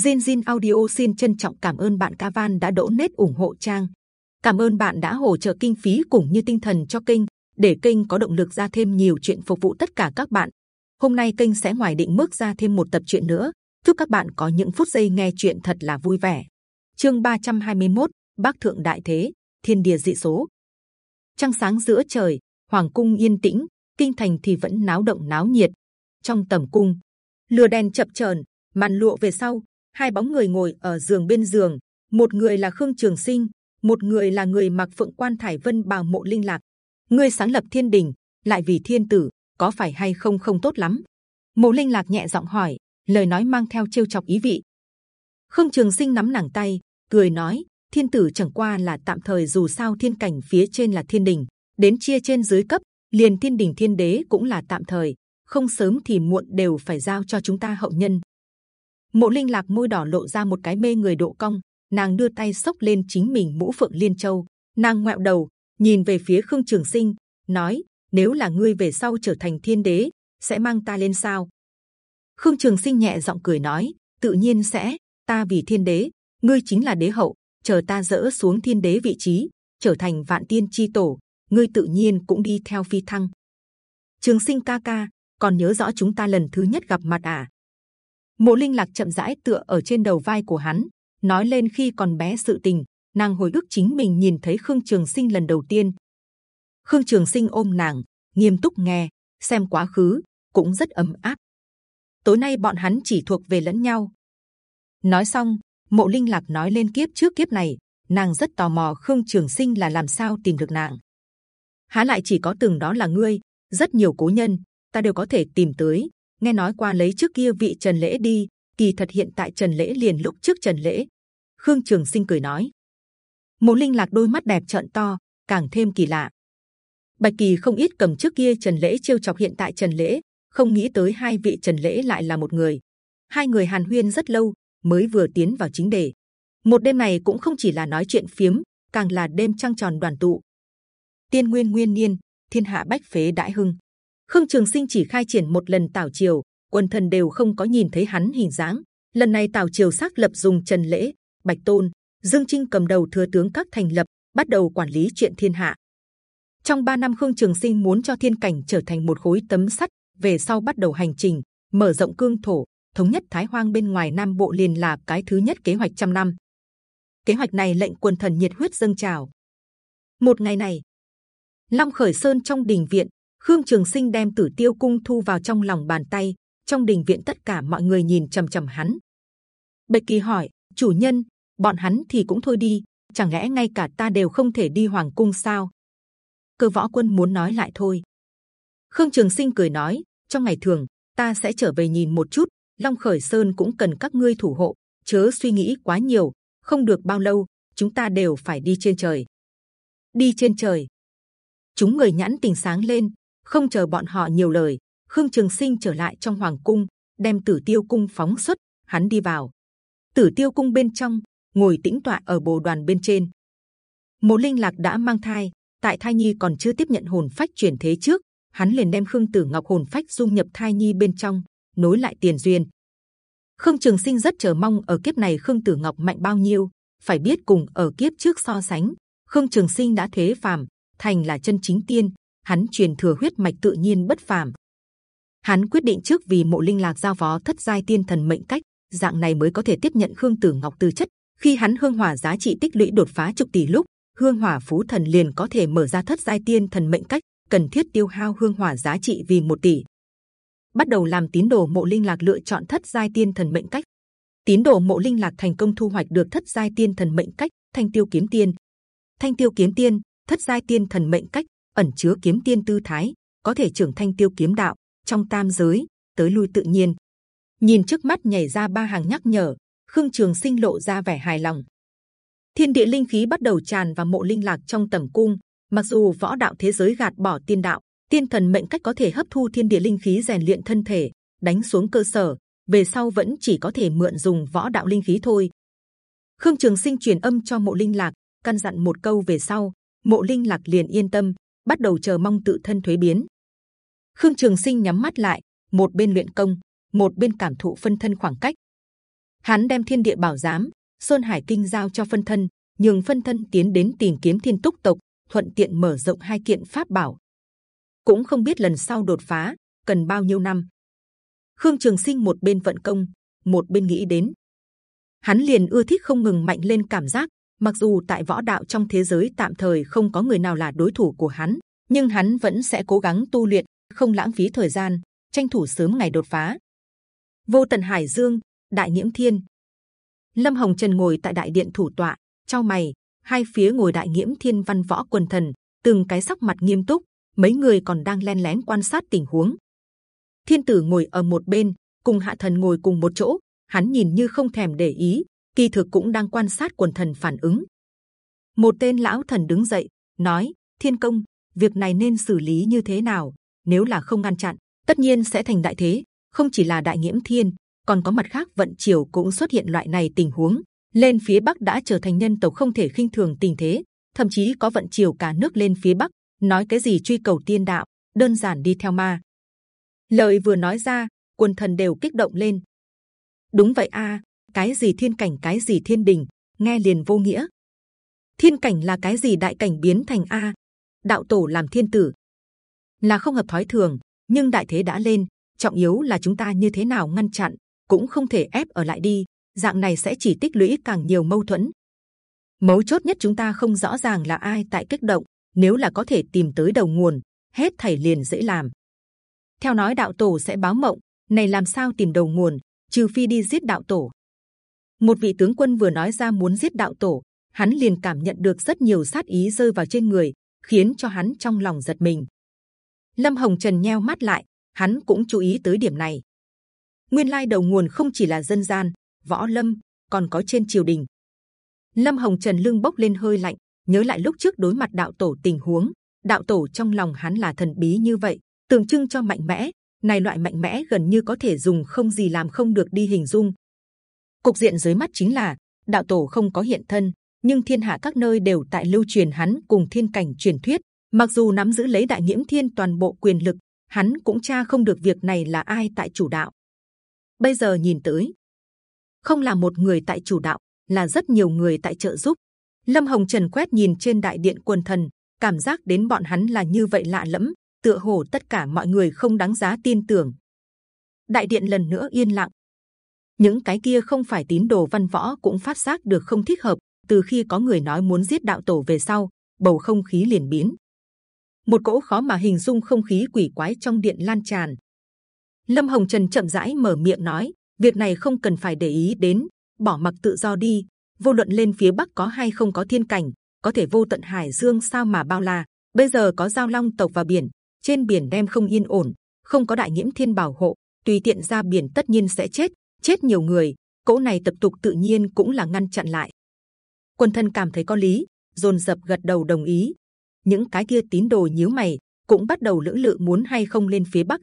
Jin Jin Audio xin trân trọng cảm ơn bạn Cavan đã đỗ nết ủng hộ trang. Cảm ơn bạn đã hỗ trợ kinh phí cũng như tinh thần cho kênh để kênh có động lực ra thêm nhiều chuyện phục vụ tất cả các bạn. Hôm nay kênh sẽ ngoài định mức ra thêm một tập truyện nữa. Chúc các bạn có những phút giây nghe chuyện thật là vui vẻ. Chương 321, Bắc thượng đại thế, thiên địa dị số. Trăng sáng giữa trời, hoàng cung yên tĩnh, kinh thành thì vẫn náo động náo nhiệt. Trong tầm cung, lửa đèn chập chờn, màn lụa về sau, hai bóng người ngồi ở giường bên giường. Một người là Khương Trường Sinh, một người là người mặc phượng quan thải vân bào mộ linh lạc. Ngươi sáng lập thiên đình, lại vì thiên tử, có phải hay không không tốt lắm? Mộ linh lạc nhẹ giọng hỏi, lời nói mang theo trêu chọc ý vị. Khương Trường Sinh nắm nàng tay, cười nói: Thiên tử chẳng qua là tạm thời, dù sao thiên cảnh phía trên là thiên đình, đến chia trên dưới cấp, liền thiên đình thiên đế cũng là tạm thời, không sớm thì muộn đều phải giao cho chúng ta hậu nhân. Mộ Linh lạc môi đỏ lộ ra một cái mê người độ cong, nàng đưa tay sốc lên chính mình mũ phượng liên châu, nàng ngoẹo đầu nhìn về phía Khương Trường Sinh, nói: nếu là ngươi về sau trở thành thiên đế, sẽ mang ta lên sao? Khương Trường Sinh nhẹ giọng cười nói: tự nhiên sẽ. Ta vì thiên đế, ngươi chính là đế hậu, chờ ta dỡ xuống thiên đế vị trí, trở thành vạn tiên chi tổ, ngươi tự nhiên cũng đi theo phi thăng. Trường Sinh ca ca, còn nhớ rõ chúng ta lần thứ nhất gặp mặt à? Mộ Linh lạc chậm rãi tựa ở trên đầu vai của hắn, nói lên khi còn bé sự tình. Nàng hồi ức chính mình nhìn thấy Khương Trường Sinh lần đầu tiên. Khương Trường Sinh ôm nàng, nghiêm túc nghe, xem quá khứ cũng rất ấm áp. Tối nay bọn hắn chỉ thuộc về lẫn nhau. Nói xong, Mộ Linh lạc nói lên kiếp trước kiếp này, nàng rất tò mò Khương Trường Sinh là làm sao tìm được nàng. Há lại chỉ có từng đó là ngươi, rất nhiều cố nhân, ta đều có thể tìm tới nghe nói qua lấy trước kia vị Trần Lễ đi, kỳ thật hiện tại Trần Lễ liền lúc trước Trần Lễ. Khương Trường Sinh cười nói. Mộ Linh lạc đôi mắt đẹp trợn to, càng thêm kỳ lạ. Bạch Kỳ không ít cầm trước kia Trần Lễ trêu chọc hiện tại Trần Lễ, không nghĩ tới hai vị Trần Lễ lại là một người. Hai người hàn huyên rất lâu, mới vừa tiến vào chính đề. Một đêm này cũng không chỉ là nói chuyện phiếm, càng là đêm trăng tròn đoàn tụ. Tiên nguyên nguyên niên, thiên hạ bách phế đại hưng. Khương Trường Sinh chỉ khai triển một lần Tảo Triều, quân thần đều không có nhìn thấy hắn hình dáng. Lần này Tảo Triều xác lập dùng Trần Lễ, Bạch Tôn, Dương Trinh cầm đầu thừa tướng các thành lập, bắt đầu quản lý chuyện thiên hạ. Trong 3 năm Khương Trường Sinh muốn cho thiên cảnh trở thành một khối tấm sắt, về sau bắt đầu hành trình mở rộng cương thổ, thống nhất Thái Hoang bên ngoài Nam Bộ liền là cái thứ nhất kế hoạch trăm năm. Kế hoạch này lệnh quân thần nhiệt huyết dâng trào. Một ngày này, Long Khởi Sơn trong đình viện, Khương Trường Sinh đem Tử Tiêu Cung thu vào trong lòng bàn tay. Trong đình viện tất cả mọi người nhìn trầm trầm hắn. Bạch Kỳ hỏi: chủ nhân, bọn hắn thì cũng thôi đi, chẳng lẽ ngay cả ta đều không thể đi hoàng cung sao? Cơ võ quân muốn nói lại thôi. Khương Trường Sinh cười nói: trong ngày thường ta sẽ trở về nhìn một chút. Long Khởi Sơn cũng cần các ngươi thủ hộ, chớ suy nghĩ quá nhiều. Không được bao lâu, chúng ta đều phải đi trên trời. Đi trên trời. Chúng người nhãn tình sáng lên, không chờ bọn họ nhiều lời, khương trường sinh trở lại trong hoàng cung, đem tử tiêu cung phóng xuất, hắn đi vào. Tử tiêu cung bên trong, ngồi tĩnh tọa ở bồ đoàn bên trên. Mộ linh lạc đã mang thai, tại thai nhi còn chưa tiếp nhận hồn phách chuyển thế trước, hắn liền đem khương tử ngọc hồn phách dung nhập thai nhi bên trong, nối lại tiền duyên. Khương trường sinh rất chờ mong ở kiếp này khương tử ngọc mạnh bao nhiêu, phải biết cùng ở kiếp trước so sánh, khương trường sinh đã thế phàm, thành là chân chính tiên hắn truyền thừa huyết mạch tự nhiên bất phàm. Hắn quyết định trước vì mộ linh lạc giao phó thất giai tiên thần mệnh cách, dạng này mới có thể tiếp nhận khương tử ngọc tư chất. Khi hắn hương hỏa giá trị tích lũy đột phá chục tỷ lúc, hương hỏa phú thần liền có thể mở ra thất giai tiên thần mệnh cách, cần thiết tiêu hao hương hỏa giá trị vì một tỷ. Bắt đầu làm tín đồ mộ linh lạc lựa chọn thất giai tiên thần mệnh cách. Tín đồ mộ linh lạc thành công thu hoạch được thất giai tiên thần mệnh cách, thanh tiêu kiếm tiên. Thanh tiêu kiếm tiên, thất giai tiên thần mệnh cách, ẩn chứa kiếm tiên tư thái, có thể trưởng thanh tiêu kiếm đạo trong tam giới tới lui tự nhiên. Nhìn trước mắt nhảy ra ba hàng nhắc nhở, Khương Trường Sinh lộ ra vẻ hài lòng. Thiên địa linh khí bắt đầu tràn vào mộ linh lạc trong tầm cung. Mặc dù võ đạo thế giới gạt bỏ tiên đạo, tiên thần mệnh cách có thể hấp thu thiên địa linh khí rèn luyện thân thể, đánh xuống cơ sở. Về sau vẫn chỉ có thể mượn dùng võ đạo linh khí thôi. Khương Trường Sinh truyền âm cho mộ linh lạc, căn dặn một câu về sau, mộ linh lạc liền yên tâm, bắt đầu chờ mong tự thân thuế biến. Khương Trường Sinh nhắm mắt lại, một bên luyện công, một bên cảm thụ phân thân khoảng cách. hắn đem thiên địa bảo giám, sơn hải kinh giao cho phân thân, nhường phân thân tiến đến tìm kiếm thiên túc tộc, thuận tiện mở rộng hai kiện pháp bảo. Cũng không biết lần sau đột phá cần bao nhiêu năm. Khương Trường Sinh một bên vận công, một bên nghĩ đến, hắn liền ưa thích không ngừng mạnh lên cảm giác. Mặc dù tại võ đạo trong thế giới tạm thời không có người nào là đối thủ của hắn, nhưng hắn vẫn sẽ cố gắng tu luyện, không lãng phí thời gian, tranh thủ sớm ngày đột phá. Vô tận Hải Dương, Đại Nhiễm Thiên, Lâm Hồng Trần ngồi tại đại điện thủ tọa, trao mày. Hai phía ngồi Đại Nhiễm Thiên văn võ quần thần, từng cái sắc mặt nghiêm túc, mấy người còn đang len lén quan sát tình huống. Thiên tử ngồi ở một bên, cùng Hạ Thần ngồi cùng một chỗ, hắn nhìn như không thèm để ý, kỳ thực cũng đang quan sát quần thần phản ứng. Một tên lão thần đứng dậy, nói: Thiên công, việc này nên xử lý như thế nào? Nếu là không ngăn chặn, tất nhiên sẽ thành đại thế. Không chỉ là đại nhiễm thiên, còn có mặt khác vận triều cũng xuất hiện loại này tình huống. Lên phía bắc đã trở thành nhân tộc không thể khinh thường tình thế, thậm chí có vận triều cả nước lên phía bắc. Nói cái gì truy cầu tiên đạo, đơn giản đi theo ma. Lời vừa nói ra, quần thần đều kích động lên. Đúng vậy a, cái gì thiên cảnh, cái gì thiên đình, nghe liền vô nghĩa. Thiên cảnh là cái gì đại cảnh biến thành a? Đạo tổ làm thiên tử là không hợp thói thường, nhưng đại thế đã lên, trọng yếu là chúng ta như thế nào ngăn chặn, cũng không thể ép ở lại đi. Dạng này sẽ chỉ tích lũy càng nhiều mâu thuẫn. Mấu chốt nhất chúng ta không rõ ràng là ai tại kích động. Nếu là có thể tìm tới đầu nguồn, hết thảy liền dễ làm. Theo nói đạo tổ sẽ báo mộng, này làm sao tìm đầu nguồn? Trừ phi đi giết đạo tổ. Một vị tướng quân vừa nói ra muốn giết đạo tổ, hắn liền cảm nhận được rất nhiều sát ý rơi vào trên người, khiến cho hắn trong lòng giật mình. Lâm Hồng Trần nheo mắt lại, hắn cũng chú ý tới điểm này. Nguyên lai đầu nguồn không chỉ là dân gian, võ lâm, còn có trên triều đình. Lâm Hồng Trần lưng bốc lên hơi lạnh, nhớ lại lúc trước đối mặt đạo tổ tình huống, đạo tổ trong lòng hắn là thần bí như vậy, tượng trưng cho mạnh mẽ. Này loại mạnh mẽ gần như có thể dùng không gì làm không được đi hình dung. Cục diện dưới mắt chính là đạo tổ không có hiện thân, nhưng thiên hạ các nơi đều tại lưu truyền hắn cùng thiên cảnh truyền thuyết. Mặc dù nắm giữ lấy đại nhiễm thiên toàn bộ quyền lực, hắn cũng tra không được việc này là ai tại chủ đạo. Bây giờ nhìn tới, không là một người tại chủ đạo, là rất nhiều người tại trợ giúp. Lâm Hồng Trần quét nhìn trên đại điện quần thần, cảm giác đến bọn hắn là như vậy lạ lẫm, tựa hồ tất cả mọi người không đáng giá tin tưởng. Đại điện lần nữa yên lặng. Những cái kia không phải tín đồ văn võ cũng phát giác được không thích hợp. Từ khi có người nói muốn giết đạo tổ về sau, bầu không khí liền biến. Một cỗ khó mà hình dung không khí quỷ quái trong điện lan tràn. Lâm Hồng Trần chậm rãi mở miệng nói: việc này không cần phải để ý đến, bỏ mặc tự do đi. Vô luận lên phía bắc có hay không có thiên cảnh, có thể vô tận hải dương sao mà bao la. Bây giờ có giao long tộc và biển, trên biển đem không yên ổn, không có đại nhiễm thiên bảo hộ, tùy tiện ra biển tất nhiên sẽ chết, chết nhiều người. Cỗ này tập tục tự nhiên cũng là ngăn chặn lại. Quân thân cảm thấy có lý, dồn dập gật đầu đồng ý. Những cái kia tín đồ nhíu mày, cũng bắt đầu lưỡng lự muốn hay không lên phía bắc.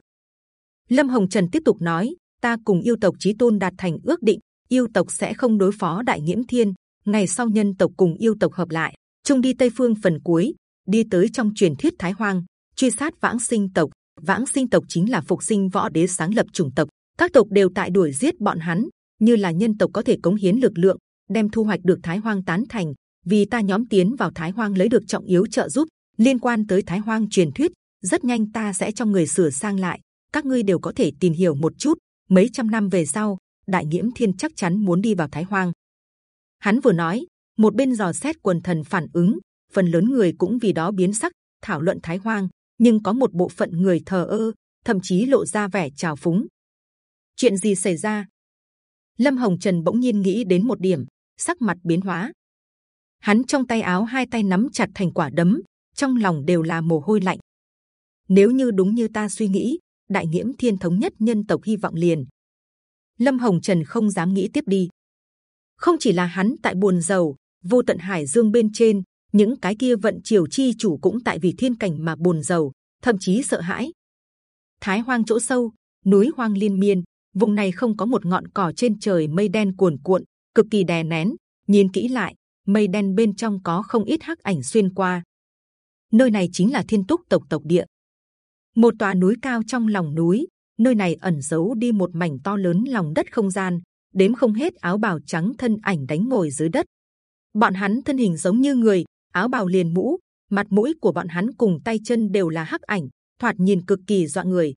Lâm Hồng Trần tiếp tục nói: Ta cùng yêu tộc chí tôn đạt thành ước định, yêu tộc sẽ không đối phó đại nhiễm thiên. Ngày sau nhân tộc cùng yêu tộc hợp lại, chung đi tây phương phần cuối, đi tới trong truyền thuyết Thái Hoang, truy sát vãng sinh tộc. Vãng sinh tộc chính là phục sinh võ đế sáng lập chủng tộc, các tộc đều tại đuổi giết bọn hắn. Như là nhân tộc có thể cống hiến lực lượng, đem thu hoạch được Thái Hoang tán thành, vì ta nhóm tiến vào Thái Hoang lấy được trọng yếu trợ giúp liên quan tới Thái Hoang truyền thuyết, rất nhanh ta sẽ cho người sửa sang lại. Các ngươi đều có thể tìm hiểu một chút. Mấy trăm năm về sau, Đại Nghiễm Thiên chắc chắn muốn đi vào Thái Hoang. Hắn vừa nói, một bên dò xét quần thần phản ứng, phần lớn người cũng vì đó biến sắc, thảo luận Thái Hoang nhưng có một bộ phận người thờ ơ, thậm chí lộ ra vẻ trào phúng. Chuyện gì xảy ra? Lâm Hồng Trần bỗng nhiên nghĩ đến một điểm, sắc mặt biến hóa. Hắn trong tay áo hai tay nắm chặt thành quả đấm, trong lòng đều là mồ hôi lạnh. Nếu như đúng như ta suy nghĩ, đại nghiễm thiên thống nhất nhân tộc hy vọng liền. Lâm Hồng Trần không dám nghĩ tiếp đi. Không chỉ là hắn tại buồn giàu, vô tận hải dương bên trên những cái kia vận triều chi chủ cũng tại vì thiên cảnh mà buồn giàu, thậm chí sợ hãi. Thái hoang chỗ sâu, núi hoang liên miên, vùng này không có một ngọn cỏ trên trời mây đen cuồn cuộn, cực kỳ đè nén. Nhìn kỹ lại, mây đen bên trong có không ít hắc ảnh xuyên qua. Nơi này chính là thiên túc tộc tộc địa. Một tòa núi cao trong lòng núi, nơi này ẩn giấu đi một mảnh to lớn lòng đất không gian. đếm không hết áo bào trắng thân ảnh đánh ngồi dưới đất. Bọn hắn thân hình giống như người, áo bào liền mũ, mặt mũi của bọn hắn cùng tay chân đều là hắc ảnh, thoạt nhìn cực kỳ dọa người.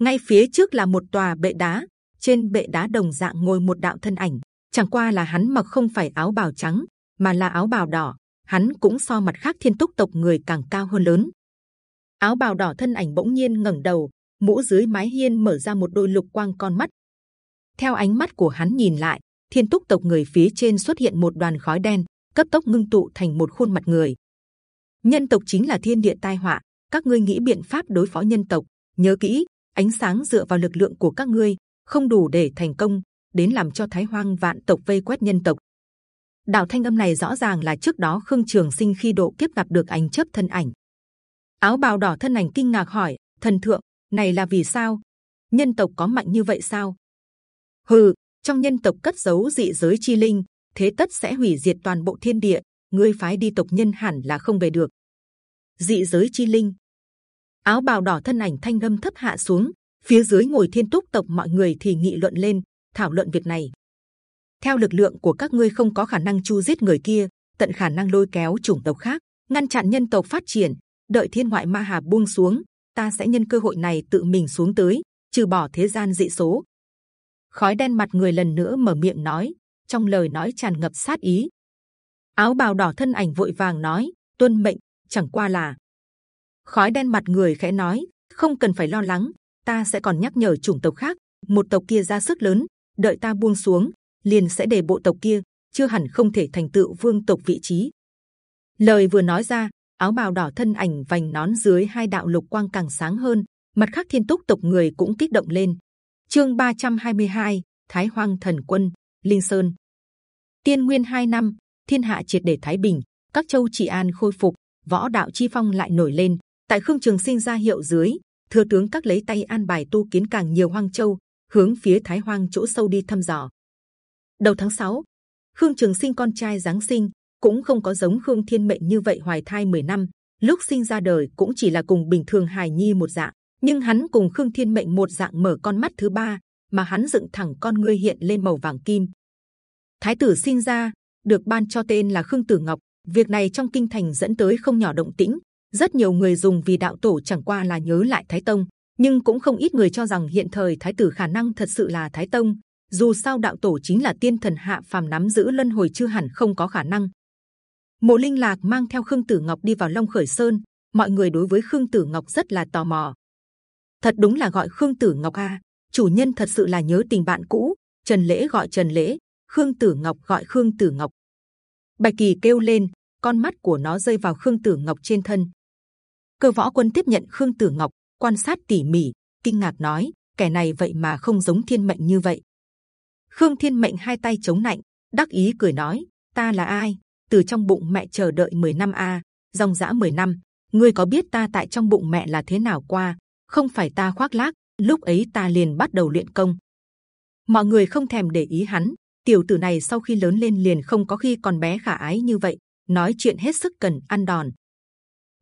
Ngay phía trước là một tòa bệ đá, trên bệ đá đồng dạng ngồi một đạo thân ảnh, chẳng qua là hắn mặc không phải áo bào trắng, mà là áo bào đỏ. Hắn cũng so mặt khác thiên túc tộc người càng cao hơn lớn. Áo bào đỏ thân ảnh bỗng nhiên ngẩng đầu, mũ dưới mái hiên mở ra một đôi lục quang con mắt. Theo ánh mắt của hắn nhìn lại, thiên túc tộc người phía trên xuất hiện một đoàn khói đen, cấp tốc ngưng tụ thành một khuôn mặt người. Nhân tộc chính là thiên địa tai họa, các ngươi nghĩ biện pháp đối phó nhân tộc. Nhớ kỹ, ánh sáng dựa vào lực lượng của các ngươi không đủ để thành công, đến làm cho Thái Hoang vạn tộc vây quét nhân tộc. Đạo thanh âm này rõ ràng là trước đó Khương Trường Sinh khi độ kiếp gặp được ánh chớp thân ảnh. Áo bào đỏ thân ảnh kinh ngạc hỏi: Thần thượng, này là vì sao? Nhân tộc có mạnh như vậy sao? Hừ, trong nhân tộc cất giấu dị giới chi linh, thế tất sẽ hủy diệt toàn bộ thiên địa. Ngươi phái đi tộc nhân hẳn là không về được. Dị giới chi linh. Áo bào đỏ thân ảnh thanh âm thấp hạ xuống, phía dưới ngồi thiên túc tộc mọi người thì nghị luận lên, thảo luận việc này. Theo lực lượng của các ngươi không có khả năng chu giết người kia, tận khả năng lôi kéo chủng tộc khác, ngăn chặn nhân tộc phát triển. Đợi thiên ngoại ma hà buông xuống, ta sẽ nhân cơ hội này tự mình xuống tới, trừ bỏ thế gian dị số. Khói đen mặt người lần nữa mở miệng nói, trong lời nói tràn ngập sát ý. Áo bào đỏ thân ảnh vội vàng nói, tuân mệnh, chẳng qua là. Khói đen mặt người khẽ nói, không cần phải lo lắng, ta sẽ còn nhắc nhở chủng tộc khác, một tộc kia ra sức lớn, đợi ta buông xuống, liền sẽ để bộ tộc kia chưa hẳn không thể thành tựu vương tộc vị trí. Lời vừa nói ra, áo bào đỏ thân ảnh vành nón dưới hai đạo lục quang càng sáng hơn, mặt khác thiên túc tộc người cũng kích động lên. Chương 322, Thái Hoang Thần Quân, Linh Sơn. Tiên Nguyên hai năm, thiên hạ triệt để thái bình, các châu trị an khôi phục, võ đạo chi phong lại nổi lên. Tại Khương Trường Sinh ra hiệu dưới, thừa tướng các lấy tay an bài tu kiến càng nhiều hoang châu, hướng phía Thái Hoang chỗ sâu đi thăm dò. Đầu tháng 6, Khương Trường Sinh con trai giáng sinh cũng không có giống Khương Thiên Mệnh như vậy hoài thai 10 năm. Lúc sinh ra đời cũng chỉ là cùng bình thường hài nhi một dạng, nhưng hắn cùng Khương Thiên Mệnh một dạng mở con mắt thứ ba, mà hắn dựng thẳng con ngươi hiện lên màu vàng kim. Thái tử sinh ra được ban cho tên là Khương Tử Ngọc. Việc này trong kinh thành dẫn tới không nhỏ động tĩnh. Rất nhiều người dùng vì đạo tổ chẳng qua là nhớ lại Thái Tông, nhưng cũng không ít người cho rằng hiện thời Thái tử khả năng thật sự là Thái Tông. Dù sao đạo tổ chính là tiên thần hạ phàm nắm giữ luân hồi chưa hẳn không có khả năng. Mộ Linh Lạc mang theo Khương Tử Ngọc đi vào Long Khởi Sơn. Mọi người đối với Khương Tử Ngọc rất là tò mò. Thật đúng là gọi Khương Tử Ngọc a. Chủ nhân thật sự là nhớ tình bạn cũ. Trần Lễ gọi Trần Lễ, Khương Tử Ngọc gọi Khương Tử Ngọc. Bạch Kỳ kêu lên, con mắt của nó rơi vào Khương Tử Ngọc trên thân. Cơ võ quân tiếp nhận Khương Tử Ngọc, quan sát tỉ mỉ, kinh ngạc nói: kẻ này vậy mà không giống Thiên Mệnh như vậy. Khương Thiên Mệnh hai tay chống nạnh, đắc ý cười nói: ta là ai? Từ trong bụng mẹ chờ đợi 10 năm a, dòng dã 10 năm. Ngươi có biết ta tại trong bụng mẹ là thế nào qua? Không phải ta khoác lác, lúc ấy ta liền bắt đầu luyện công. Mọi người không thèm để ý hắn, tiểu tử này sau khi lớn lên liền không có khi còn bé khả ái như vậy nói chuyện hết sức cần ăn đòn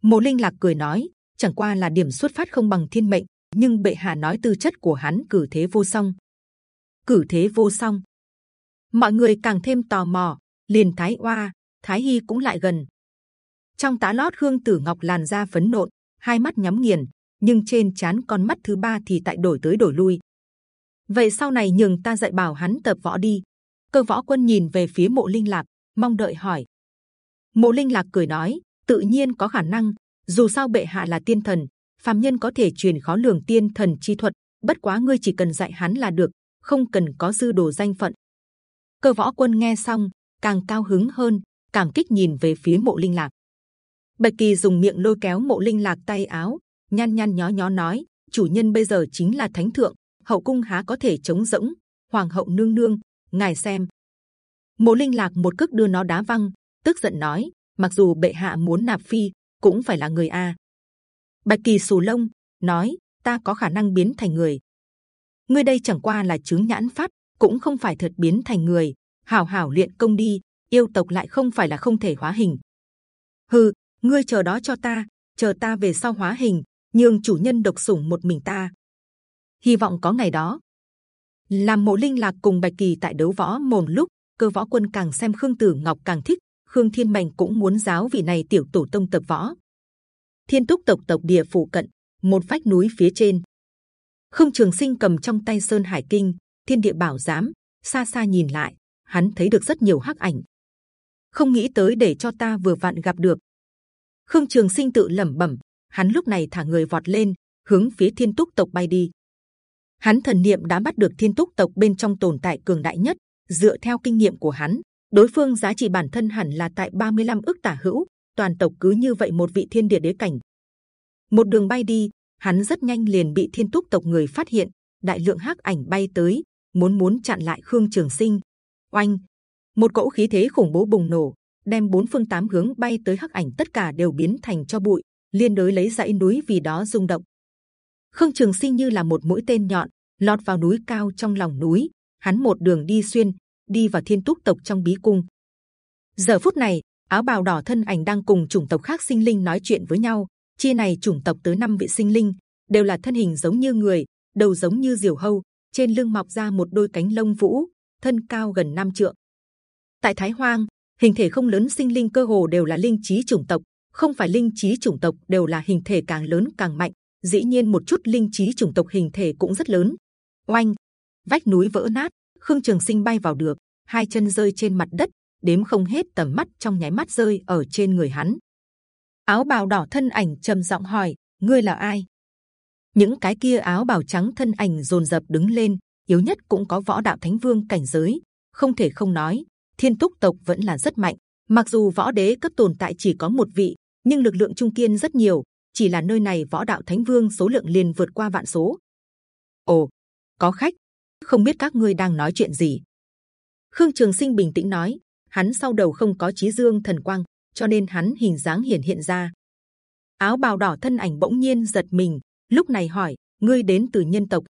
mộ linh lạc cười nói, chẳng qua là điểm xuất phát không bằng thiên mệnh, nhưng bệ hạ nói tư chất của hắn cử thế vô song. Cử thế vô song. Mọi người càng thêm tò mò, liền thái oa, thái hy cũng lại gần. Trong tá lót hương tử ngọc làn da phấn nộn, hai mắt nhắm nghiền, nhưng trên chán con mắt thứ ba thì tại đổi tới đổi lui. Vậy sau này nhường ta dạy bảo hắn tập võ đi. Cơ võ quân nhìn về phía mộ linh lạc, mong đợi hỏi. Mộ linh lạc cười nói tự nhiên có khả năng, dù sao bệ hạ là tiên thần, phàm nhân có thể truyền khó lường tiên thần chi thuật, bất quá ngươi chỉ cần dạy hắn là được, không cần có dư đồ danh phận. Cơ võ quân nghe xong, càng cao hứng hơn, cảm kích nhìn về phía mộ linh lạc. Bạch kỳ dùng miệng lôi kéo mộ linh lạc tay áo, nhăn nhăn nhó nhó nói, chủ nhân bây giờ chính là thánh thượng, hậu cung há có thể chống rỗng, hoàng hậu nương nương, ngài xem. Mộ linh lạc một cước đưa nó đá văng, tức giận nói mặc dù bệ hạ muốn nạp phi, cũng phải là người a. Bạch kỳ sù lông nói, ta có khả năng biến thành người. Ngươi đây chẳng qua là chứng nhãn pháp, cũng không phải thật biến thành người. Hảo hảo luyện công đi, yêu tộc lại không phải là không thể hóa hình. Hừ, ngươi chờ đó cho ta, chờ ta về sau hóa hình nhưng chủ nhân độc sủng một mình ta. Hy vọng có ngày đó. Làm mộ linh lạc cùng bạch kỳ tại đấu võ mồm lúc, cơ võ quân càng xem khương tử ngọc càng thích khương thiên mạnh cũng muốn giáo vị này tiểu tổ tông tập võ. Thiên túc tộc tộc địa phụ cận, một vách núi phía trên. Khương trường sinh cầm trong tay sơn hải kinh, thiên địa bảo giám, xa xa nhìn lại, hắn thấy được rất nhiều hắc ảnh. Không nghĩ tới để cho ta vừa vặn gặp được. Khương trường sinh tự lẩm bẩm, hắn lúc này thả người vọt lên, hướng phía thiên túc tộc bay đi. Hắn thần niệm đã bắt được thiên túc tộc bên trong tồn tại cường đại nhất, dựa theo kinh nghiệm của hắn đối phương giá trị bản thân hẳn là tại 35 ức tả hữu, toàn tộc cứ như vậy một vị thiên địa đế cảnh. Một đường bay đi, hắn rất nhanh liền bị thiên túc tộc người phát hiện, đại lượng hắc ảnh bay tới, muốn muốn chặn lại khương trường sinh. Oanh! Một cỗ khí thế khủng bố bùng nổ, đem bốn phương tám hướng bay tới hắc ảnh tất cả đều biến thành cho bụi, liên đối lấy dãy núi vì đó rung động. Khương trường sinh như là một mũi tên nhọn, lọt vào núi cao trong lòng núi, hắn một đường đi xuyên đi vào thiên túc tộc trong bí cung. Giờ phút này, áo bào đỏ thân ảnh đang cùng chủng tộc khác sinh linh nói chuyện với nhau. Chia này chủng tộc tới năm vị sinh linh, đều là thân hình giống như người, đầu giống như diều hâu, trên lưng mọc ra một đôi cánh lông vũ, thân cao gần 5 trượng. Tại Thái Hoang, hình thể không lớn sinh linh cơ hồ đều là linh trí chủng tộc, không phải linh trí chủng tộc đều là hình thể càng lớn càng mạnh, dĩ nhiên một chút linh trí chủng tộc hình thể cũng rất lớn. Oanh, vách núi vỡ nát khương trường sinh bay vào được, hai chân rơi trên mặt đất, đếm không hết tầm mắt trong nháy mắt rơi ở trên người hắn. Áo bào đỏ thân ảnh trầm giọng hỏi, ngươi là ai? Những cái kia áo bào trắng thân ảnh rồn rập đứng lên, yếu nhất cũng có võ đạo thánh vương cảnh giới. Không thể không nói, thiên túc tộc vẫn là rất mạnh. Mặc dù võ đế cấp tồn tại chỉ có một vị, nhưng lực lượng trung kiên rất nhiều, chỉ là nơi này võ đạo thánh vương số lượng liền vượt qua vạn số. Ồ, có khách không biết các ngươi đang nói chuyện gì. Khương trường sinh bình tĩnh nói, hắn sau đầu không có trí dương thần quang, cho nên hắn hình dáng hiển hiện ra. Áo bào đỏ thân ảnh bỗng nhiên giật mình, lúc này hỏi, ngươi đến từ nhân tộc?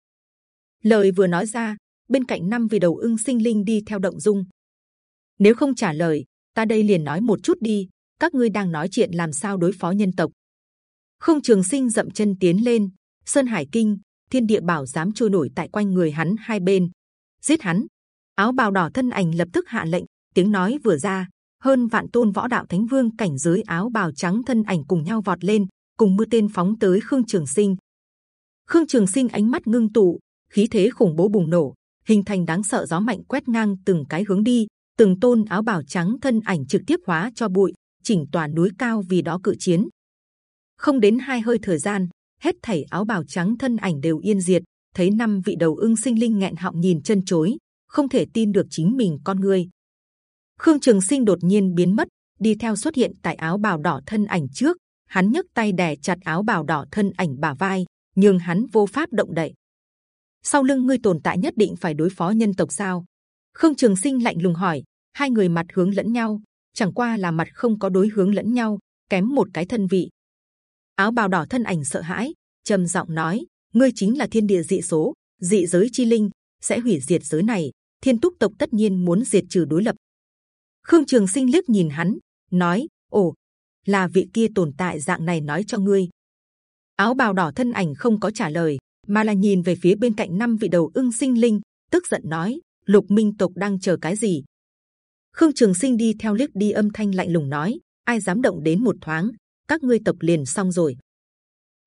Lời vừa nói ra, bên cạnh năm vị đầu ưng sinh linh đi theo động dung. Nếu không trả lời, ta đây liền nói một chút đi, các ngươi đang nói chuyện làm sao đối phó nhân tộc? Không trường sinh dậm chân tiến lên, sơn hải kinh thiên địa bảo dám trôi nổi tại quanh người hắn hai bên. Giết hắn. Áo bào đỏ thân ảnh lập tức hạ lệnh. Tiếng nói vừa ra, hơn vạn tôn võ đạo thánh vương cảnh giới áo bào trắng thân ảnh cùng nhau vọt lên, cùng mưa tên phóng tới khương trường sinh. Khương trường sinh ánh mắt ngưng tụ, khí thế khủng bố bùng nổ, hình thành đáng sợ gió mạnh quét ngang từng cái hướng đi. Từng tôn áo bào trắng thân ảnh trực tiếp hóa cho bụi, chỉnh toàn núi cao vì đó cự chiến. Không đến hai hơi thời gian hết thảy áo bào trắng thân ảnh đều yên diệt. Thấy năm vị đầu ưng sinh linh nghẹn họng nhìn chân chối, không thể tin được chính mình con người khương trường sinh đột nhiên biến mất, đi theo xuất hiện tại áo bào đỏ thân ảnh trước. Hắn nhấc tay đè chặt áo bào đỏ thân ảnh bả vai nhưng hắn vô pháp động đậy. Sau lưng ngươi tồn tại nhất định phải đối phó nhân tộc sao? Khương trường sinh lạnh lùng hỏi. Hai người mặt hướng lẫn nhau. Chẳng qua là mặt không có đối hướng lẫn nhau, kém một cái thân vị áo bào đỏ thân ảnh sợ hãi, trầm giọng nói, ngươi chính là thiên địa dị số, dị giới chi linh, sẽ hủy diệt giới này, thiên túc tộc tất nhiên muốn diệt trừ đối lập. Khương trường sinh liếc nhìn hắn, nói, ồ, là vị kia tồn tại dạng này nói cho ngươi. Áo bào đỏ thân ảnh không có trả lời, mà là nhìn về phía bên cạnh năm vị đầu ưng sinh linh, tức giận nói, lục minh tộc đang chờ cái gì? Khương trường sinh đi theo liếc đi âm thanh lạnh lùng nói, ai dám động đến một thoáng các ngươi tộc liền xong rồi.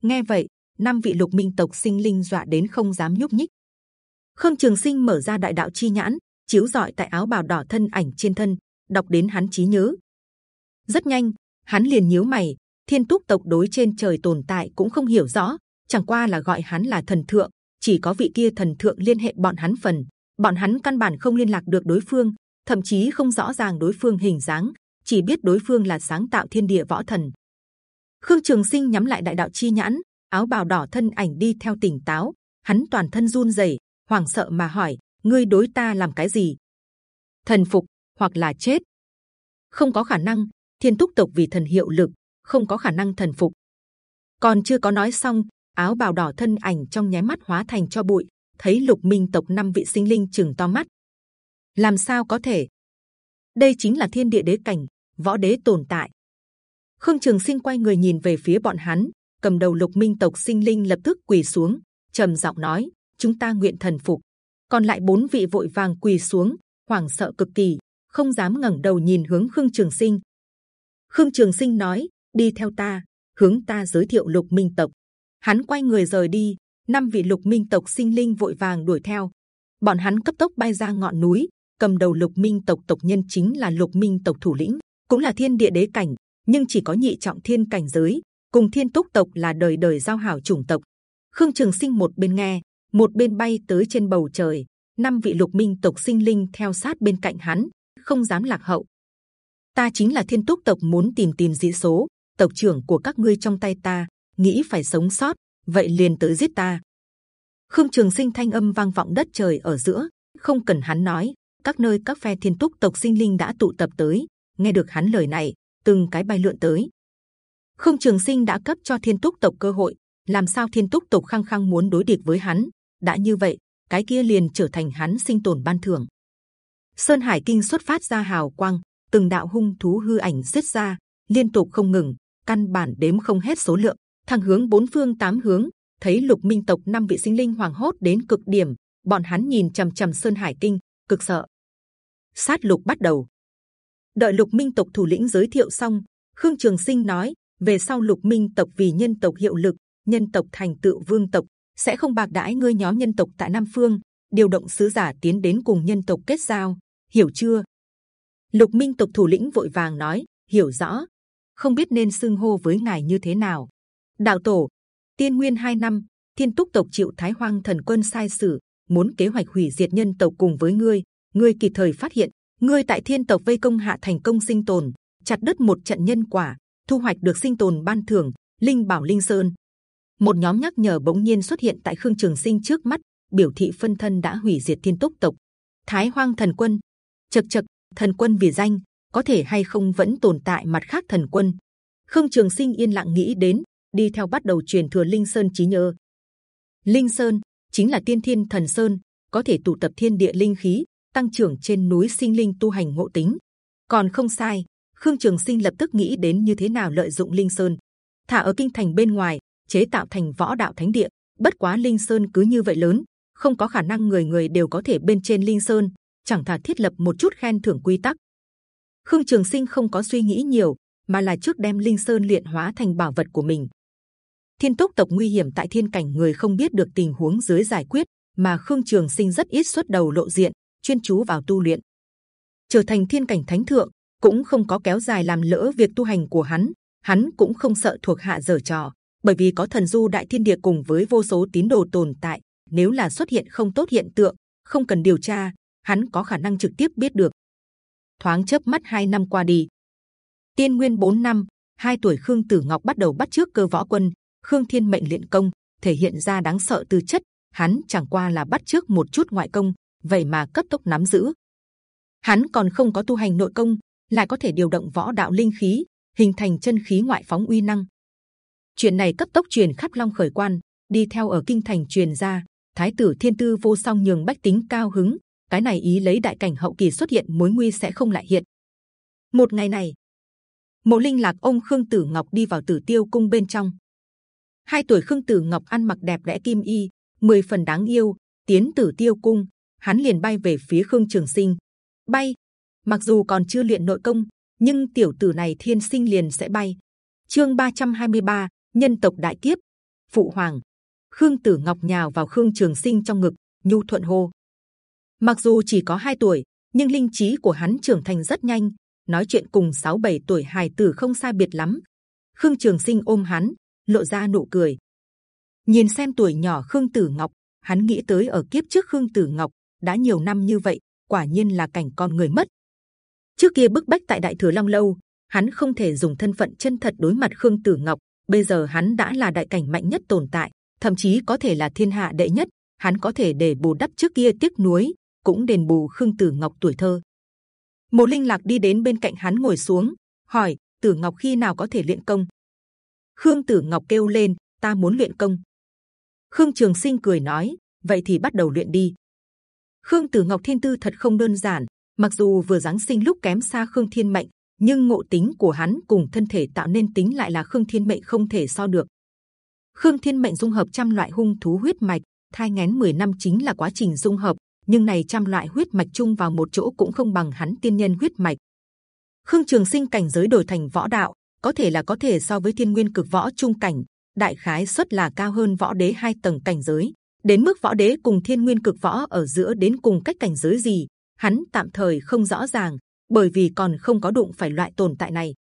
Nghe vậy, năm vị lục minh tộc sinh linh dọa đến không dám nhúc nhích. Khương trường sinh mở ra đại đạo chi nhãn, chiếu rọi tại áo bào đỏ thân ảnh trên thân, đọc đến hắn trí nhớ. Rất nhanh, hắn liền nhíu mày, thiên túc tộc đối trên trời tồn tại cũng không hiểu rõ, chẳng qua là gọi hắn là thần thượng, chỉ có vị kia thần thượng liên hệ bọn hắn phần. Bọn hắn căn bản không liên lạc được đối phương, thậm chí không rõ ràng đối phương hình dáng, chỉ biết đối phương là sáng tạo thiên địa võ thần khương trường sinh nhắm lại đại đạo chi nhãn, áo bào đỏ thân ảnh đi theo tỉnh táo. Hắn toàn thân run rẩy, hoảng sợ mà hỏi, ngươi đối ta làm cái gì? Thần phục hoặc là chết? Không có khả năng, thiên túc tộc vì thần hiệu lực, không có khả năng thần phục. Còn chưa có nói xong, áo bào đỏ thân ảnh trong nháy mắt hóa thành cho bụi, thấy lục minh tộc năm vị sinh linh chừng to mắt. Làm sao có thể? Đây chính là thiên địa đế cảnh, võ đế tồn tại khương trường sinh quay người nhìn về phía bọn hắn cầm đầu lục minh tộc sinh linh lập tức quỳ xuống trầm giọng nói chúng ta nguyện thần phục còn lại bốn vị vội vàng quỳ xuống, hoảng sợ cực kỳ, không dám ngẩng đầu nhìn hướng Khương Trường Sinh. Khương Trường Sinh nói: đi theo ta, hướng ta giới thiệu Lục Minh tộc. Hắn quay người rời đi, năm vị Lục Minh tộc sinh linh vội vàng đuổi theo. Bọn hắn cấp tốc bay ra ngọn núi, cầm đầu Lục Minh tộc tộc nhân chính là Lục Minh tộc thủ lĩnh, cũng là Thiên Địa Đế cảnh, nhưng chỉ có nhị trọng thiên cảnh giới, cùng Thiên Túc tộc là đời đời giao hảo chủng tộc. Khương Trường Sinh một bên nghe, một bên bay tới trên bầu trời. Năm vị Lục Minh tộc sinh linh theo sát bên cạnh hắn, không dám lạc hậu. Ta chính là Thiên Túc tộc muốn tìm tìm dị số, tộc trưởng của các ngươi trong tay ta, nghĩ phải sống sót, vậy liền tới giết ta. Khương Trường Sinh thanh âm vang vọng đất trời ở giữa, không cần hắn nói, các nơi các phe Thiên Túc tộc sinh linh đã tụ tập tới, nghe được hắn lời này, từng cái bay lượn tới. Khương Trường Sinh đã cấp cho Thiên Túc tộc cơ hội, làm sao Thiên Túc tộc khăng khăng muốn đối địch với hắn? đã như vậy, cái kia liền trở thành hắn sinh tồn ban thưởng. Sơn Hải Kinh xuất phát ra hào quang, từng đạo hung thú hư ảnh giết ra, liên tục không ngừng, căn bản đếm không hết số lượng, thăng hướng bốn phương tám hướng. Thấy Lục Minh tộc năm vị sinh linh hoàng hốt đến cực điểm, bọn hắn nhìn trầm trầm Sơn Hải Kinh, cực sợ. Sát lục bắt đầu. Đợi Lục Minh tộc thủ lĩnh giới thiệu xong, Khương Trường Sinh nói: về sau Lục Minh tộc vì nhân tộc hiệu lực, nhân tộc thành tựu vương tộc, sẽ không bạc đãi ngươi nhóm nhân tộc tại Nam Phương, điều động sứ giả tiến đến cùng nhân tộc kết giao, hiểu chưa? Lục Minh tộc thủ lĩnh vội vàng nói, hiểu rõ. Không biết nên xưng hô với ngài như thế nào. Đạo tổ, tiên nguyên hai năm, thiên túc tộc chịu Thái Hoang thần quân sai sử, muốn kế hoạch hủy diệt nhân tộc cùng với ngươi. Ngươi kịp thời phát hiện, ngươi tại thiên tộc vây công hạ thành công sinh tồn, chặt đứt một trận nhân quả, thu hoạch được sinh tồn ban thưởng, linh bảo linh sơn. Một nhóm nhắc nhở bỗng nhiên xuất hiện tại khương trường sinh trước mắt biểu thị phân thân đã hủy diệt thiên túc tộc. Thái hoang thần quân chật chật thần quân vì danh có thể hay không vẫn tồn tại mặt khác thần quân? Khương trường sinh yên lặng nghĩ đến đi theo bắt đầu truyền thừa linh sơn trí nhớ linh sơn chính là tiên thiên thần sơn có thể tụ tập thiên địa linh khí tăng trưởng trên núi sinh linh tu hành ngộ tính còn không sai khương trường sinh lập tức nghĩ đến như thế nào lợi dụng linh sơn thả ở kinh thành bên ngoài chế tạo thành võ đạo thánh địa. Bất quá linh sơn cứ như vậy lớn, không có khả năng người người đều có thể bên trên linh sơn, chẳng thà thiết lập một chút khen thưởng quy tắc. Khương Trường Sinh không có suy nghĩ nhiều, mà là trước đem linh sơn luyện hóa thành bảo vật của mình. Thiên túc tộc nguy hiểm tại thiên cảnh người không biết được tình huống dưới giải quyết, mà Khương Trường Sinh rất ít xuất đầu lộ diện, chuyên chú vào tu luyện, trở thành thiên cảnh thánh thượng cũng không có kéo dài làm lỡ việc tu hành của hắn. Hắn cũng không sợ thuộc hạ dở trò, bởi vì có thần du đại thiên địa cùng với vô số tín đồ tồn tại nếu là xuất hiện không tốt hiện tượng không cần điều tra hắn có khả năng trực tiếp biết được thoáng chớp mắt hai năm qua đi tiên nguyên 4 năm hai tuổi khương tử ngọc bắt đầu bắt trước cơ võ quân khương thiên mệnh luyện công thể hiện ra đáng sợ tư chất hắn chẳng qua là bắt trước một chút ngoại công vậy mà cấp tốc nắm giữ. Hắn còn không có tu hành nội công, lại có thể điều động võ đạo linh khí, hình thành chân khí ngoại phóng uy năng. Chuyện này cấp tốc truyền khắp long khởi quan, đi theo ở kinh thành truyền ra. Thái tử thiên tư vô song nhường bách tính cao hứng. Cái này ý lấy đại cảnh hậu kỳ xuất hiện, mối nguy sẽ không lại hiện. Một ngày này, mộ linh lạc ông khương tử ngọc đi vào tử tiêu cung bên trong. Hai tuổi khương tử ngọc ăn mặc đẹp đẽ kim y, mười phần đáng yêu, tiến tử tiêu cung hắn liền bay về phía khương trường sinh. Bay! Mặc dù còn chưa luyện nội công nhưng tiểu tử này thiên sinh liền sẽ bay. Chương 323, nhân tộc đại kiếp. Phụ hoàng! Khương tử ngọc nhào vào khương trường sinh trong ngực nhu thuận hô. Mặc dù chỉ có 2 tuổi nhưng linh trí của hắn trưởng thành rất nhanh. Nói chuyện cùng 6-7 tuổi hài tử không sai biệt lắm. Khương trường sinh ôm hắn lộ ra nụ cười. Nhìn xem tuổi nhỏ khương tử ngọc hắn nghĩ tới ở kiếp trước khương tử ngọc đã nhiều năm như vậy, quả nhiên là cảnh con người mất. Trước kia bức bách tại đại thừa long lâu, hắn không thể dùng thân phận chân thật đối mặt khương tử ngọc, bây giờ hắn đã là đại cảnh mạnh nhất tồn tại, thậm chí có thể là thiên hạ đệ nhất, hắn có thể để bù đắp trước kia tiếc nuối, cũng đền bù khương tử ngọc tuổi thơ. Một linh lạc đi đến bên cạnh hắn ngồi xuống, hỏi, tử ngọc khi nào có thể luyện công? Khương tử ngọc kêu lên, ta muốn luyện công. Khương trường sinh cười nói, vậy thì bắt đầu luyện đi khương tử ngọc thiên tư thật không đơn giản mặc dù vừa giáng sinh lúc kém xa khương thiên mệnh nhưng ngộ tính của hắn cùng thân thể tạo nên tính lại là khương thiên mệnh không thể so được khương thiên mệnh dung hợp trăm loại hung thú huyết mạch thai ngén 10 năm chính là quá trình dung hợp nhưng này trăm loại huyết mạch chung vào một chỗ cũng không bằng hắn tiên nhân huyết mạch. Khương Trường Sinh cảnh giới đổi thành võ đạo, có thể là có thể so với thiên nguyên cực võ trung cảnh, đại khái suất là cao hơn võ đế hai tầng cảnh giới. Đến mức võ đế cùng thiên nguyên cực võ ở giữa đến cùng cách cảnh giới gì, hắn tạm thời không rõ ràng, bởi vì còn không có đụng phải loại tồn tại này.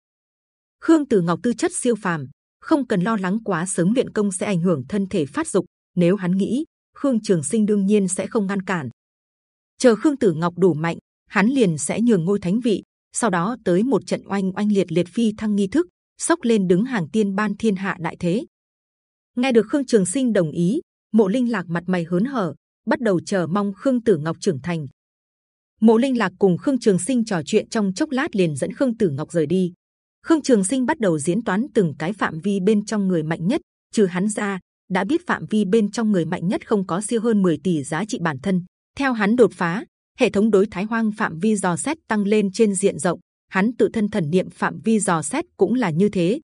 Khương Tử Ngọc tư chất siêu phàm, không cần lo lắng quá sớm luyện công sẽ ảnh hưởng thân thể phát dục. Nếu hắn nghĩ, Khương Trường Sinh đương nhiên sẽ không ngăn cản. Chờ Khương Tử Ngọc đủ mạnh, hắn liền sẽ nhường ngôi thánh vị, sau đó tới một trận oanh oanh liệt liệt phi thăng nghi thức, sốc lên đứng hàng tiên ban thiên hạ đại thế. Nghe được Khương Trường Sinh đồng ý, Mộ Linh Lạc mặt mày hớn hở, bắt đầu chờ mong Khương Tử Ngọc trưởng thành. Mộ Linh Lạc cùng Khương Trường Sinh trò chuyện trong chốc lát liền dẫn Khương Tử Ngọc rời đi. Khương Trường Sinh bắt đầu diễn toán từng cái phạm vi bên trong người mạnh nhất, trừ hắn ra, đã biết phạm vi bên trong người mạnh nhất không có siêu hơn 10 tỷ giá trị bản thân. Theo hắn đột phá, hệ thống đối Thái Hoang phạm vi dò xét tăng lên trên diện rộng. Hắn tự thân thần niệm phạm vi dò xét cũng là như thế.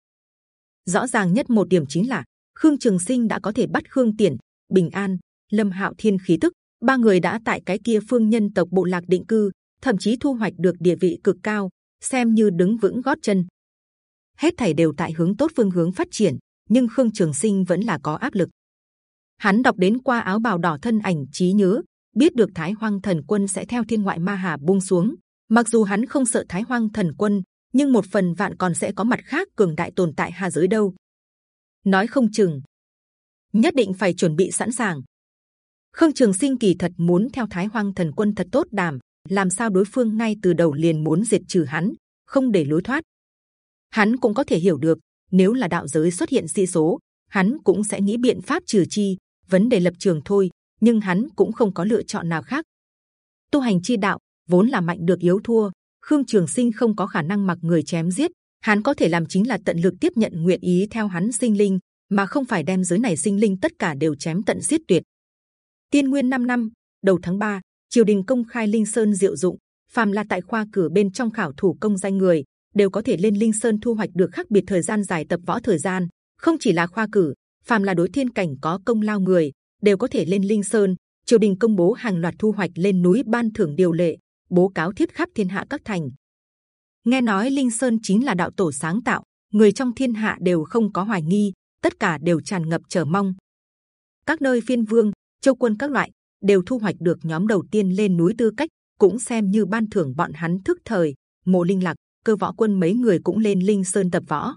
Rõ ràng nhất một điểm chính là Khương Trường Sinh đã có thể bắt Khương Tiền, Bình An, Lâm Hạo Thiên khí tức. Ba người đã tại cái kia phương nhân tộc bộ lạc định cư, thậm chí thu hoạch được địa vị cực cao, xem như đứng vững gót chân. Hết thảy đều tại hướng tốt phương hướng phát triển nhưng khương trường sinh vẫn là có áp lực. Hắn đọc đến qua áo bào đỏ thân ảnh trí nhớ biết được thái hoang thần quân sẽ theo thiên ngoại ma hà buông xuống. Mặc dù hắn không sợ thái hoang thần quân nhưng một phần vạn còn sẽ có mặt khác cường đại tồn tại hà giới đâu. Nói không chừng nhất định phải chuẩn bị sẵn sàng. Khương trường sinh kỳ thật muốn theo thái hoang thần quân thật tốt đàm, làm sao đối phương ngay từ đầu liền muốn diệt trừ hắn, không để lối thoát. Hắn cũng có thể hiểu được, nếu là đạo giới xuất hiện dị số, hắn cũng sẽ nghĩ biện pháp trừ chi, vấn đề lập trường thôi, nhưng hắn cũng không có lựa chọn nào khác. Tu hành chi đạo, vốn là mạnh được yếu thua, khương trường sinh không có khả năng mặc người chém giết, hắn có thể làm chính là tận lực tiếp nhận nguyện ý theo hắn sinh linh mà không phải đem giới này sinh linh tất cả đều chém tận giết tuyệt. Tiên nguyên 5 năm đầu tháng 3, triều đình công khai linh sơn diệu dụng. Phàm là tại khoa cử bên trong khảo thủ công danh người đều có thể lên linh sơn thu hoạch được khác biệt thời gian dài tập võ thời gian. Không chỉ là khoa cử phàm là đối thiên cảnh có công lao người đều có thể lên linh sơn. Triều đình công bố hàng loạt thu hoạch lên núi ban thưởng điều lệ bố cáo thiết khắp thiên hạ các thành. Nghe nói linh sơn chính là đạo tổ sáng tạo người trong thiên hạ đều không có hoài nghi tất cả đều tràn ngập chờ mong các nơi phiên vương châu quân các loại đều thu hoạch được nhóm đầu tiên lên núi tư cách cũng xem như ban thưởng bọn hắn thức thời mộ linh lạc cơ võ quân mấy người cũng lên linh sơn tập võ.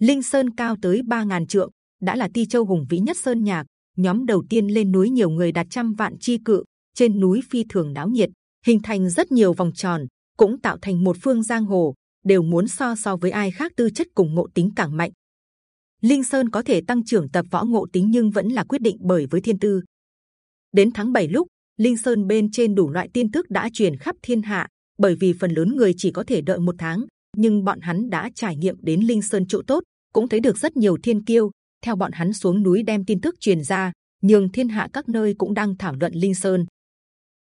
Linh sơn cao tới 3.000 trượng, đã là ti châu hùng vĩ nhất sơn nhạc. Nhóm đầu tiên lên núi nhiều người đạt trăm vạn chi cự, trên núi phi thường náo nhiệt, hình thành rất nhiều vòng tròn, cũng tạo thành một phương giang hồ, đều muốn so so với ai khác tư chất cùng ngộ tính càng mạnh. Linh Sơn có thể tăng trưởng tập võ ngộ tính nhưng vẫn là quyết định bởi với thiên tư. Đến tháng 7 lúc, Linh Sơn bên trên đủ loại tin tức đã truyền khắp thiên hạ, bởi vì phần lớn người chỉ có thể đợi một tháng, nhưng bọn hắn đã trải nghiệm đến linh sơn chỗ tốt, cũng thấy được rất nhiều thiên kiêu. Theo bọn hắn xuống núi đem tin tức truyền ra, nhưng thiên hạ các nơi cũng đang thảo luận linh sơn.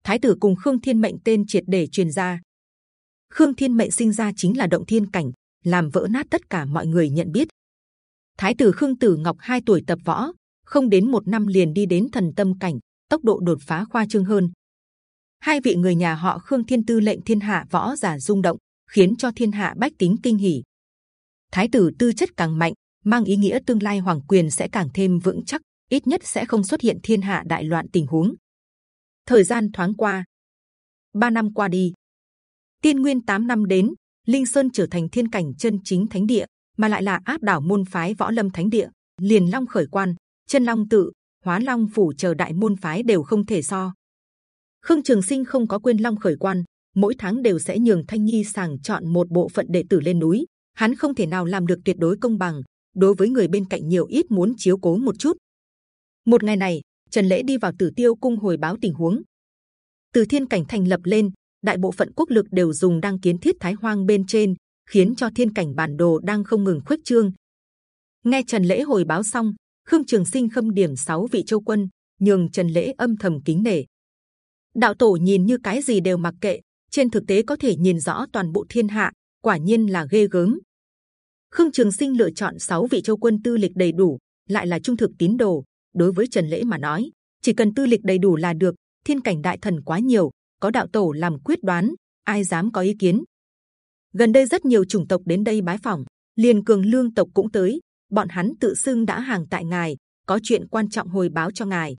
Thái tử cùng Khương Thiên mệnh tên triệt để truyền ra. Khương Thiên mệnh sinh ra chính là động thiên cảnh, làm vỡ nát tất cả mọi người nhận biết. Thái tử Khương Tử Ngọc 2 tuổi tập võ, không đến một năm liền đi đến thần tâm cảnh, tốc độ đột phá khoa trương hơn hai vị người nhà họ Khương Thiên Tư lệnh thiên hạ võ giả rung động, khiến cho thiên hạ bách tính kinh hỉ. Thái tử tư chất càng mạnh, mang ý nghĩa tương lai hoàng quyền sẽ càng thêm vững chắc, ít nhất sẽ không xuất hiện thiên hạ đại loạn tình huống. Thời gian thoáng qua, ba năm qua đi, tiên nguyên 8 năm đến, linh sơn trở thành thiên cảnh chân chính thánh địa, mà lại là áp đảo môn phái võ lâm thánh địa, liền long khởi quan, chân long tự, hóa long phủ chờ đại môn phái đều không thể so. Khương Trường Sinh không có quên Long khởi quan, mỗi tháng đều sẽ nhường Thanh Nhi sàng chọn một bộ phận đệ tử lên núi. Hắn không thể nào làm được tuyệt đối công bằng. Đối với người bên cạnh nhiều ít muốn chiếu cố một chút. Một ngày này, Trần Lễ đi vào Tử Tiêu cung hồi báo tình huống. Từ thiên cảnh thành lập lên, đại bộ phận quốc lực đều dùng đăng kiến thiết Thái Hoang bên trên, khiến cho thiên cảnh bản đồ đang không ngừng khuếch trương. Nghe Trần Lễ hồi báo xong, Khương Trường Sinh khâm điểm sáu vị châu quân, nhường Trần Lễ âm thầm kính nể đạo tổ nhìn như cái gì đều mặc kệ trên thực tế có thể nhìn rõ toàn bộ thiên hạ quả nhiên là ghê gớm khương trường sinh lựa chọn 6 vị châu quân tư lịch đầy đủ lại là trung thực tín đồ đối với trần lễ mà nói chỉ cần tư lịch đầy đủ là được thiên cảnh đại thần quá nhiều, có đạo tổ làm quyết đoán, ai dám có ý kiến? Gần đây rất nhiều chủng tộc đến đây bái phỏng, liền cường lương tộc cũng tới. Bọn hắn tự xưng đã hàng tại ngài, có chuyện quan trọng hồi báo cho ngài.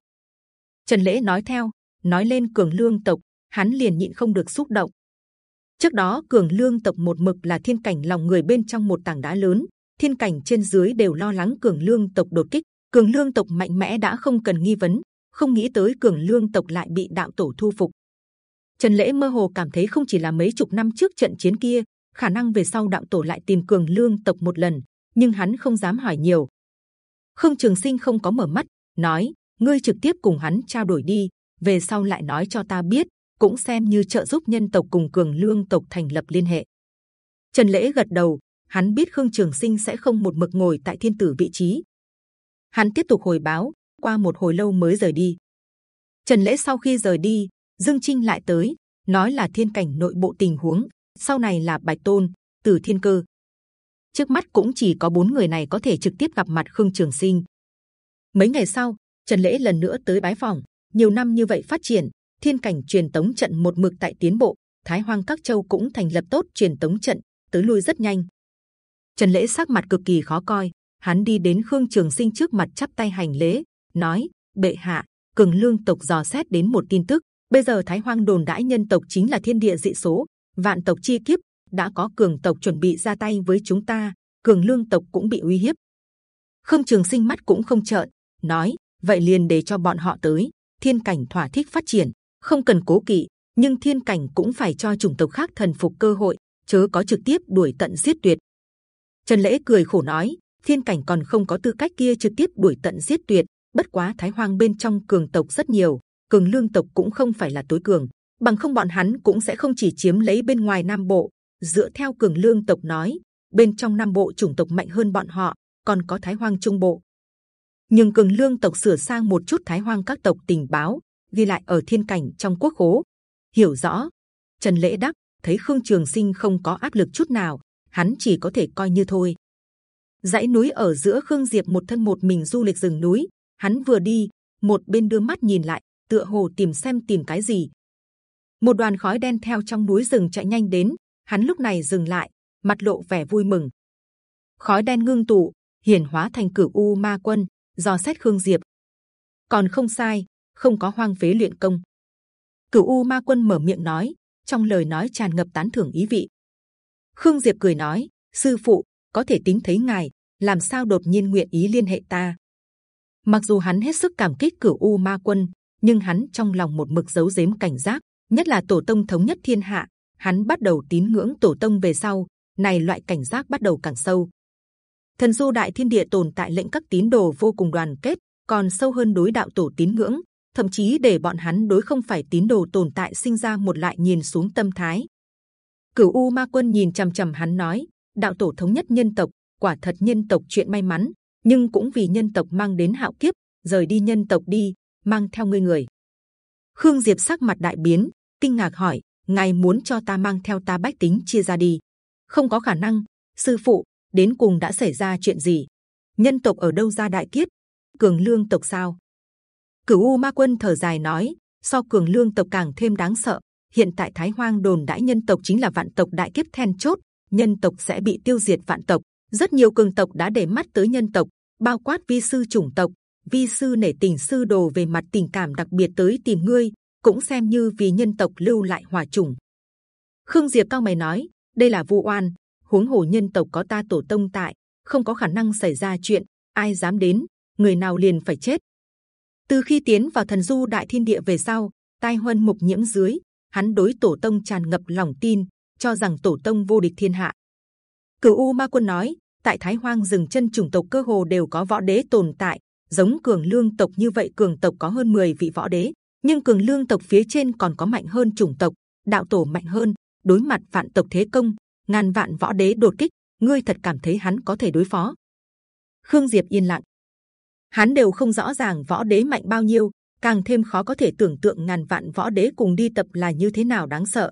Trần lễ nói theo, nói lên cường lương tộc, hắn liền nhịn không được xúc động. Trước đó cường lương tộc một mực là thiên cảnh lòng người bên trong một tảng đá lớn, thiên cảnh trên dưới đều lo lắng cường lương tộc đột kích. Cường lương tộc mạnh mẽ đã không cần nghi vấn, không nghĩ tới cường lương tộc lại bị đạo tổ thu phục. Trần lễ mơ hồ cảm thấy không chỉ là mấy chục năm trước trận chiến kia, khả năng về sau đạo tổ lại tìm cường lương tộc một lần, nhưng hắn không dám hỏi nhiều. Khương Trường Sinh không có mở mắt, nói: ngươi trực tiếp cùng hắn trao đổi đi, về sau lại nói cho ta biết, cũng xem như trợ giúp nhân tộc cùng cường lương tộc thành lập liên hệ. Trần lễ gật đầu, hắn biết Khương Trường Sinh sẽ không một mực ngồi tại thiên tử vị trí. Hắn tiếp tục hồi báo, qua một hồi lâu mới rời đi. Trần lễ sau khi rời đi, Dương Trinh lại tới, nói là thiên cảnh nội bộ tình huống, sau này là Bạch Tôn, tử Thiên Cơ. Trước mắt cũng chỉ có bốn người này có thể trực tiếp gặp mặt Khương Trường Sinh. Mấy ngày sau, Trần Lễ lần nữa tới bái phòng. Nhiều năm như vậy phát triển, thiên cảnh truyền tống trận một mực tại tiến bộ. Thái Hoang các châu cũng thành lập tốt truyền tống trận, tới lui rất nhanh. Trần Lễ sắc mặt cực kỳ khó coi, hắn đi đến Khương Trường Sinh trước mặt chắp tay hành lễ, nói: Bệ hạ, cường lương tộc dò xét đến một tin tức. Bây giờ Thái Hoang đồn đãi nhân tộc chính là thiên địa dị số, vạn tộc chi kiếp đã có cường tộc chuẩn bị ra tay với chúng ta, cường lương tộc cũng bị uy hiếp. Khương Trường Sinh mắt cũng không trợn, nói: vậy liền để cho bọn họ tới. Thiên cảnh thỏa thích phát triển, không cần cố kỵ, nhưng thiên cảnh cũng phải cho chủng tộc khác thần phục cơ hội, chớ có trực tiếp đuổi tận giết tuyệt. Trần lễ cười khổ nói: thiên cảnh còn không có tư cách kia trực tiếp đuổi tận giết tuyệt. Bất quá Thái Hoang bên trong cường tộc rất nhiều, cường lương tộc cũng không phải là tối cường, bằng không bọn hắn cũng sẽ không chỉ chiếm lấy bên ngoài Nam Bộ. Dựa theo cường lương tộc nói, bên trong Nam Bộ chủng tộc mạnh hơn bọn họ, còn có Thái Hoang Trung Bộ. Nhưng cường lương tộc sửa sang một chút Thái Hoang các tộc tình báo, ghi lại ở thiên cảnh trong quốc khố. Hiểu rõ. Trần Lễ đắc thấy Khương Trường Sinh không có áp lực chút nào, hắn chỉ có thể coi như thôi. dãy núi ở giữa Khương Diệp một thân một mình du lịch rừng núi, hắn vừa đi, một bên đưa mắt nhìn lại, tựa hồ tìm xem tìm cái gì. Một đoàn khói đen theo trong núi rừng chạy nhanh đến, hắn lúc này dừng lại, mặt lộ vẻ vui mừng. Khói đen ngưng tụ, hiển hóa thành cửu u ma quân, do xét khương diệp. Còn không sai, không có hoang phế luyện công. Cửu u ma quân mở miệng nói, trong lời nói tràn ngập tán thưởng ý vị. Khương diệp cười nói, sư phụ có thể tính thấy ngài, làm sao đột nhiên nguyện ý liên hệ ta? Mặc dù hắn hết sức cảm kích cửu u ma quân, nhưng hắn trong lòng một mực giấu giếm cảnh giác, nhất là tổ tông thống nhất thiên hạ, hắn bắt đầu tín ngưỡng tổ tông về sau, này loại cảnh giác bắt đầu càng sâu. Thần du đại thiên địa tồn tại lệnh các tín đồ vô cùng đoàn kết, còn sâu hơn đối đạo tổ tín ngưỡng, thậm chí để bọn hắn đối không phải tín đồ tồn tại sinh ra một lại nhìn xuống tâm thái. Cửu U Ma Quân nhìn c h ầ m c h ầ m hắn nói, đạo tổ thống nhất nhân tộc, quả thật nhân tộc chuyện may mắn, nhưng cũng vì nhân tộc mang đến hạo kiếp, rời đi nhân tộc đi, mang theo ngươi người. Khương Diệp sắc mặt đại biến, kinh ngạc hỏi: ngài muốn cho ta mang theo ta bách tính chia ra đi? Không có khả năng, sư phụ, đến cùng đã xảy ra chuyện gì? Nhân tộc ở đâu ra đại kiếp? Cường lương tộc sao? Cửu u ma quân thở dài nói, so cường lương tộc càng thêm đáng sợ, hiện tại thái hoang đồn đãi nhân tộc chính là vạn tộc đại kiếp then chốt, nhân tộc sẽ bị tiêu diệt vạn tộc. Rất nhiều cường tộc đã để mắt tới nhân tộc, bao quát vi sư chủng tộc. Vi sư nể tình sư đồ về mặt tình cảm đặc biệt tới tìm ngươi cũng xem như vì nhân tộc lưu lại hòa trùng. Khương Diệp cao mày nói, đây là vu oan, huống hồ nhân tộc có ta tổ tông tại, không có khả năng xảy ra chuyện, ai dám đến, người nào liền phải chết. Từ khi tiến vào thần du đại thiên địa về sau, tai huân mục nhiễm dưới, hắn đối tổ tông tràn ngập lòng tin, cho rằng tổ tông vô địch thiên hạ. Cửu U Ma Quân nói, tại Thái Hoang rừng chân chủng tộc cơ hồ đều có võ đế tồn tại, giống cường lương tộc như vậy cường tộc có hơn 10 vị võ đế, nhưng cường lương tộc phía trên còn có mạnh hơn chủng tộc, đạo tổ mạnh hơn, đối mặt vạn tộc thế công, ngàn vạn võ đế đột kích, ngươi thật cảm thấy hắn có thể đối phó. Khương diệp yên lặng. Hắn đều không rõ ràng võ đế mạnh bao nhiêu, càng thêm khó có thể tưởng tượng ngàn vạn võ đế cùng đi tập là như thế nào đáng sợ.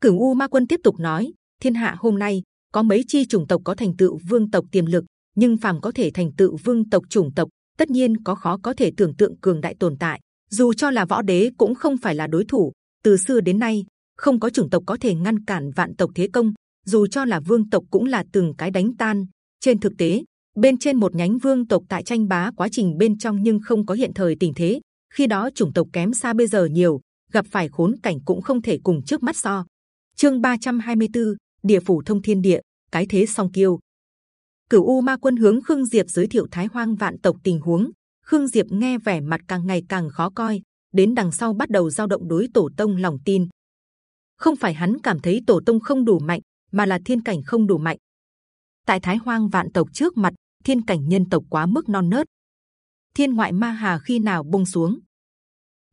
Cửu u ma quân tiếp tục nói, thiên hạ hôm nay, có mấy chi chủng tộc có thành tựu vương tộc tiềm lực, nhưng phàm có thể thành tựu vương tộc chủng tộc, tất nhiên có khó có thể tưởng tượng cường đại tồn tại dù cho là võ đế cũng không phải là đối thủ. Từ xưa đến nay, không có chủng tộc có thể ngăn cản vạn tộc thế công. Dù cho là vương tộc cũng là từng cái đánh tan. Trên thực tế, bên trên một nhánh vương tộc tại tranh bá quá trình bên trong nhưng không có hiện thời tình thế. Khi đó chủng tộc kém xa bây giờ nhiều, gặp phải khốn cảnh cũng không thể cùng trước mắt so. Chương 324, địa phủ thông thiên địa, cái thế song kiêu. Cửu U Ma Quân hướng Khương Diệp giới thiệu Thái Hoang vạn tộc tình huống. Khương Diệp nghe vẻ mặt càng ngày càng khó coi, đến đằng sau bắt đầu dao động đối Tổ Tông lòng tin. Không phải hắn cảm thấy Tổ Tông không đủ mạnh, mà là thiên cảnh không đủ mạnh. Tại Thái Hoang vạn tộc trước mặt, thiên cảnh nhân tộc quá mức non nớt. Thiên ngoại ma hà khi nào buông xuống?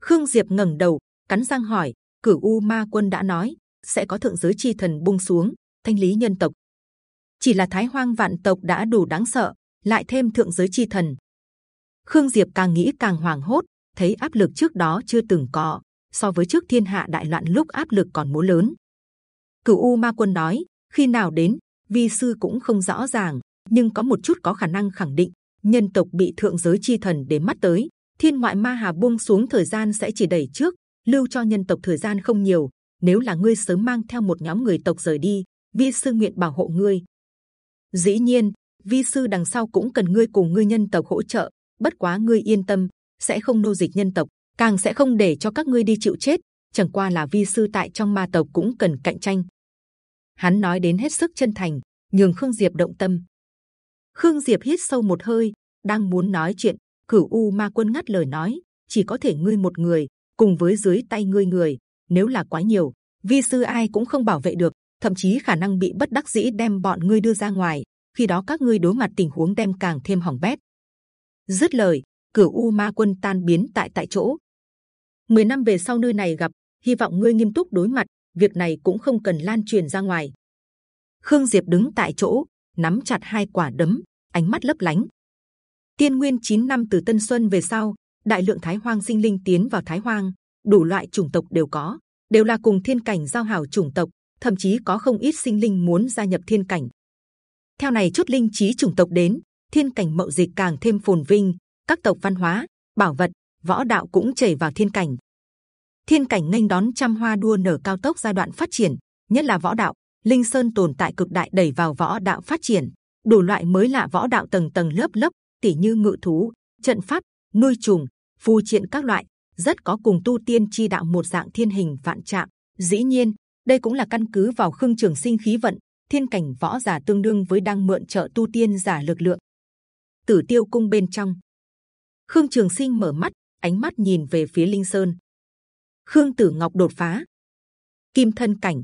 Khương Diệp ngẩng đầu, cắn răng hỏi. Cửu U Ma Quân đã nói sẽ có thượng giới chi thần buông xuống, thanh lý nhân tộc. Chỉ là Thái Hoang vạn tộc đã đủ đáng sợ, lại thêm thượng giới chi thần. Khương Diệp càng nghĩ càng hoảng hốt, thấy áp lực trước đó chưa từng có, so với trước thiên hạ đại loạn lúc áp lực còn muốn lớn. Cửu U Ma Quân nói, khi nào đến, vi sư cũng không rõ ràng, nhưng có một chút có khả năng khẳng định, nhân tộc bị thượng giới chi thần để mắt tới, thiên ngoại ma hà buông xuống thời gian sẽ chỉ đẩy trước, lưu cho nhân tộc thời gian không nhiều. Nếu là ngươi sớm mang theo một nhóm người tộc rời đi, vi sư nguyện bảo hộ ngươi. Dĩ nhiên, vi sư đằng sau cũng cần ngươi cùng ngươi nhân tộc hỗ trợ. Bất quá ngươi yên tâm, sẽ không nô dịch nhân tộc, càng sẽ không để cho các ngươi đi chịu chết. Chẳng qua là vi sư tại trong ma tộc cũng cần cạnh tranh. Hắn nói đến hết sức chân thành, nhường Khương Diệp động tâm. Khương Diệp hít sâu một hơi, đang muốn nói chuyện, Cửu U Ma Quân ngắt lời nói: chỉ có thể ngươi một người, cùng với dưới tay ngươi người, nếu là quá nhiều, vi sư ai cũng không bảo vệ được, thậm chí khả năng bị bất đắc dĩ đem bọn ngươi đưa ra ngoài. khi đó các ngươi đối mặt tình huống đem càng thêm hỏng bét dứt lời, cửu u ma quân tan biến tại tại chỗ. Mười năm về sau nơi này gặp, hy vọng ngươi nghiêm túc đối mặt. Việc này cũng không cần lan truyền ra ngoài. Khương Diệp đứng tại chỗ, nắm chặt hai quả đấm, ánh mắt lấp lánh. Tiên Nguyên 9 năm từ Tân Xuân về sau, đại lượng Thái Hoang sinh linh tiến vào Thái Hoang, đủ loại chủng tộc đều có, đều là cùng thiên cảnh giao hảo chủng tộc, thậm chí có không ít sinh linh muốn gia nhập thiên cảnh. Theo này chút linh trí chủng tộc đến, thiên cảnh mậu dịch càng thêm phồn vinh, các tộc văn hóa, bảo vật, võ đạo cũng chảy vào thiên cảnh. Thiên cảnh nghênh đón trăm hoa đua nở cao tốc giai đoạn phát triển, nhất là võ đạo, linh sơn tồn tại cực đại đẩy vào võ đạo phát triển, đủ loại mới lạ võ đạo tầng tầng lớp lớp, tỉ như ngự thú, trận pháp, nuôi trùng, phù triện các loại, rất có cùng tu tiên chi đạo một dạng thiên hình vạn trạng. Dĩ nhiên, đây cũng là căn cứ vào khương trường sinh khí vận, thiên cảnh võ giả tương đương với đang mượn trợ tu tiên giả lực lượng. Tử tiêu cung bên trong, khương trường sinh mở mắt, ánh mắt nhìn về phía linh sơn. khương tử ngọc đột phá, kim thân cảnh.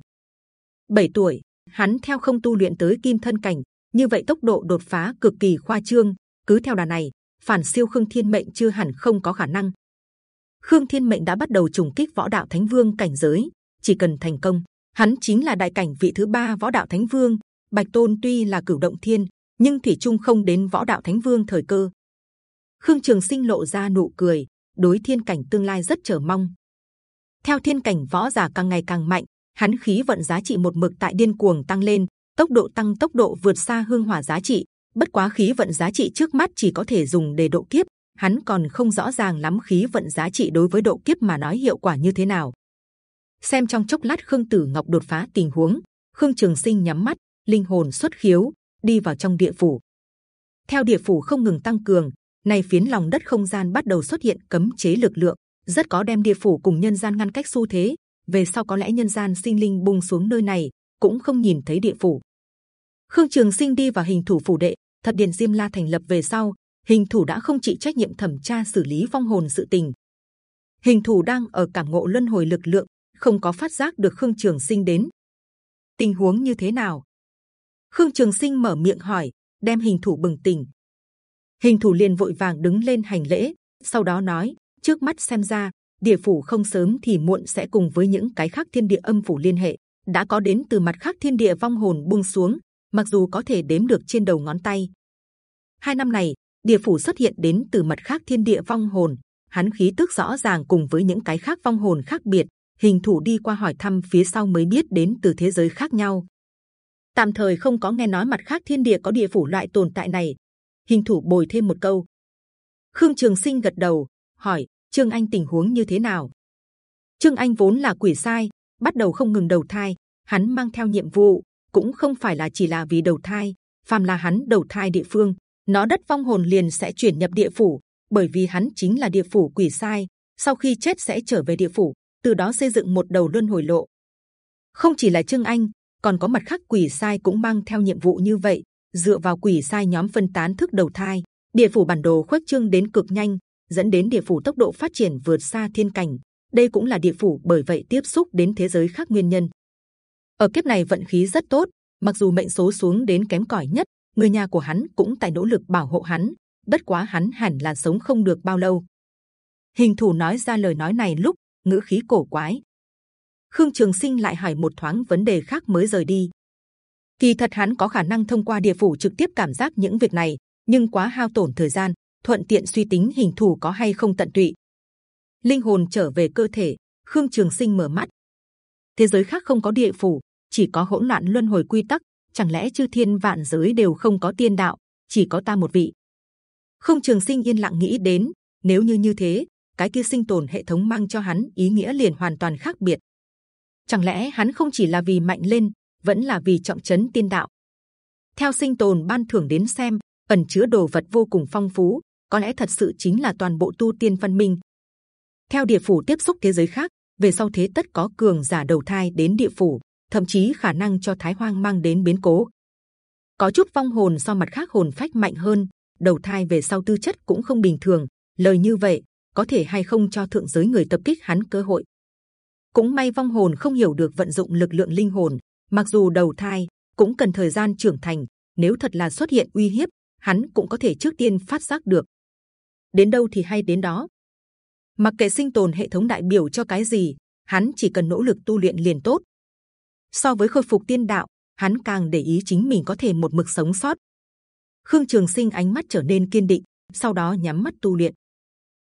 7 tuổi, hắn theo không tu luyện tới kim thân cảnh, như vậy tốc độ đột phá cực kỳ khoa trương. Cứ theo đà này, phản siêu khương thiên mệnh chưa hẳn không có khả năng. Khương Thiên Mệnh đã bắt đầu trùng kích võ đạo Thánh Vương cảnh giới, chỉ cần thành công, hắn chính là đại cảnh vị thứ ba võ đạo Thánh Vương. Bạch Tôn tuy là cửu động thiên, nhưng thủy trung không đến võ đạo Thánh Vương thời cơ. Khương Trường Sinh lộ ra nụ cười, đối thiên cảnh tương lai rất chờ mong. Theo thiên cảnh võ giả càng ngày càng mạnh, hắn khí vận giá trị một mực tại điên cuồng tăng lên, tốc độ tăng tốc độ vượt xa hương hỏa giá trị. Bất quá khí vận giá trị trước mắt chỉ có thể dùng để độ kiếp, hắn còn không rõ ràng lắm khí vận giá trị đối với độ kiếp mà nói hiệu quả như thế nào. Xem trong chốc lát Khương Tử Ngọc đột phá tình huống, Khương Trường Sinh nhắm mắt, linh hồn xuất khiếu, đi vào trong địa phủ. Theo địa phủ không ngừng tăng cường, này phiến lòng đất không gian bắt đầu xuất hiện cấm chế lực lượng, rất có đem địa phủ cùng nhân gian ngăn cách xu thế. Về sau có lẽ nhân gian sinh linh bung xuống nơi này, cũng không nhìn thấy địa phủ. Khương Trường Sinh đi vào hình thủ phủ đệ, thật điện Diêm La thành lập về sau, hình thủ đã không chịu trách nhiệm thẩm tra xử lý vong hồn sự tình. Hình thủ đang ở cảm ngộ luân hồi lực lượng, không có phát giác được Khương Trường Sinh đến. Tình huống như thế nào? Khương Trường Sinh mở miệng hỏi, đem hình thủ bừng tỉnh. Hình thủ liền vội vàng đứng lên hành lễ, sau đó nói: trước mắt xem ra địa phủ không sớm thì muộn sẽ cùng với những cái khác thiên địa âm phủ liên hệ. đã có đến từ mặt khác thiên địa vong hồn buông xuống, mặc dù có thể đếm được trên đầu ngón tay. Hai năm này địa phủ xuất hiện đến từ mặt khác thiên địa vong hồn hắn khí tức rõ ràng cùng với những cái khác vong hồn khác biệt hình thủ đi qua hỏi thăm phía sau mới biết đến từ thế giới khác nhau tạm thời không có nghe nói mặt khác thiên địa có địa phủ loại tồn tại này hình thủ bồi thêm một câu khương trường sinh gật đầu hỏi Trương Anh tình huống như thế nào? Trương Anh vốn là quỷ sai, bắt đầu không ngừng đầu thai, hắn mang theo nhiệm vụ cũng không phải là chỉ là vì đầu thai, phàm là hắn đầu thai địa phương, nó đất vong hồn liền sẽ chuyển nhập địa phủ, bởi vì hắn chính là địa phủ quỷ sai, sau khi chết sẽ trở về địa phủ, từ đó xây dựng một đầu luân hồi lộ. Không chỉ là Trương Anh, còn có mặt khác quỷ sai cũng mang theo nhiệm vụ như vậy, dựa vào quỷ sai nhóm phân tán thức đầu thai, địa phủ bản đồ khuếch trương đến cực nhanh, dẫn đến địa phủ tốc độ phát triển vượt xa thiên cảnh. Đây cũng là địa phủ bởi vậy tiếp xúc đến thế giới khác nguyên nhân. Ở kiếp này vận khí rất tốt, mặc dù mệnh số xuống đến kém cỏi nhất, người nhà của hắn cũng tại nỗ lực bảo hộ hắn. Bất quá hắn hẳn là sống không được bao lâu. Hình thủ nói ra lời nói này lúc ngữ khí cổ quái. Khương Trường Sinh lại hỏi một thoáng vấn đề khác mới rời đi. Kỳ thật hắn có khả năng thông qua địa phủ trực tiếp cảm giác những việc này, nhưng quá hao tổn thời gian, thuận tiện suy tính hình thù có hay không tận tụy. Linh hồn trở về cơ thể, Khương Trường Sinh mở mắt. Thế giới khác không có địa phủ, chỉ có hỗn loạn luân hồi quy tắc. Chẳng lẽ chư thiên vạn giới đều không có tiên đạo, chỉ có ta một vị? Khương Trường Sinh yên lặng nghĩ đến, nếu như như thế, cái kia sinh tồn hệ thống mang cho hắn ý nghĩa liền hoàn toàn khác biệt. Chẳng lẽ hắn không chỉ là vì mạnh lên, vẫn là vì trọng trấn tiên đạo? Theo sinh tồn ban thưởng đến xem, ẩn chứa đồ vật vô cùng phong phú, có lẽ thật sự chính là toàn bộ tu tiên văn minh. Theo địa phủ tiếp xúc thế giới khác, về sau thế tất có cường giả đầu thai đến địa phủ, thậm chí khả năng cho Thái Hoang mang đến biến cố. Có chút vong hồn so mặt khác hồn phách mạnh hơn, đầu thai về sau tư chất cũng không bình thường. Lời như vậy, có thể hay không cho thượng giới người tập kích hắn cơ hội? Cũng may vong hồn không hiểu được vận dụng lực lượng linh hồn, mặc dù đầu thai cũng cần thời gian trưởng thành. Nếu thật là xuất hiện uy hiếp, hắn cũng có thể trước tiên phát giác được. Đến đâu thì hay đến đó. Mặc kệ sinh tồn hệ thống đại biểu cho cái gì, hắn chỉ cần nỗ lực tu luyện liền tốt. So với khôi phục tiên đạo, hắn càng để ý chính mình có thể một mực sống sót. Khương Trường Sinh ánh mắt trở nên kiên định, sau đó nhắm mắt tu luyện.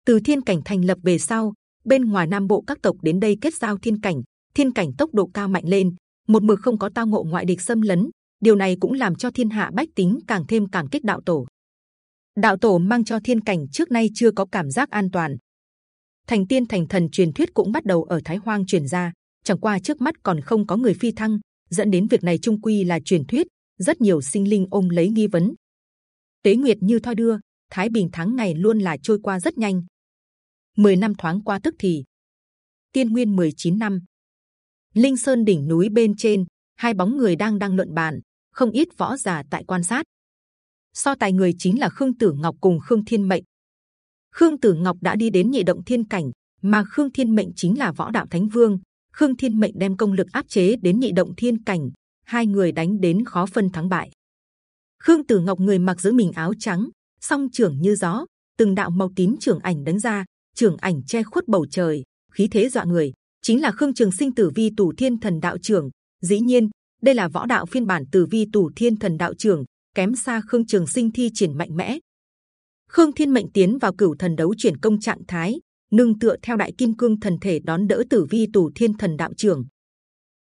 Từ thiên cảnh thành lập về sau, bên ngoài Nam Bộ các tộc đến đây kết giao thiên cảnh, thiên cảnh tốc độ cao mạnh lên, một mực không có tao ngộ ngoại địch xâm lấn, điều này cũng làm cho thiên hạ bách tính càng thêm cảm kích đạo tổ. Đạo tổ mang cho thiên cảnh trước nay chưa có cảm giác an toàn. Thành tiên thành thần truyền thuyết cũng bắt đầu ở Thái Hoang truyền ra, chẳng qua trước mắt còn không có người phi thăng, dẫn đến việc này trung quy là truyền thuyết. Rất nhiều sinh linh ôm lấy nghi vấn. Tế nguyệt như thoi đưa, Thái Bình tháng ngày luôn là trôi qua rất nhanh. 10 năm thoáng qua tức thì. Tiên Nguyên 19 năm. Linh Sơn đỉnh núi bên trên, hai bóng người đang đang luận bàn, không ít võ giả tại quan sát. So tài người chính là Khương Tử Ngọc cùng Khương Thiên Mệnh. Khương Tử Ngọc đã đi đến nhị động thiên cảnh, mà Khương Thiên Mệnh chính là võ đạo thánh vương. Khương Thiên Mệnh đem công lực áp chế đến nhị động thiên cảnh, hai người đánh đến khó phân thắng bại. Khương Tử Ngọc người mặc giữ mình áo trắng, song trưởng như gió, từng đạo màu tím trưởng ảnh đánh ra, trưởng ảnh che khuất bầu trời, khí thế dọa người. Chính là Khương Trường Sinh Tử Vi Tù Thiên Thần Đạo trưởng. Dĩ nhiên, đây là võ đạo phiên bản Tử Vi Tù Thiên Thần Đạo trưởng, kém xa Khương Trường Sinh thi triển mạnh mẽ. Khương Thiên mệnh tiến vào cửu thần đấu chuyển công trạng thái, nương tựa theo đại kim cương thần thể đón đỡ Tử Vi Tù Thiên Thần Đạo trưởng.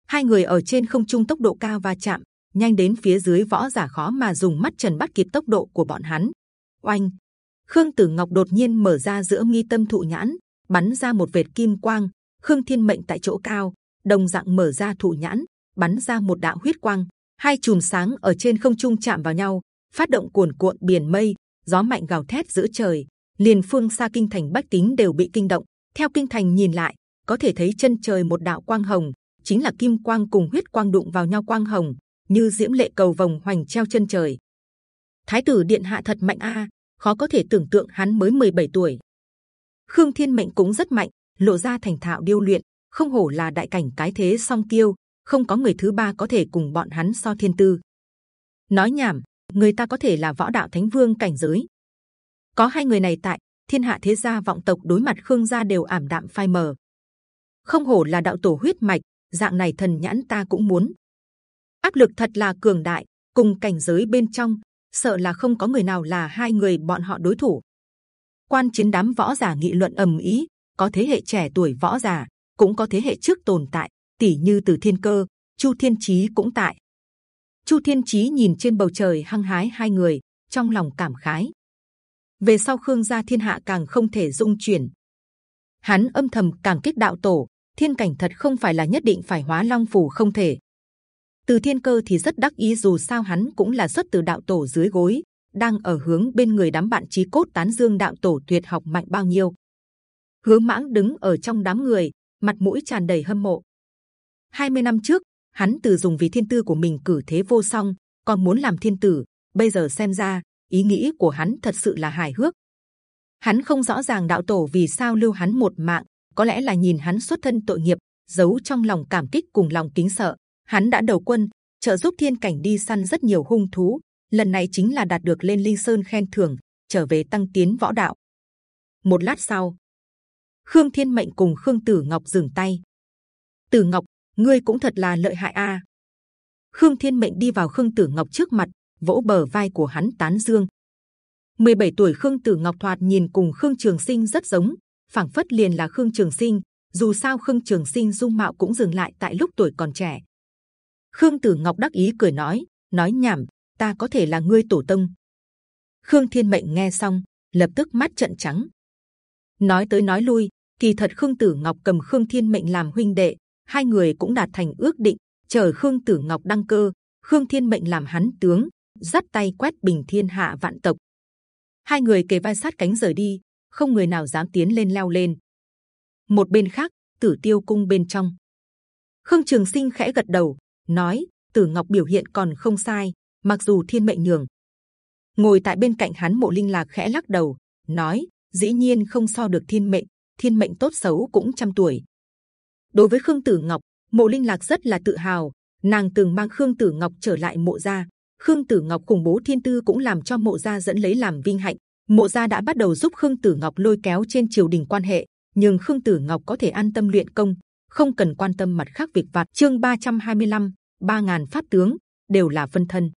Hai người ở trên không trung tốc độ cao va chạm, nhanh đến phía dưới võ giả khó mà dùng mắt trần bắt kịp tốc độ của bọn hắn. Oanh! Khương Tử Ngọc đột nhiên mở ra giữa nghi tâm thụ nhãn, bắn ra một vệt kim quang. Khương Thiên mệnh tại chỗ cao, đồng dạng mở ra thụ nhãn, bắn ra một đạo huyết quang. Hai chùm sáng ở trên không trung chạm vào nhau, phát động cuồn cuộn biển mây, gió mạnh gào thét giữa trời. liền phương xa kinh thành bách tính đều bị kinh động. Theo kinh thành nhìn lại, có thể thấy chân trời một đạo quang hồng, chính là kim quang cùng huyết quang đụng vào nhau quang hồng, như diễm lệ cầu vồng hoành treo chân trời. Thái tử điện hạ thật mạnh a, khó có thể tưởng tượng hắn mới 17 tuổi. Khương Thiên mệnh cũng rất mạnh, lộ ra thành thạo điêu luyện, không hổ là đại cảnh cái thế song tiêu, không có người thứ ba có thể cùng bọn hắn so thiên tư. Nói nhảm, người ta có thể là võ đạo thánh vương cảnh giới. Có hai người này tại thiên hạ thế gia vọng tộc đối mặt Khương gia đều ảm đạm phai mờ. Không hổ là đạo tổ huyết mạch, dạng này thần nhãn ta cũng muốn. Áp lực thật là cường đại, cùng cảnh giới bên trong sợ là không có người nào là hai người bọn họ đối thủ. Quan chiến đám võ giả nghị luận ầm ý, có thế hệ trẻ tuổi võ giả, cũng có thế hệ trước tồn tại, tỷ như từ thiên cơ, chu thiên chí cũng tại. chu thiên chí nhìn trên bầu trời hăng hái hai người, trong lòng cảm khái. về sau khương gia thiên hạ càng không thể dung chuyển. Hắn âm thầm càng kích đạo tổ, thiên cảnh thật không phải là nhất định phải hóa long phủ không thể. Từ thiên cơ thì rất đắc ý dù sao hắn cũng là xuất từ đạo tổ dưới gối, đang ở hướng bên người đám bạn trí cốt tán dương đạo tổ tuyệt học mạnh bao nhiêu. Hứa mãng đứng ở trong đám người, mặt mũi tràn đầy hâm mộ. 20 năm trước, hắn từ dùng vì thiên tư của mình cử thế vô song, còn muốn làm thiên tử. Bây giờ xem ra, ý nghĩ của hắn thật sự là hài hước. Hắn không rõ ràng đạo tổ vì sao lưu hắn một mạng, có lẽ là nhìn hắn xuất thân tội nghiệp, giấu trong lòng cảm kích cùng lòng kính sợ. Hắn đã đầu quân, trợ giúp thiên cảnh đi săn rất nhiều hung thú. Lần này chính là đạt được lên linh sơn khen thưởng, trở về tăng tiến võ đạo. Một lát sau, Khương Thiên Mệnh cùng Khương Tử Ngọc dừng tay. Tử Ngọc, ngươi cũng thật là lợi hại a. Khương Thiên Mệnh đi vào Khương Tử Ngọc trước mặt, vỗ bờ vai của hắn tán dương. 17 tuổi Khương Tử Ngọc thoạt nhìn cùng Khương Trường Sinh rất giống, phảng phất liền là Khương Trường Sinh. Dù sao Khương Trường Sinh dung mạo cũng dừng lại tại lúc tuổi còn trẻ. Khương Tử Ngọc đắc ý cười nói, nói nhảm, ta có thể là ngươi tổ tông. Khương Thiên Mệnh nghe xong, lập tức mắt trợn trắng. Nói tới nói lui, kỳ thật Khương Tử Ngọc cầm Khương Thiên Mệnh làm huynh đệ, hai người cũng đạt thành ước định, chờ Khương Tử Ngọc đăng cơ, Khương Thiên Mệnh làm hắn tướng, dắt tay quét bình thiên hạ vạn tộc. Hai người kề vai sát cánh rời đi, không người nào dám tiến lên leo lên. Một bên khác, Tử Tiêu cung bên trong, Khương Trường Sinh khẽ gật đầu, nói: Tử Ngọc biểu hiện còn không sai, mặc dù Thiên Mệnh nhường. Ngồi tại bên cạnh hắn Mộ Linh Lạc khẽ lắc đầu, nói: dĩ nhiên không so được Thiên Mệnh. Thiên Mệnh tốt xấu cũng trăm tuổi. Đối với Khương Tử Ngọc, Mộ Linh Lạc rất là tự hào. Nàng từng mang Khương Tử Ngọc trở lại Mộ gia. Khương Tử Ngọc cùng bố Thiên Tư cũng làm cho Mộ gia dẫn lấy làm vinh hạnh. Mộ gia đã bắt đầu giúp Khương Tử Ngọc lôi kéo trên triều đình quan hệ, nhưng Khương Tử Ngọc có thể an tâm luyện công, không cần quan tâm mặt khác việc vặt. Chương 325, ba ngàn phát tướng đều là phân thân.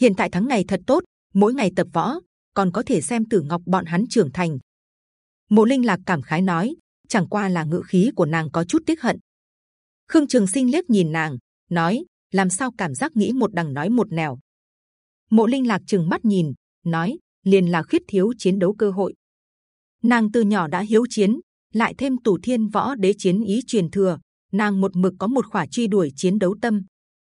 Hiện tại tháng ngày thật tốt, mỗi ngày tập võ, còn có thể xem Tử Ngọc bọn hắn trưởng thành. Mộ Linh lạc cảm khái nói, chẳng qua là ngữ khí của nàng có chút tiếc hận. Khương Trường Sinh liếc nhìn nàng, nói, làm sao cảm giác nghĩ một đằng nói một nẻo. Mộ Linh lạc chừng mắt nhìn, nói, liền là khuyết thiếu chiến đấu cơ hội. Nàng từ nhỏ đã hiếu chiến, lại thêm tủ thiên võ đế chiến ý truyền thừa, nàng một mực có một khỏa truy đuổi chiến đấu tâm.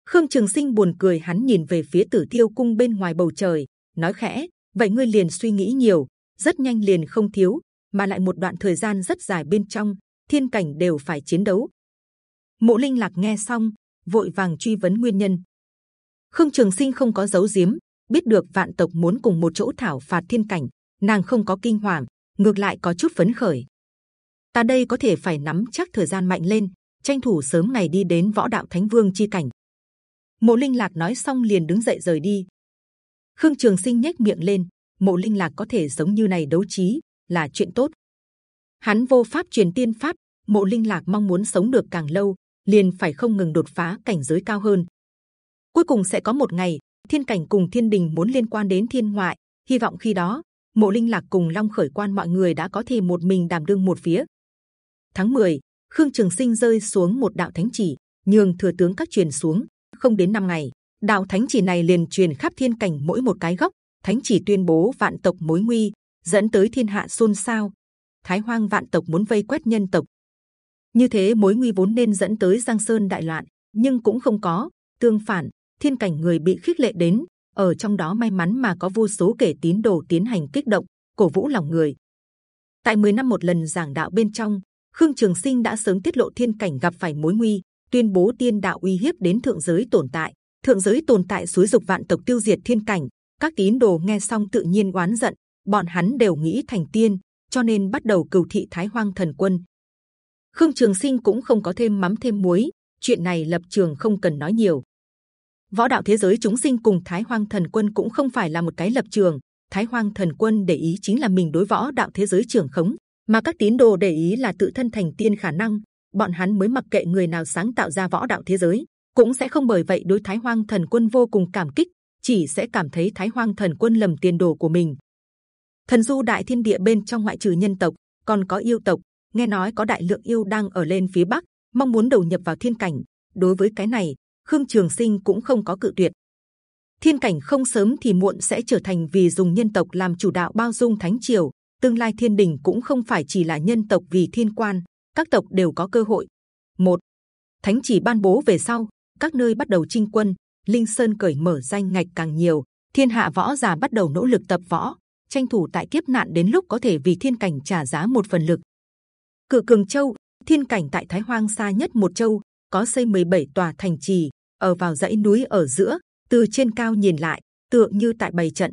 Khương Trường Sinh buồn cười, hắn nhìn về phía Tử Tiêu cung bên ngoài bầu trời, nói khẽ: vậy ngươi liền suy nghĩ nhiều, rất nhanh liền không thiếu, mà lại một đoạn thời gian rất dài bên trong thiên cảnh đều phải chiến đấu. Mộ Linh lạc nghe xong, vội vàng truy vấn nguyên nhân. Khương Trường Sinh không có giấu giếm, biết được vạn tộc muốn cùng một chỗ thảo phạt thiên cảnh, nàng không có kinh hoàng, ngược lại có chút phấn khởi. Ta đây có thể phải nắm chắc thời gian mạnh lên, tranh thủ sớm ngày đi đến võ đạo thánh vương chi cảnh. Mộ Linh lạc nói xong liền đứng dậy rời đi. Khương Trường Sinh nhếch miệng lên, Mộ Linh lạc có thể giống như này đấu trí là chuyện tốt. Hắn vô pháp truyền tiên pháp, Mộ Linh lạc mong muốn sống được càng lâu, liền phải không ngừng đột phá cảnh giới cao hơn. Cuối cùng sẽ có một ngày, thiên cảnh cùng thiên đình muốn liên quan đến thiên ngoại. Hy vọng khi đó, Mộ Linh lạc cùng Long khởi quan mọi người đã có thể một mình đảm đương một phía. Tháng 10, Khương Trường Sinh rơi xuống một đạo thánh chỉ, nhường thừa tướng các truyền xuống. Không đến năm ngày, đạo thánh chỉ này liền truyền khắp thiên cảnh mỗi một cái góc. Thánh chỉ tuyên bố vạn tộc mối nguy, dẫn tới thiên hạ xôn xao. Thái Hoang vạn tộc muốn vây quét nhân tộc, như thế mối nguy vốn nên dẫn tới Giang Sơn đại loạn, nhưng cũng không có. Tương phản, thiên cảnh người bị khích lệ đến, ở trong đó may mắn mà có vô số kẻ tín đồ tiến hành kích động, cổ vũ lòng người. Tại 10 năm một lần giảng đạo bên trong, Khương Trường Sinh đã sớm tiết lộ thiên cảnh gặp phải mối nguy, tuyên bố tiên đạo uy hiếp đến thượng giới tồn tại, thượng giới tồn tại suối dục vạn tộc tiêu diệt thiên cảnh. Các tín đồ nghe xong tự nhiên oán giận, bọn hắn đều nghĩ thành tiên, cho nên bắt đầu cầu thị Thái Hoang Thần Quân. Khương Trường Sinh cũng không có thêm mắm thêm muối, chuyện này lập trường không cần nói nhiều. Võ đạo thế giới chúng sinh cùng Thái Hoang Thần Quân cũng không phải là một cái lập trường. Thái Hoang Thần Quân để ý chính là mình đối võ đạo thế giới trưởng khống, mà các tín đồ để ý là tự thân thành tiên khả năng. Bọn hắn mới mặc kệ người nào sáng tạo ra võ đạo thế giới, cũng sẽ không bởi vậy đối Thái Hoang Thần Quân vô cùng cảm kích, chỉ sẽ cảm thấy Thái Hoang Thần Quân lầm tiền đồ của mình. Thần du đại thiên địa bên trong ngoại trừ nhân tộc, còn có yêu tộc. Nghe nói có đại lượng yêu đang ở lên phía bắc, mong muốn đầu nhập vào thiên cảnh. Đối với cái này, Khương Trường Sinh cũng không có cự tuyệt. Thiên cảnh không sớm thì muộn sẽ trở thành vì dùng nhân tộc làm chủ đạo bao dung thánh triều tương lai thiên đình cũng không phải chỉ là nhân tộc vì thiên quan, các tộc đều có cơ hội. Một, thánh chỉ ban bố về sau, các nơi bắt đầu chinh quân, linh sơn cởi mở danh ngạch càng nhiều, thiên hạ võ giả bắt đầu nỗ lực tập võ, tranh thủ tại kiếp nạn đến lúc có thể vì thiên cảnh trả giá một phần lực. Cửa cường châu, thiên cảnh tại Thái Hoang xa nhất một châu, có xây 17 tòa thành trì, ở vào dãy núi ở giữa, từ trên cao nhìn lại, tựa như tại bầy trận.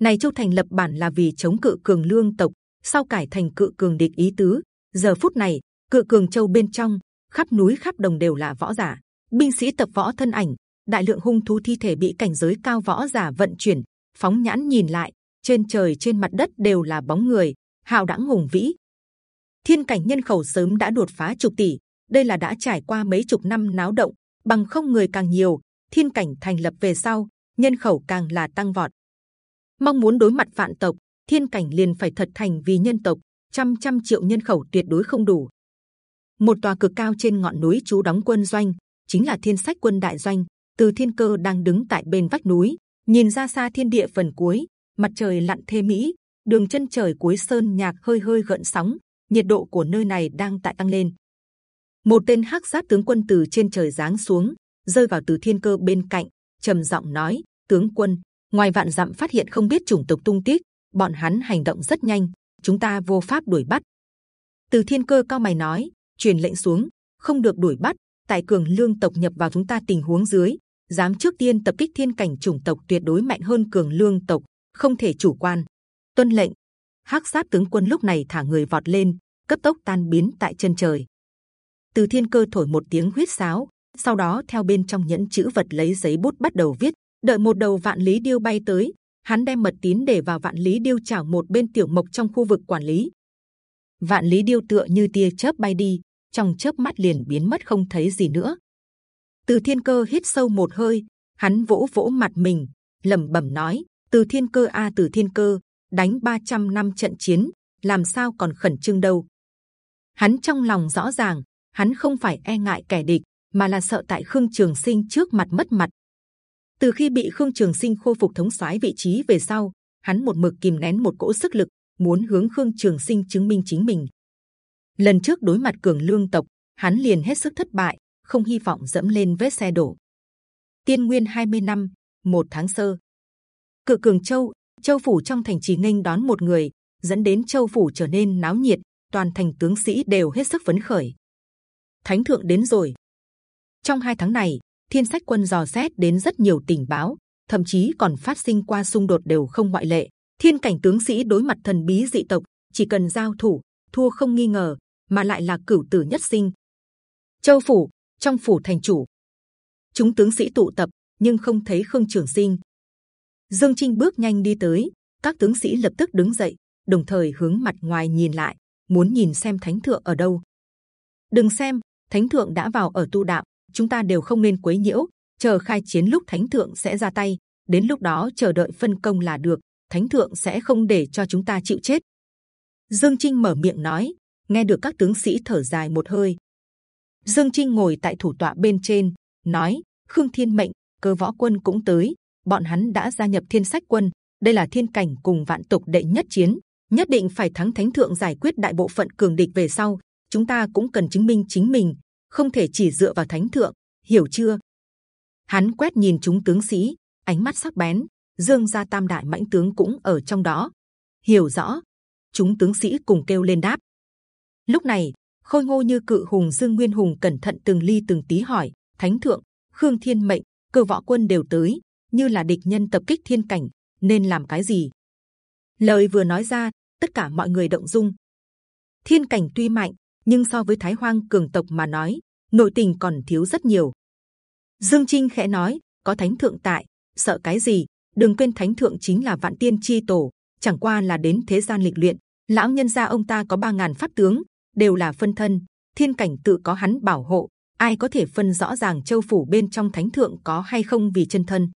Này châu thành lập bản là vì chống cự cường lương tộc, sau cải thành cự cường địch ý tứ. Giờ phút này, cự cường châu bên trong, khắp núi khắp đồng đều là võ giả, binh sĩ tập võ thân ảnh, đại lượng hung thú thi thể bị cảnh giới cao võ giả vận chuyển, phóng nhãn nhìn lại, trên trời trên mặt đất đều là bóng người, hào đẳng hùng vĩ. Thiên cảnh nhân khẩu sớm đã đột phá chục tỷ, đây là đã trải qua mấy chục năm náo động, bằng không người càng nhiều, thiên cảnh thành lập về sau, nhân khẩu càng là tăng vọt. Mong muốn đối mặt vạn tộc, thiên cảnh liền phải thật thành vì nhân tộc, trăm trăm triệu nhân khẩu tuyệt đối không đủ. Một tòa cực cao trên ngọn núi trú đóng quân doanh, chính là thiên sách quân đại doanh. Từ thiên cơ đang đứng tại bên vách núi, nhìn ra xa thiên địa phần cuối, mặt trời lặn thê mỹ, đường chân trời cuối sơn nhạc hơi hơi gợn sóng, nhiệt độ của nơi này đang tại tăng lên. Một tên hắc giáp tướng quân từ trên trời giáng xuống, rơi vào từ thiên cơ bên cạnh, trầm giọng nói: tướng quân, ngoài vạn dặm phát hiện không biết chủng tộc tung tích, bọn hắn hành động rất nhanh, chúng ta vô pháp đuổi bắt. Từ thiên cơ cao mày nói, truyền lệnh xuống, không được đuổi bắt. Tại cường lương tộc nhập vào chúng ta tình huống dưới, dám trước tiên tập kích thiên cảnh chủng tộc tuyệt đối mạnh hơn cường lương tộc, không thể chủ quan. Tuân lệnh. Hắc sát tướng quân lúc này thả người vọt lên, cấp tốc tan biến tại chân trời. Từ thiên cơ thổi một tiếng huyết sáo, sau đó theo bên trong nhẫn chữ vật lấy giấy bút bắt đầu viết. Đợi một đầu vạn lý điêu bay tới, hắn đem mật tín để vào vạn lý điêu chảo một bên tiểu mộc trong khu vực quản lý. Vạn lý điêu tựa như tia chớp bay đi, trong chớp mắt liền biến mất không thấy gì nữa. Từ Thiên Cơ hít sâu một hơi, hắn vỗ vỗ mặt mình, lẩm bẩm nói: Từ Thiên Cơ a Từ Thiên Cơ, đánh 300 năm trận chiến, làm sao còn khẩn trương đâu? Hắn trong lòng rõ ràng, hắn không phải e ngại kẻ địch, mà là sợ tại Khương Trường Sinh trước mặt mất mặt. Từ khi bị Khương Trường Sinh khôi phục thống soái vị trí về sau, hắn một mực kìm nén một cỗ sức lực, muốn hướng Khương Trường Sinh chứng minh chính mình. Lần trước đối mặt cường lương tộc, hắn liền hết sức thất bại, không hy vọng dẫm lên vết xe đổ. Tiên Nguyên 20 năm, một tháng sơ, cự cường châu, châu phủ trong thành trì nghênh đón một người, dẫn đến châu phủ trở nên náo nhiệt, toàn thành tướng sĩ đều hết sức phấn khởi. Thánh thượng đến rồi. Trong hai tháng này, thiên sách quân dò xét đến rất nhiều tình báo, thậm chí còn phát sinh qua xung đột đều không ngoại lệ. Thiên cảnh tướng sĩ đối mặt thần bí dị tộc, chỉ cần giao thủ, thua không nghi ngờ, mà lại là cửu tử nhất sinh. Châu phủ trong phủ thành chủ, chúng tướng sĩ tụ tập nhưng không thấy khương trường sinh. Dương Trinh bước nhanh đi tới, các tướng sĩ lập tức đứng dậy, đồng thời hướng mặt ngoài nhìn lại, muốn nhìn xem thánh thượng ở đâu. Đừng xem, thánh thượng đã vào ở tu đạo, chúng ta đều không nên quấy nhiễu, chờ khai chiến lúc thánh thượng sẽ ra tay, đến lúc đó chờ đợi phân công là được, thánh thượng sẽ không để cho chúng ta chịu chết. Dương Trinh mở miệng nói, nghe được các tướng sĩ thở dài một hơi. Dương Trinh ngồi tại thủ tọa bên trên, nói: Khương Thiên mệnh, cơ võ quân cũng tới, bọn hắn đã gia nhập Thiên Sách quân. Đây là thiên cảnh cùng vạn tộc đệ nhất chiến, nhất định phải thắng Thánh thượng giải quyết đại bộ phận cường địch về sau. Chúng ta cũng cần chứng minh chính mình, không thể chỉ dựa vào Thánh thượng, hiểu chưa? Hắn quét nhìn chúng tướng sĩ, ánh mắt sắc bén. Dương gia Tam đại mãnh tướng cũng ở trong đó. Hiểu rõ, chúng tướng sĩ cùng kêu lên đáp. Lúc này, khôi ngô như cự hùng Dương Nguyên Hùng cẩn thận từng ly từng tí hỏi: Thánh thượng, Khương Thiên mệnh, cơ võ quân đều tới, như là địch nhân tập kích thiên cảnh, nên làm cái gì? Lời vừa nói ra, tất cả mọi người động dung. Thiên cảnh tuy mạnh, nhưng so với Thái Hoang cường tộc mà nói, nội tình còn thiếu rất nhiều. Dương Trinh khẽ nói: có Thánh thượng tại, sợ cái gì? Đừng quên Thánh thượng chính là vạn tiên chi tổ, chẳng qua là đến thế gian lịch luyện. Lão nhân gia ông ta có ba ngàn pháp tướng, đều là phân thân. Thiên cảnh tự có hắn bảo hộ, ai có thể phân rõ ràng châu phủ bên trong thánh thượng có hay không vì chân thân?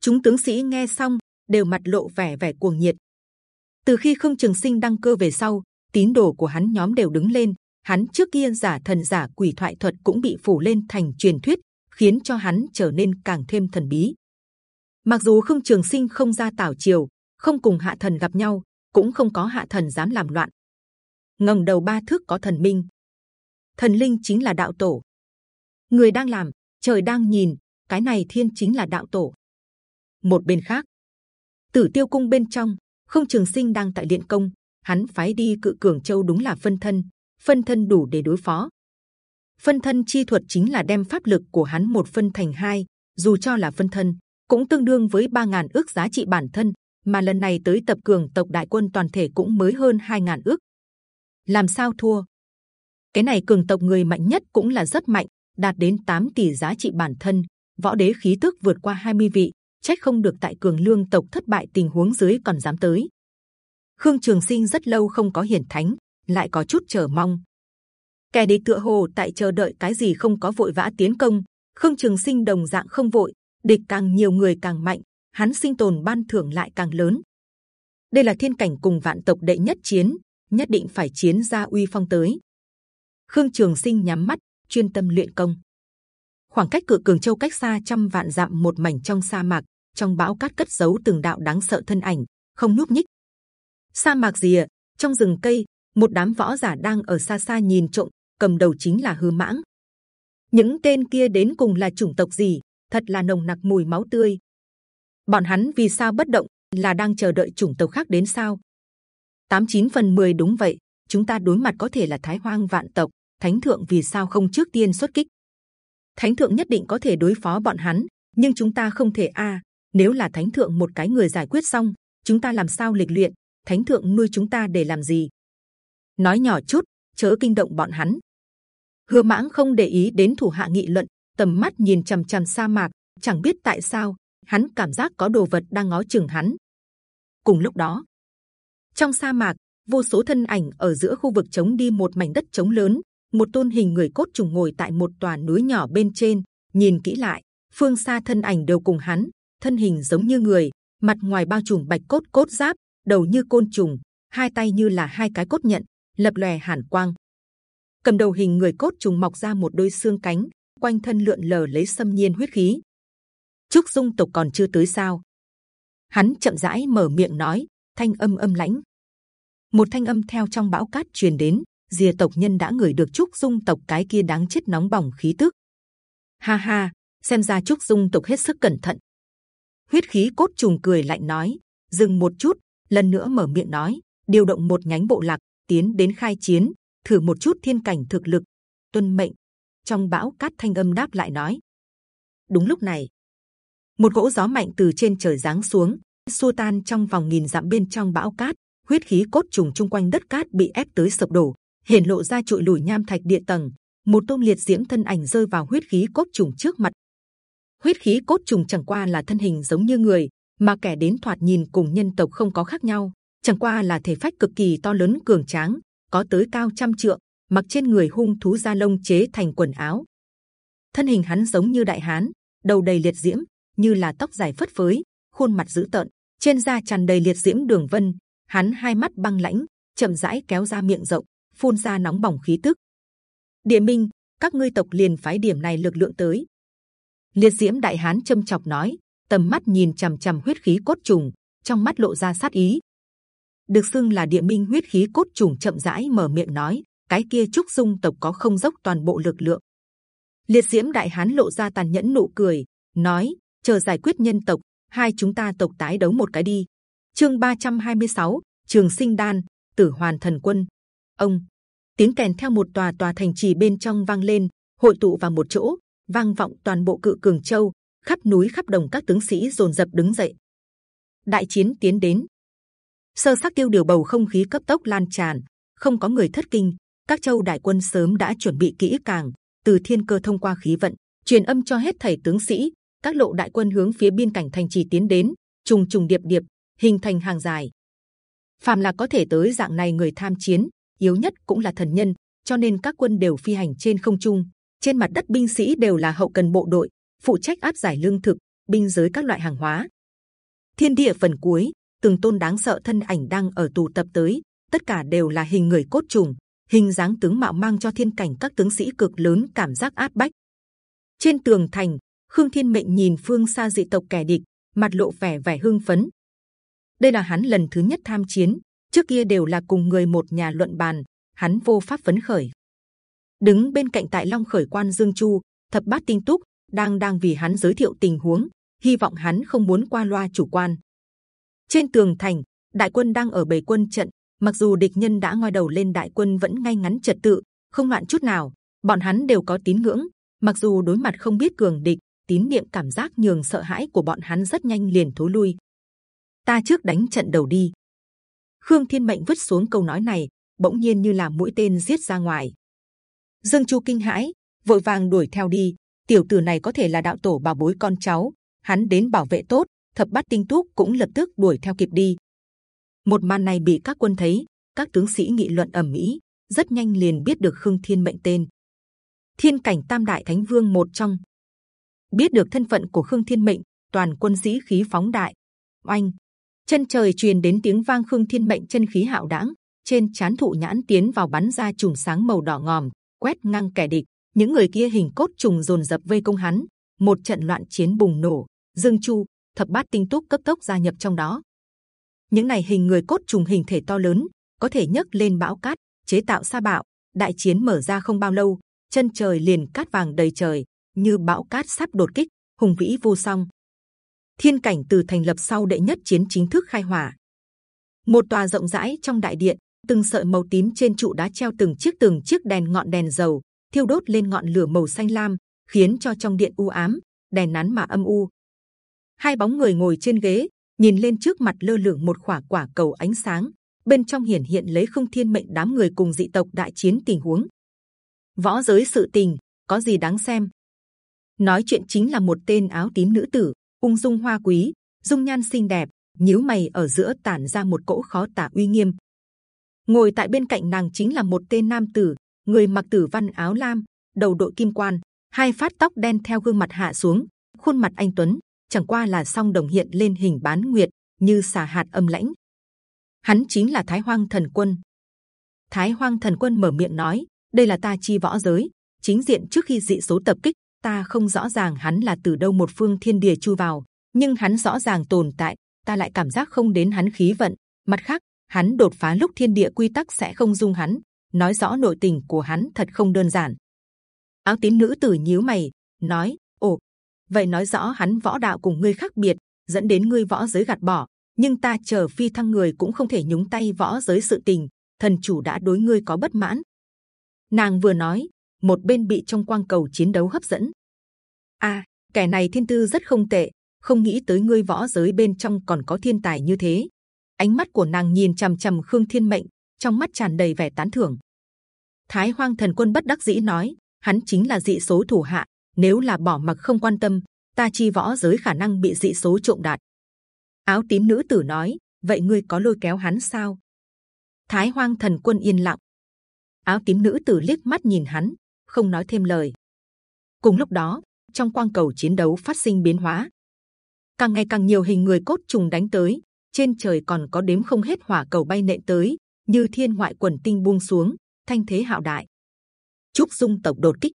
Chúng tướng sĩ nghe xong đều mặt lộ vẻ vẻ cuồng nhiệt. Từ khi Khương Trường Sinh đăng cơ về sau, tín đồ của hắn nhóm đều đứng lên. Hắn trước kia giả thần giả quỷ thoại thuật cũng bị phủ lên thành truyền thuyết, khiến cho hắn trở nên càng thêm thần bí. Mặc dù không Trường Sinh không ra tảo triều, không cùng hạ thần gặp nhau, cũng không có hạ thần dám làm loạn. ngẩng đầu ba thước có thần minh, thần linh chính là đạo tổ. Người đang làm, trời đang nhìn, cái này thiên chính là đạo tổ. Một bên khác, Tử Tiêu cung bên trong, không trường sinh đang tại điện công, hắn phái đi cự cường châu đúng là phân thân, phân thân đủ để đối phó. Phân thân chi thuật chính là đem pháp lực của hắn một phân thành hai, dù cho là phân thân, cũng tương đương với 3.000 ước giá trị bản thân, mà lần này tới tập cường tộc đại quân toàn thể cũng mới hơn 2.000 ước. Làm sao thua? Cái này cường tộc người mạnh nhất cũng là rất mạnh, đạt đến 8 tỷ giá trị bản thân, võ đế khí tức vượt qua 20 vị, trách không được tại cường lương tộc thất bại tình huống dưới còn dám tới. Khương Trường Sinh rất lâu không có hiển thánh, lại có chút chờ mong. Kẻ địch tựa hồ tại chờ đợi cái gì không có vội vã tiến công. Khương Trường Sinh đồng dạng không vội, địch càng nhiều người càng mạnh, hắn sinh tồn ban thưởng lại càng lớn. Đây là thiên cảnh cùng vạn tộc đệ nhất chiến, nhất định phải chiến ra uy phong tới. Khương Trường Sinh nhắm mắt, chuyên tâm luyện công. Khoảng cách cự cường châu cách xa trăm vạn dặm một mảnh trong sa mạc, trong bão cát cất giấu từng đạo đáng sợ thân ảnh, không núp nhích. Sa mạc rìa, trong rừng cây, một đám võ giả đang ở xa xa nhìn trộm, cầm đầu chính là hư mãng. Những tên kia đến cùng là chủng tộc gì? Thật là nồng nặc mùi máu tươi. Bọn hắn vì sao bất động? Là đang chờ đợi chủng tộc khác đến sao? Tám chín phần 10 đúng vậy. Chúng ta đối mặt có thể là Thái Hoang vạn tộc. Thánh thượng vì sao không trước tiên xuất kích? Thánh thượng nhất định có thể đối phó bọn hắn, nhưng chúng ta không thể a. nếu là Thánh thượng một cái người giải quyết xong, chúng ta làm sao lịch luyện? Thánh thượng nuôi chúng ta để làm gì? Nói nhỏ chút, chớ kinh động bọn hắn. Hứa Mãng không để ý đến thủ hạ nghị luận, tầm mắt nhìn c h ầ m c h ầ m sa mạc, chẳng biết tại sao hắn cảm giác có đồ vật đang ngó chừng hắn. Cùng lúc đó, trong sa mạc, vô số thân ảnh ở giữa khu vực trống đi một mảnh đất trống lớn, một tôn hình người cốt trùng ngồi tại một tòa núi nhỏ bên trên. Nhìn kỹ lại, phương xa thân ảnh đều cùng hắn, thân hình giống như người, mặt ngoài bao trùm bạch cốt cốt giáp, đầu như côn trùng, hai tay như là hai cái cốt nhận, lập lòe hàn quang cầm đầu hình người cốt trùng mọc ra một đôi xương cánh, quanh thân lượn lờ lấy xâm nhiên huyết khí. Trúc Dung tộc còn chưa tới sao? Hắn chậm rãi mở miệng nói, thanh âm âm lãnh. Một thanh âm theo trong bão cát truyền đến, Diệp tộc nhân đã ngửi được Trúc Dung tộc cái kia đáng chết nóng bỏng khí tức. Ha ha, xem ra Trúc Dung tộc hết sức cẩn thận. Huyết khí cốt trùng cười lạnh nói, dừng một chút, lần nữa mở miệng nói, điều động một nhánh bộ lạc tiến đến khai chiến, thử một chút thiên cảnh thực lực. Tuân mệnh. Trong bão cát thanh âm đáp lại nói. Đúng lúc này, một cỗ gió mạnh từ trên trời giáng xuống, xua tan trong vòng nghìn dặm bên trong bão cát. Huyết khí cốt trùng chung quanh đất cát bị ép tới sập đổ, hiển lộ ra trụi lùi nham thạch địa tầng. Một tôn liệt diễm thân ảnh rơi vào huyết khí cốt trùng trước mặt. Huyết khí cốt trùng chẳng qua là thân hình giống như người, mà kẻ đến thoạt nhìn cùng nhân tộc không có khác nhau, chẳng qua là thể phách cực kỳ to lớn cường tráng, có tới cao trăm trượng, mặc trên người hung thú da lông chế thành quần áo. Thân hình hắn giống như đại hán, đầu đầy liệt diễm, như là tóc dài phất phới, khuôn mặt dữ tợn, trên da tràn đầy liệt diễm đường vân. Hắn hai mắt băng lãnh, chậm rãi kéo ra miệng rộng, phun ra nóng bỏng khí tức. Địa Minh, các ngươi tộc liền phái điểm này lực lượng tới. Liệt diễm đại hán châm chọc nói, tầm mắt nhìn c h ầ m c h ầ m huyết khí cốt trùng, trong mắt lộ ra sát ý, được xưng là địa minh huyết khí cốt trùng chậm rãi mở miệng nói cái kia trúc dung tộc có không dốc toàn bộ lực lượng. Liệt diễm đại hán lộ ra tàn nhẫn nụ cười nói chờ giải quyết nhân tộc hai chúng ta tộc tái đấu một cái đi. Chương 326, trường sinh đan tử hoàn thần quân. Ông tiếng kèn theo một tòa tòa thành trì bên trong vang lên hội tụ vào một chỗ vang vọng toàn bộ cự cường châu khắp núi khắp đồng các tướng sĩ rồn rập đứng dậy. Đại chiến tiến đến sơ sắc tiêu điều bầu không khí cấp tốc lan tràn, không có người thất kinh. Các châu đại quân sớm đã chuẩn bị kỹ càng, từ thiên cơ thông qua khí vận, truyền âm cho hết thầy tướng sĩ. Các lộ đại quân hướng phía biên cảnh thành trì tiến đến, trùng trùng điệp điệp, hình thành hàng dài. Phàm là có thể tới dạng này người tham chiến, yếu nhất cũng là thần nhân, cho nên các quân đều phi hành trên không trung. Trên mặt đất binh sĩ đều là hậu cần bộ đội, phụ trách áp giải lương thực, binh giới các loại hàng hóa. Thiên địa phần cuối từng tôn đáng sợ thân ảnh đang ở tụ tập tới, tất cả đều là hình người cốt trùng, hình dáng tướng mạo mang cho thiên cảnh các tướng sĩ cực lớn cảm giác áp bách. Trên tường thành, Khương Thiên Mệnh nhìn phương xa dị tộc kẻ địch, mặt lộ vẻ vẻ hưng phấn. Đây là hắn lần thứ nhất tham chiến, trước kia đều là cùng người một nhà luận bàn, hắn vô pháp phấn khởi. Đứng bên cạnh tại Long khởi quan Dương Chu, thập bát tinh túc đang đang vì hắn giới thiệu tình huống, hy vọng hắn không muốn qua loa chủ quan. Trên tường thành, đại quân đang ở bầy quân trận, mặc dù địch nhân đã ngoi đầu lên, đại quân vẫn ngay ngắn trật tự, không loạn chút nào. Bọn hắn đều có tín ngưỡng, mặc dù đối mặt không biết cường địch, tín niệm cảm giác nhường sợ hãi của bọn hắn rất nhanh liền thối lui. Ta trước đánh trận đầu đi. Khương Thiên Mệnh vứt xuống câu nói này, bỗng nhiên như là mũi tên giết ra ngoài. Dương Chu kinh hãi, vội vàng đuổi theo đi. Tiểu tử này có thể là đạo tổ bảo bối con cháu, hắn đến bảo vệ tốt, thập bát tinh túc cũng lập tức đuổi theo kịp đi. Một màn này bị các quân thấy, các tướng sĩ nghị luận ầm ĩ, rất nhanh liền biết được Khương Thiên mệnh tên. Thiên cảnh Tam Đại Thánh Vương một trong. Biết được thân phận của Khương Thiên mệnh, toàn quân sĩ khí phóng đại. Oanh, chân trời truyền đến tiếng vang Khương Thiên mệnh chân khí hạo đãng, trên chán thụ nhãn tiến vào bắn ra chùm sáng màu đỏ ngòm, quét ngang kẻ địch. Những người kia hình cốt trùng dồn dập vây công hắn, một trận loạn chiến bùng nổ. Dương Chu, thập bát tinh túc cấp tốc gia nhập trong đó. Những này hình người cốt trùng hình thể to lớn, có thể nhấc lên bão cát, chế tạo sa bạo. Đại chiến mở ra không bao lâu, chân trời liền cát vàng đầy trời, như bão cát sắp đột kích, hùng vĩ vô song. Thiên cảnh từ thành lập sau đệ nhất chiến chính thức khai hỏa. Một tòa rộng rãi trong đại điện, từng sợi màu tím trên trụ đá treo từng chiếc từng chiếc đèn ngọn đèn dầu, thiêu đốt lên ngọn lửa màu xanh lam, khiến cho trong điện u ám, đèn nắn mà âm u. Hai bóng người ngồi trên ghế, nhìn lên trước mặt lơ lửng một quả quả cầu ánh sáng, bên trong hiển hiện lấy không thiên mệnh đám người cùng dị tộc đại chiến tình huống. Võ giới sự tình có gì đáng xem? Nói chuyện chính là một tên áo tím nữ tử, ung dung hoa quý, dung nhan xinh đẹp, nhíu mày ở giữa tản ra một cỗ khó tả uy nghiêm. Ngồi tại bên cạnh nàng chính là một tên nam tử, người mặc tử văn áo lam, đầu đội kim quan, hai phát tóc đen theo gương mặt hạ xuống, khuôn mặt anh tuấn, chẳng qua là song đồng hiện lên hình bán nguyệt như xà hạt âm lãnh. Hắn chính là Thái Hoang Thần Quân. Thái Hoang Thần Quân mở miệng nói: đây là ta chi võ giới, chính diện trước khi dị số tập kích, ta không rõ ràng hắn là từ đâu một phương thiên địa chui vào, nhưng hắn rõ ràng tồn tại, ta lại cảm giác không đến hắn khí vận. Mặt khác, hắn đột phá lúc thiên địa quy tắc sẽ không dung hắn, nói rõ nội tình của hắn thật không đơn giản. Áo tím nữ tử nhíu mày, nói: vậy nói rõ hắn võ đạo cùng ngươi khác biệt, dẫn đến ngươi võ giới gạt bỏ. Nhưng ta chờ phi thăng người cũng không thể nhúng tay võ giới sự tình. Thần chủ đã đối ngươi có bất mãn. Nàng vừa nói, một bên bị trong quang cầu chiến đấu hấp dẫn. A, kẻ này thiên tư rất không tệ, không nghĩ tới ngươi võ giới bên trong còn có thiên tài như thế. Ánh mắt của nàng nhìn c h ầ m c h ầ m Khương Thiên Mệnh, trong mắt tràn đầy vẻ tán thưởng. Thái Hoang Thần Quân bất đắc dĩ nói, hắn chính là dị số thủ hạ, nếu là bỏ mặc không quan tâm, ta chi võ giới khả năng bị dị số trộm đạt. Áo tím nữ tử nói, vậy ngươi có lôi kéo hắn sao? Thái Hoang Thần Quân yên lặng. Áo tím nữ tử liếc mắt nhìn hắn, không nói thêm lời. Cùng lúc đó, trong quang cầu chiến đấu phát sinh biến hóa, càng ngày càng nhiều hình người cốt trùng đánh tới, trên trời còn có đếm không hết hỏa cầu bay nện tới, như thiên ngoại quần tinh buông xuống, thanh thế hạo đại. Trúc Dung tộc đột kích,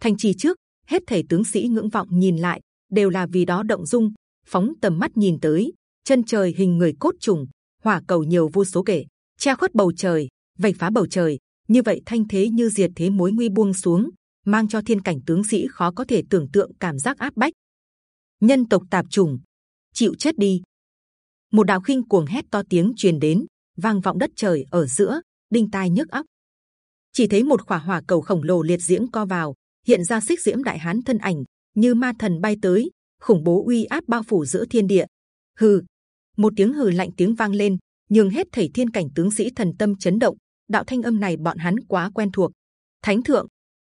thành trì trước hết thể tướng sĩ ngưỡng vọng nhìn lại, đều là vì đó động dung, phóng tầm mắt nhìn tới. Chân trời hình người cốt trùng, hỏa cầu nhiều vô số kể, che khuất bầu trời, vạch phá bầu trời. Như vậy thanh thế như diệt thế mối nguy buông xuống, mang cho thiên cảnh tướng sĩ khó có thể tưởng tượng cảm giác áp bách. Nhân tộc tạp trùng chịu chết đi. Một đạo khinh cuồng hét to tiếng truyền đến, vang vọng đất trời ở giữa, đinh tai nhức óc. Chỉ thấy một khỏa hỏa cầu khổng lồ liệt diễm co vào hiện ra xích diễm đại hán thân ảnh, như ma thần bay tới, khủng bố uy áp bao phủ giữa thiên địa. Hừ, một tiếng hừ lạnh tiếng vang lên, nhường hết thảy thiên cảnh tướng sĩ thần tâm chấn động, đạo thanh âm này bọn hắn quá quen thuộc. Thánh thượng,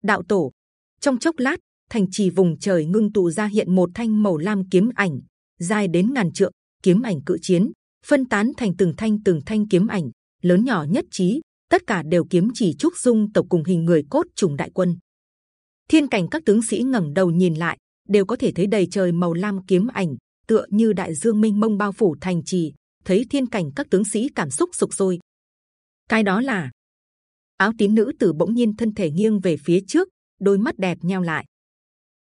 đạo tổ, trong chốc lát, thành trì vùng trời ngưng tụ ra hiện một thanh màu lam kiếm ảnh, dài đến ngàn trượng, kiếm ảnh cự chiến, phân tán thành từng thanh từng thanh kiếm ảnh, lớn nhỏ nhất trí, tất cả đều kiếm chỉ trúc dung tộc cùng hình người cốt trùng đại quân thiên cảnh các tướng sĩ ngẩng đầu nhìn lại đều có thể thấy đầy trời màu lam kiếm ảnh tựa như đại dương minh mông bao phủ thành trì thấy thiên cảnh các tướng sĩ cảm xúc sục sôi cái đó là áo tím nữ tử bỗng nhiên thân thể nghiêng về phía trước đôi mắt đẹp nheo lại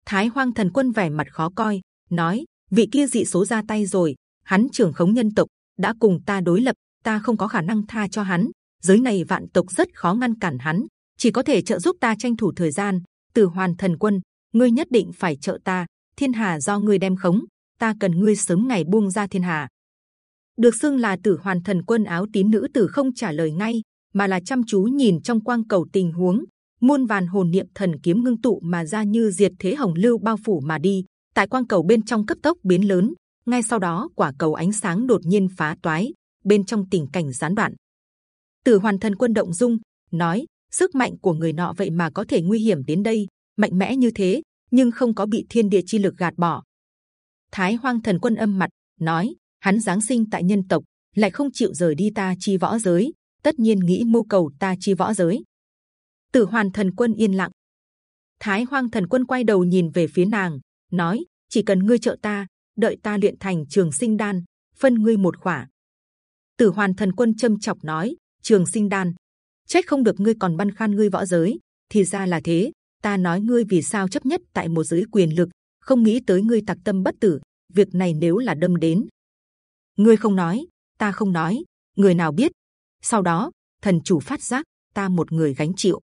thái hoang thần quân vẻ mặt khó coi nói vị kia dị số ra tay rồi hắn trưởng khống nhân tộc đã cùng ta đối lập ta không có khả năng tha cho hắn. Giới này vạn tộc rất khó ngăn cản hắn, chỉ có thể trợ giúp ta tranh thủ thời gian. Tử Hoàn Thần Quân, ngươi nhất định phải trợ ta. Thiên Hà do ngươi đem khống, ta cần ngươi sớm ngày buông ra Thiên Hà. Được xưng là Tử Hoàn Thần Quân áo tín nữ tử không trả lời ngay, mà là chăm chú nhìn trong quang cầu tình huống. Muôn vàn hồn niệm thần kiếm ngưng tụ mà ra như diệt thế hồng lưu bao phủ mà đi. Tại quang cầu bên trong cấp tốc biến lớn, ngay sau đó quả cầu ánh sáng đột nhiên phá toái, bên trong tình cảnh gián đoạn. Tử Hoàn Thần Quân động dung nói: sức mạnh của người nọ vậy mà có thể nguy hiểm đến đây, mạnh mẽ như thế, nhưng không có bị thiên địa chi lực gạt bỏ. Thái Hoang Thần Quân âm mặt nói: hắn giáng sinh tại nhân tộc, lại không chịu rời đi ta chi võ giới, tất nhiên nghĩ mưu cầu ta chi võ giới. Tử Hoàn Thần Quân yên lặng. Thái Hoang Thần Quân quay đầu nhìn về phía nàng, nói: chỉ cần ngươi trợ ta, đợi ta luyện thành Trường Sinh Đan, phân ngươi một khỏa. Tử Hoàn Thần Quân châm chọc nói: Trường Sinh Đan, trách không được ngươi còn băn khoăn ngươi võ giới, thì ra là thế. Ta nói ngươi vì sao chấp nhất tại một giới quyền lực, không nghĩ tới ngươi tặc tâm bất tử. Việc này nếu là đâm đến, ngươi không nói, ta không nói, người nào biết? Sau đó, thần chủ phát giác, ta một người gánh chịu.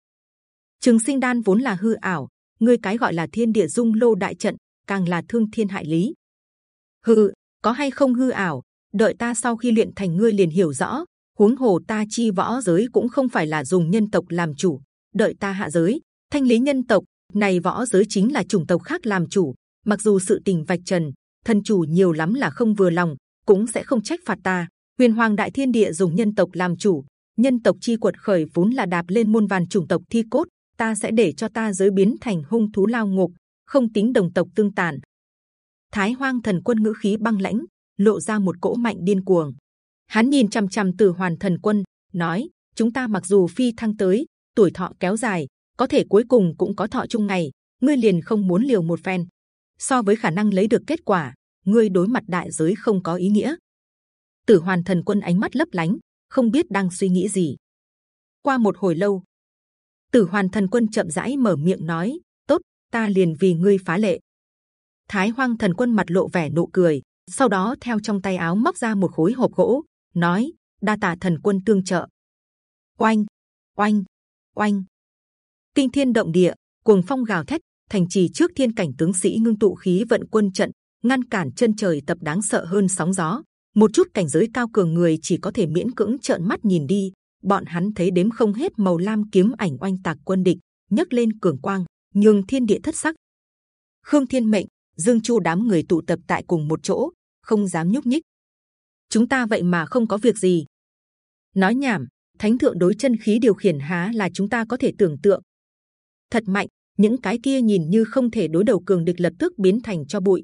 Trường sinh đan vốn là hư ảo, ngươi cái gọi là thiên địa dung lô đại trận, càng là thương thiên hại lý. Hư, có hay không hư ảo? Đợi ta sau khi luyện thành ngươi liền hiểu rõ. Huống hồ ta chi võ giới cũng không phải là dùng nhân tộc làm chủ. Đợi ta hạ giới, thanh lý nhân tộc, này võ giới chính là chủng tộc khác làm chủ. Mặc dù sự tình vạch trần, thần chủ nhiều lắm là không vừa lòng, cũng sẽ không trách phạt ta. Huyền Hoàng Đại Thiên Địa dùng nhân tộc làm chủ, nhân tộc chi quật khởi vốn là đạp lên muôn vàn chủng tộc thi cốt, ta sẽ để cho ta giới biến thành hung thú lao ngục, không tính đồng tộc tương tàn. Thái Hoang Thần Quân ngữ khí băng lãnh, lộ ra một cỗ mạnh điên cuồng. Hắn nhìn c h m c h m Tử Hoàn Thần Quân, nói: chúng ta mặc dù phi thăng tới, tuổi thọ kéo dài, có thể cuối cùng cũng có thọ chung ngày. Ngươi liền không muốn liều một phen. So với khả năng lấy được kết quả, ngươi đối mặt đại giới không có ý nghĩa. Tử Hoàn Thần Quân ánh mắt lấp lánh, không biết đang suy nghĩ gì. Qua một hồi lâu, Tử Hoàn Thần Quân chậm rãi mở miệng nói: tốt, ta liền vì ngươi phá lệ. Thái Hoang Thần Quân mặt lộ vẻ nụ cười, sau đó theo trong tay áo móc ra một khối hộp gỗ, nói: đa tạ Thần Quân tương trợ. Oanh, oanh, oanh, kinh thiên động địa, cuồng phong gào thét, thành trì trước thiên cảnh tướng sĩ ngưng tụ khí vận quân trận, ngăn cản chân trời tập đáng sợ hơn sóng gió. Một chút cảnh giới cao cường người chỉ có thể miễn cưỡng trợn mắt nhìn đi. Bọn hắn thấy đếm không hết màu lam kiếm ảnh oanh tạc quân địch, nhấc lên cường quang, nhường thiên địa thất sắc. Khương Thiên mệnh Dương Chu đám người tụ tập tại cùng một chỗ, không dám nhúc nhích. Chúng ta vậy mà không có việc gì. Nói nhảm, Thánh thượng đối chân khí điều khiển há là chúng ta có thể tưởng tượng. Thật mạnh, những cái kia nhìn như không thể đối đầu cường địch lập tức biến thành cho bụi.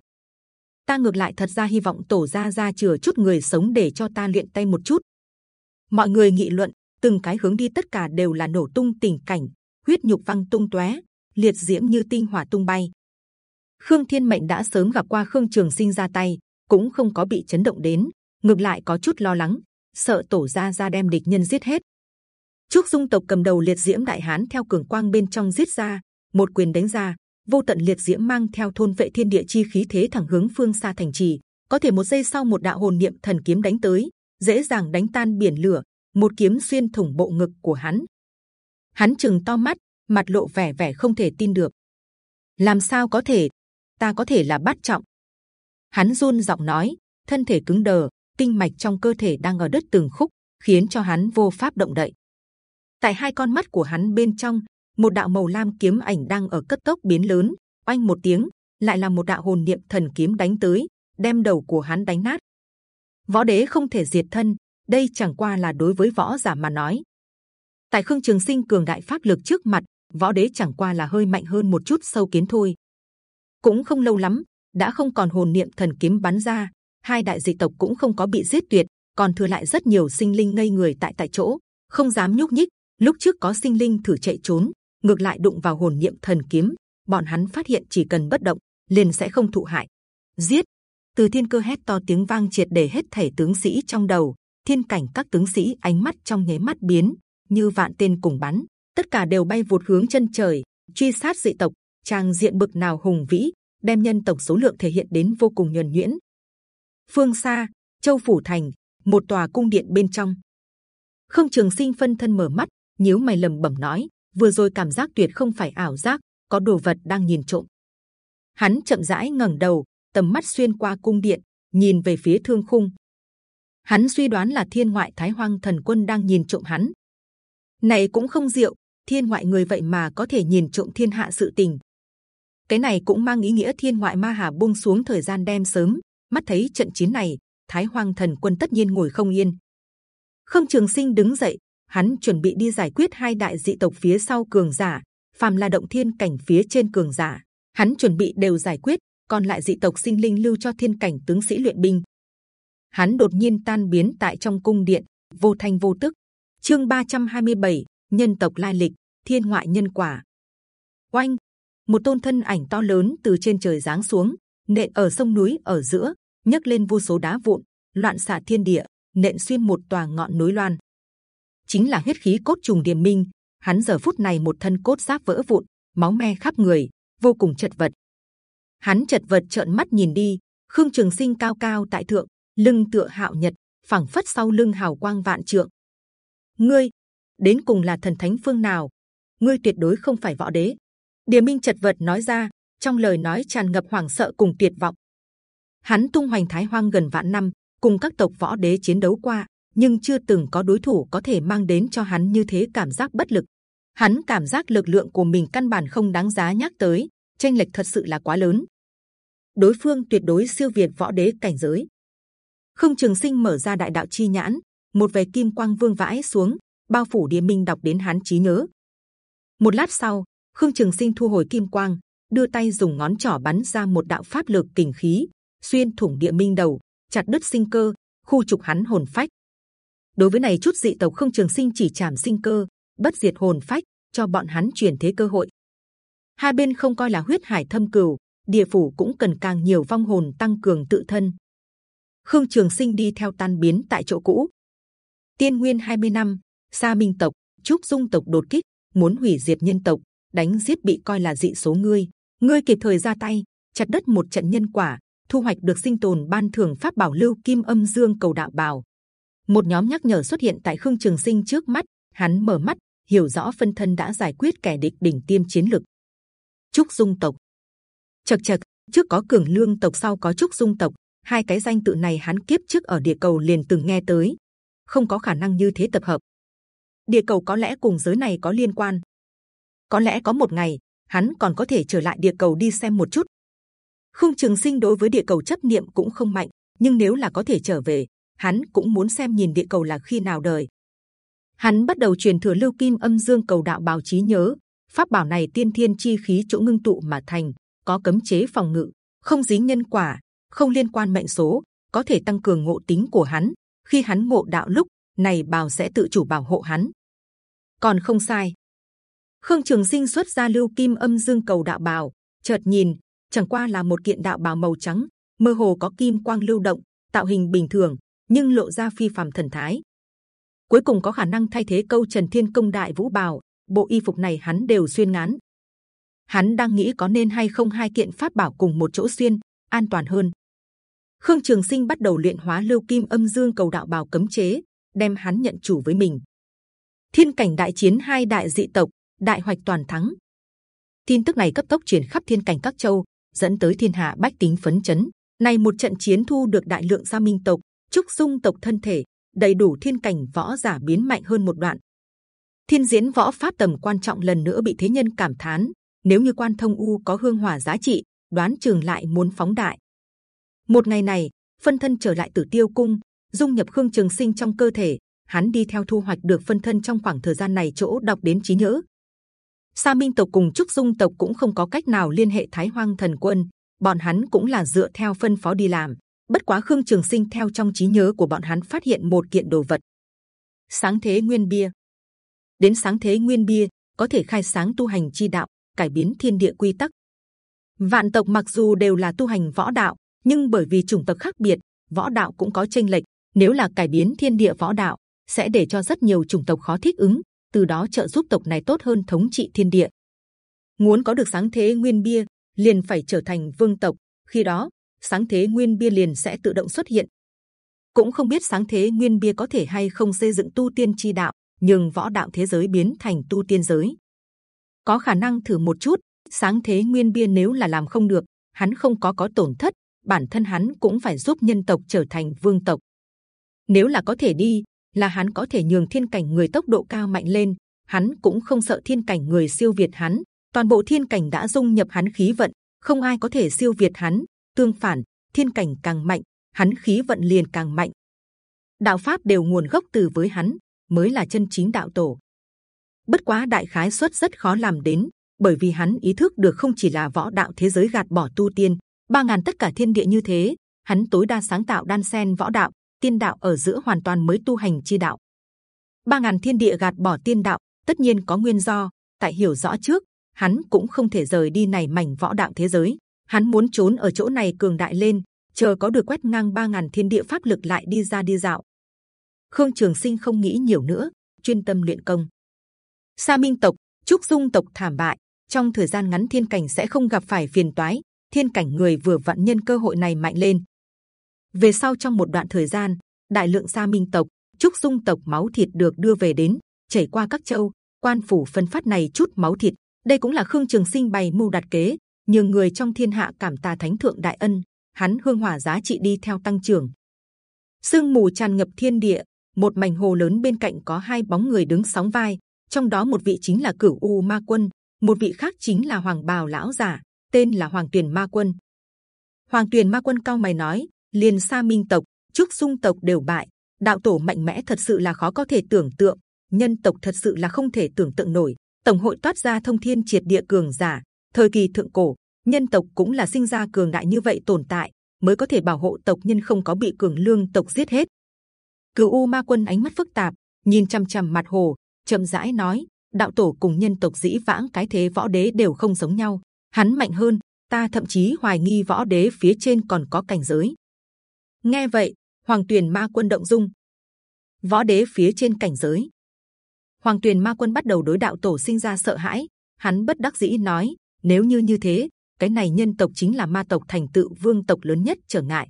Ta ngược lại thật ra hy vọng tổ gia gia chừa chút người sống để cho ta luyện tay một chút. Mọi người nghị luận, từng cái hướng đi tất cả đều là nổ tung tình cảnh, huyết nhục văng tung tóe, liệt diễm như tinh hỏa tung bay. Khương Thiên Mệnh đã sớm gặp qua Khương Trường Sinh ra tay, cũng không có bị chấn động đến, ngược lại có chút lo lắng, sợ tổ gia gia đem địch nhân giết hết. Trúc Dung tộc cầm đầu liệt diễm đại hán theo cường quang bên trong giết ra, một quyền đánh ra, vô tận liệt diễm mang theo thôn vệ thiên địa chi khí thế thẳng hướng phương xa thành trì. Có thể một giây sau một đạo hồn niệm thần kiếm đánh tới, dễ dàng đánh tan biển lửa, một kiếm xuyên thủng bộ ngực của hắn. Hắn chừng to mắt, mặt lộ vẻ vẻ không thể tin được. Làm sao có thể? ta có thể là bắt trọng. Hắn run giọng nói, thân thể cứng đờ, kinh mạch trong cơ thể đang ở đứt từng khúc, khiến cho hắn vô pháp động đậy. Tại hai con mắt của hắn bên trong, một đạo màu lam kiếm ảnh đang ở cấp tốc biến lớn. Oanh một tiếng, lại là một đạo hồn niệm thần kiếm đánh tới, đem đầu của hắn đánh nát. Võ đế không thể diệt thân, đây chẳng qua là đối với võ giả mà nói. Tại khương trường sinh cường đại pháp lực trước mặt, võ đế chẳng qua là hơi mạnh hơn một chút sâu kiến thôi cũng không lâu lắm đã không còn hồn niệm thần kiếm bắn ra hai đại dị tộc cũng không có bị giết tuyệt còn thừa lại rất nhiều sinh linh ngây người tại tại chỗ không dám nhúc nhích. Lúc trước có sinh linh thử chạy trốn ngược lại đụng vào hồn niệm thần kiếm bọn hắn phát hiện chỉ cần bất động liền sẽ không thụ hại. Giết! Từ thiên cơ hét to tiếng vang triệt để hết thể tướng sĩ trong đầu. Thiên cảnh các tướng sĩ ánh mắt trong nháy mắt biến như vạn tên cùng bắn. Tất cả đều bay vụt hướng chân trời truy sát dị tộc. Trang diện bực nào hùng vĩ, đem nhân tộc số lượng thể hiện đến vô cùng nhuần nhuyễn. Phương xa, Châu phủ thành, một tòa cung điện bên trong. Không Trường Sinh phân thân mở mắt, nhíu mày lầm bẩm nói: vừa rồi cảm giác tuyệt không phải ảo giác, có đồ vật đang nhìn trộm. Hắn chậm rãi ngẩng đầu, tầm mắt xuyên qua cung điện, nhìn về phía thương khung. Hắn suy đoán là thiên ngoại thái hoang thần quân đang nhìn trộm hắn. Này cũng không diệu, thiên ngoại người vậy mà có thể nhìn trộm thiên hạ sự tình. Cái này cũng mang ý nghĩa thiên ngoại ma hà buông xuống thời gian đem sớm. Mắt thấy trận chiến này, thái hoang thần quân tất nhiên ngồi không yên. Khương Trường Sinh đứng dậy, hắn chuẩn bị đi giải quyết hai đại dị tộc phía sau cường giả, phàm là động thiên cảnh phía trên cường giả, hắn chuẩn bị đều giải quyết, còn lại dị tộc sinh linh lưu cho thiên cảnh tướng sĩ luyện binh. Hắn đột nhiên tan biến tại trong cung điện, vô thanh vô tức. Chương 327, nhân tộc lai lịch, thiên ngoại nhân quả. Oanh, một tôn thân ảnh to lớn từ trên trời giáng xuống, nện ở sông núi ở giữa, nhấc lên vô số đá vụn, loạn xạ thiên địa, nện xuyên một tòa ngọn núi loan. Chính là huyết khí cốt trùng điềm minh. Hắn giờ phút này một thân cốt giáp vỡ vụn, máu me khắp người, vô cùng chật vật. Hắn chật vật trợn mắt nhìn đi, khương trường sinh cao cao tại thượng, lưng tựa hạo nhật, phẳng phất sau lưng hào quang vạn trượng. Ngươi đến cùng là thần thánh phương nào? Ngươi tuyệt đối không phải võ đế. Điềm minh chật vật nói ra, trong lời nói tràn ngập hoảng sợ cùng tuyệt vọng. Hắn tung hoành thái hoang gần vạn năm, cùng các tộc võ đế chiến đấu qua, nhưng chưa từng có đối thủ có thể mang đến cho hắn như thế cảm giác bất lực. Hắn cảm giác lực lượng của mình căn bản không đáng giá nhắc tới, tranh lệch thật sự là quá lớn. Đối phương tuyệt đối siêu việt võ đế cảnh giới. Không Trường Sinh mở ra đại đạo chi nhãn, một vài kim quang vương vãi xuống, bao phủ địa minh đọc đến hắn trí nhớ. Một lát sau, Khương Trường Sinh thu hồi kim quang, đưa tay dùng ngón trỏ bắn ra một đạo pháp lực kình khí, xuyên thủng địa minh đầu, chặt đứt sinh cơ, khu trục hắn hồn phách. Đối với này chút dị tộc không trường sinh chỉ chạm sinh cơ, bất diệt hồn phách, cho bọn hắn chuyển thế cơ hội. Hai bên không coi là huyết hải thâm cừu, địa phủ cũng cần càng nhiều vong hồn tăng cường tự thân. Khương Trường Sinh đi theo tan biến tại chỗ cũ. Tiên Nguyên 20 năm, Sa Minh tộc, Trúc Dung tộc đột kích, muốn hủy diệt nhân tộc, đánh giết bị coi là dị số ngươi, ngươi kịp thời ra tay, chặt đất một trận nhân quả, thu hoạch được sinh tồn ban thưởng pháp bảo lưu kim âm dương cầu đạo bào. Một nhóm nhắc nhở xuất hiện tại Khương Trường Sinh trước mắt, hắn mở mắt, hiểu rõ phân thân đã giải quyết kẻ địch đỉnh tiêm chiến lực. Trúc Dung tộc, chật chật, trước có Cường Lương tộc, sau có Trúc Dung tộc, hai cái danh tự này hắn kiếp trước ở địa cầu liền từng nghe tới, không có khả năng như thế tập hợp. Địa cầu có lẽ cùng giới này có liên quan, có lẽ có một ngày hắn còn có thể trở lại địa cầu đi xem một chút. Khương Trường Sinh đối với địa cầu chấp niệm cũng không mạnh, nhưng nếu là có thể trở về, hắn cũng muốn xem nhìn địa cầu là khi nào đời. Hắn bắt đầu truyền thừa lưu kim âm dương cầu đạo bào trí nhớ. Pháp bảo này tiên thiên chi khí chỗ ngưng tụ mà thành, có cấm chế phòng ngự, không dính nhân quả, không liên quan mệnh số, có thể tăng cường ngộ tính của hắn. Khi hắn ngộ đạo lúc này bào sẽ tự chủ bảo hộ hắn. Còn không sai. Khương Trường Sinh xuất ra lưu kim âm dương cầu đạo bào, chợt nhìn, chẳng qua là một kiện đạo bào màu trắng, mơ hồ có kim quang lưu động, tạo hình bình thường, nhưng lộ ra phi phàm thần thái. Cuối cùng có khả năng thay thế câu Trần Thiên Công Đại Vũ Bào. Bộ y phục này hắn đều xuyên ngắn. Hắn đang nghĩ có nên hay không hai kiện pháp bảo cùng một chỗ xuyên, an toàn hơn. Khương Trường Sinh bắt đầu luyện hóa lưu kim âm dương cầu đạo bào cấm chế, đem hắn nhận chủ với mình. Thiên cảnh đại chiến hai đại dị tộc, đại hoạch toàn thắng. Tin tức này cấp tốc truyền khắp thiên cảnh các châu, dẫn tới thiên hạ bách tính phấn chấn. Này một trận chiến thu được đại lượng gia minh tộc, trúc dung tộc thân thể đầy đủ thiên cảnh võ giả biến mạnh hơn một đoạn. Thiên diễn võ pháp tầm quan trọng lần nữa bị thế nhân cảm thán. Nếu như quan thông u có hương hỏa giá trị, đoán trường lại muốn phóng đại. Một ngày này, phân thân trở lại tử tiêu cung, dung nhập khương trường sinh trong cơ thể. Hắn đi theo thu hoạch được phân thân trong khoảng thời gian này chỗ đọc đến trí nhớ. Sa Minh tộc cùng Trúc Dung tộc cũng không có cách nào liên hệ Thái Hoang Thần Quân, bọn hắn cũng là dựa theo phân phó đi làm. Bất quá Khương Trường Sinh theo trong trí nhớ của bọn hắn phát hiện một kiện đồ vật. Sáng thế nguyên bia. Đến sáng thế nguyên bia có thể khai sáng tu hành chi đạo, cải biến thiên địa quy tắc. Vạn tộc mặc dù đều là tu hành võ đạo, nhưng bởi vì chủng tộc khác biệt, võ đạo cũng có chênh lệch. Nếu là cải biến thiên địa võ đạo, sẽ để cho rất nhiều chủng tộc khó thích ứng, từ đó trợ giúp tộc này tốt hơn thống trị thiên địa. Muốn có được sáng thế nguyên bia, liền phải trở thành vương tộc. Khi đó, sáng thế nguyên bia liền sẽ tự động xuất hiện. cũng không biết sáng thế nguyên bia có thể hay không xây dựng tu tiên chi đạo, nhưng võ đạo thế giới biến thành tu tiên giới, có khả năng thử một chút. Sáng thế nguyên bia nếu là làm không được, hắn không có có tổn thất, bản thân hắn cũng phải giúp nhân tộc trở thành vương tộc. Nếu là có thể đi, là hắn có thể nhường thiên cảnh người tốc độ cao mạnh lên, hắn cũng không sợ thiên cảnh người siêu việt hắn. Toàn bộ thiên cảnh đã dung nhập hắn khí vận, không ai có thể siêu việt hắn. Tương phản, thiên cảnh càng mạnh, hắn khí vận liền càng mạnh. Đạo pháp đều nguồn gốc từ với hắn, mới là chân chính đạo tổ. Bất quá đại khái suất rất khó làm đến, bởi vì hắn ý thức được không chỉ là võ đạo thế giới gạt bỏ tu tiên, ba ngàn tất cả thiên địa như thế, hắn tối đa sáng tạo đan sen võ đạo, tiên đạo ở giữa hoàn toàn mới tu hành chi đạo. Ba ngàn thiên địa gạt bỏ tiên đạo, tất nhiên có nguyên do. Tại hiểu rõ trước, hắn cũng không thể rời đi này mảnh võ đạo thế giới. Hắn muốn trốn ở chỗ này cường đại lên, chờ có được quét ngang ba ngàn thiên địa pháp lực lại đi ra đi dạo. Khương Trường Sinh không nghĩ nhiều nữa, chuyên tâm luyện công. Sa Minh tộc, Trúc Dung tộc thảm bại, trong thời gian ngắn thiên cảnh sẽ không gặp phải phiền toái. Thiên cảnh người vừa vặn nhân cơ hội này mạnh lên. Về sau trong một đoạn thời gian, đại lượng Sa Minh tộc, Trúc Dung tộc máu thịt được đưa về đến, chảy qua các châu, quan phủ phân phát này chút máu thịt. Đây cũng là Khương Trường Sinh bày mưu đặt kế, nhường người trong thiên hạ cảm tà thánh thượng đại ân, hắn hương hỏa giá trị đi theo tăng trưởng. Sương mù tràn ngập thiên địa, một mảnh hồ lớn bên cạnh có hai bóng người đứng sóng vai, trong đó một vị chính là cửu u ma quân, một vị khác chính là hoàng bào lão giả, tên là hoàng tuyền ma quân. Hoàng tuyền ma quân cao mày nói, liền sa minh tộc, trúc dung tộc đều bại, đạo tổ mạnh mẽ thật sự là khó có thể tưởng tượng, nhân tộc thật sự là không thể tưởng tượng nổi. Tổng hội toát ra thông thiên triệt địa cường giả, thời kỳ thượng cổ, nhân tộc cũng là sinh ra cường đại như vậy tồn tại, mới có thể bảo hộ tộc nhân không có bị cường lương tộc giết hết. Cửu U Ma Quân ánh mắt phức tạp, nhìn chăm chăm mặt hồ, chậm rãi nói: đạo tổ cùng nhân tộc dĩ vãng cái thế võ đế đều không giống nhau, hắn mạnh hơn, ta thậm chí hoài nghi võ đế phía trên còn có cảnh giới. Nghe vậy, Hoàng Tuyền Ma Quân động dung. Võ đế phía trên cảnh giới. Hoàng Tuyền Ma Quân bắt đầu đối đạo tổ sinh ra sợ hãi. Hắn bất đắc dĩ nói: nếu như như thế, cái này nhân tộc chính là ma tộc thành tựu vương tộc lớn nhất trở ngại.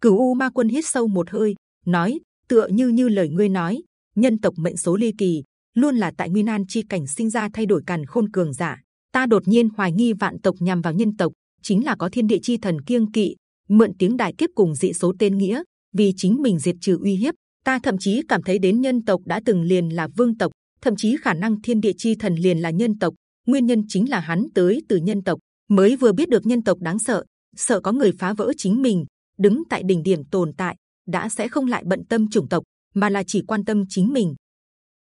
Cửu U Ma Quân hít sâu một hơi, nói: tựa như như lời ngươi nói, nhân tộc mệnh số ly kỳ, luôn là tại nguyên an chi cảnh sinh ra thay đổi càn khôn cường giả. Ta đột nhiên hoài nghi vạn tộc nhằm vào nhân tộc, chính là có thiên địa chi thần kiêng kỵ, mượn tiếng đại kiếp cùng dị số tên nghĩa, vì chính mình diệt trừ uy hiếp. Ta thậm chí cảm thấy đến nhân tộc đã từng liền là vương tộc, thậm chí khả năng thiên địa chi thần liền là nhân tộc. Nguyên nhân chính là hắn tới từ nhân tộc, mới vừa biết được nhân tộc đáng sợ, sợ có người phá vỡ chính mình, đứng tại đỉnh điểm tồn tại, đã sẽ không lại bận tâm chủng tộc, mà là chỉ quan tâm chính mình.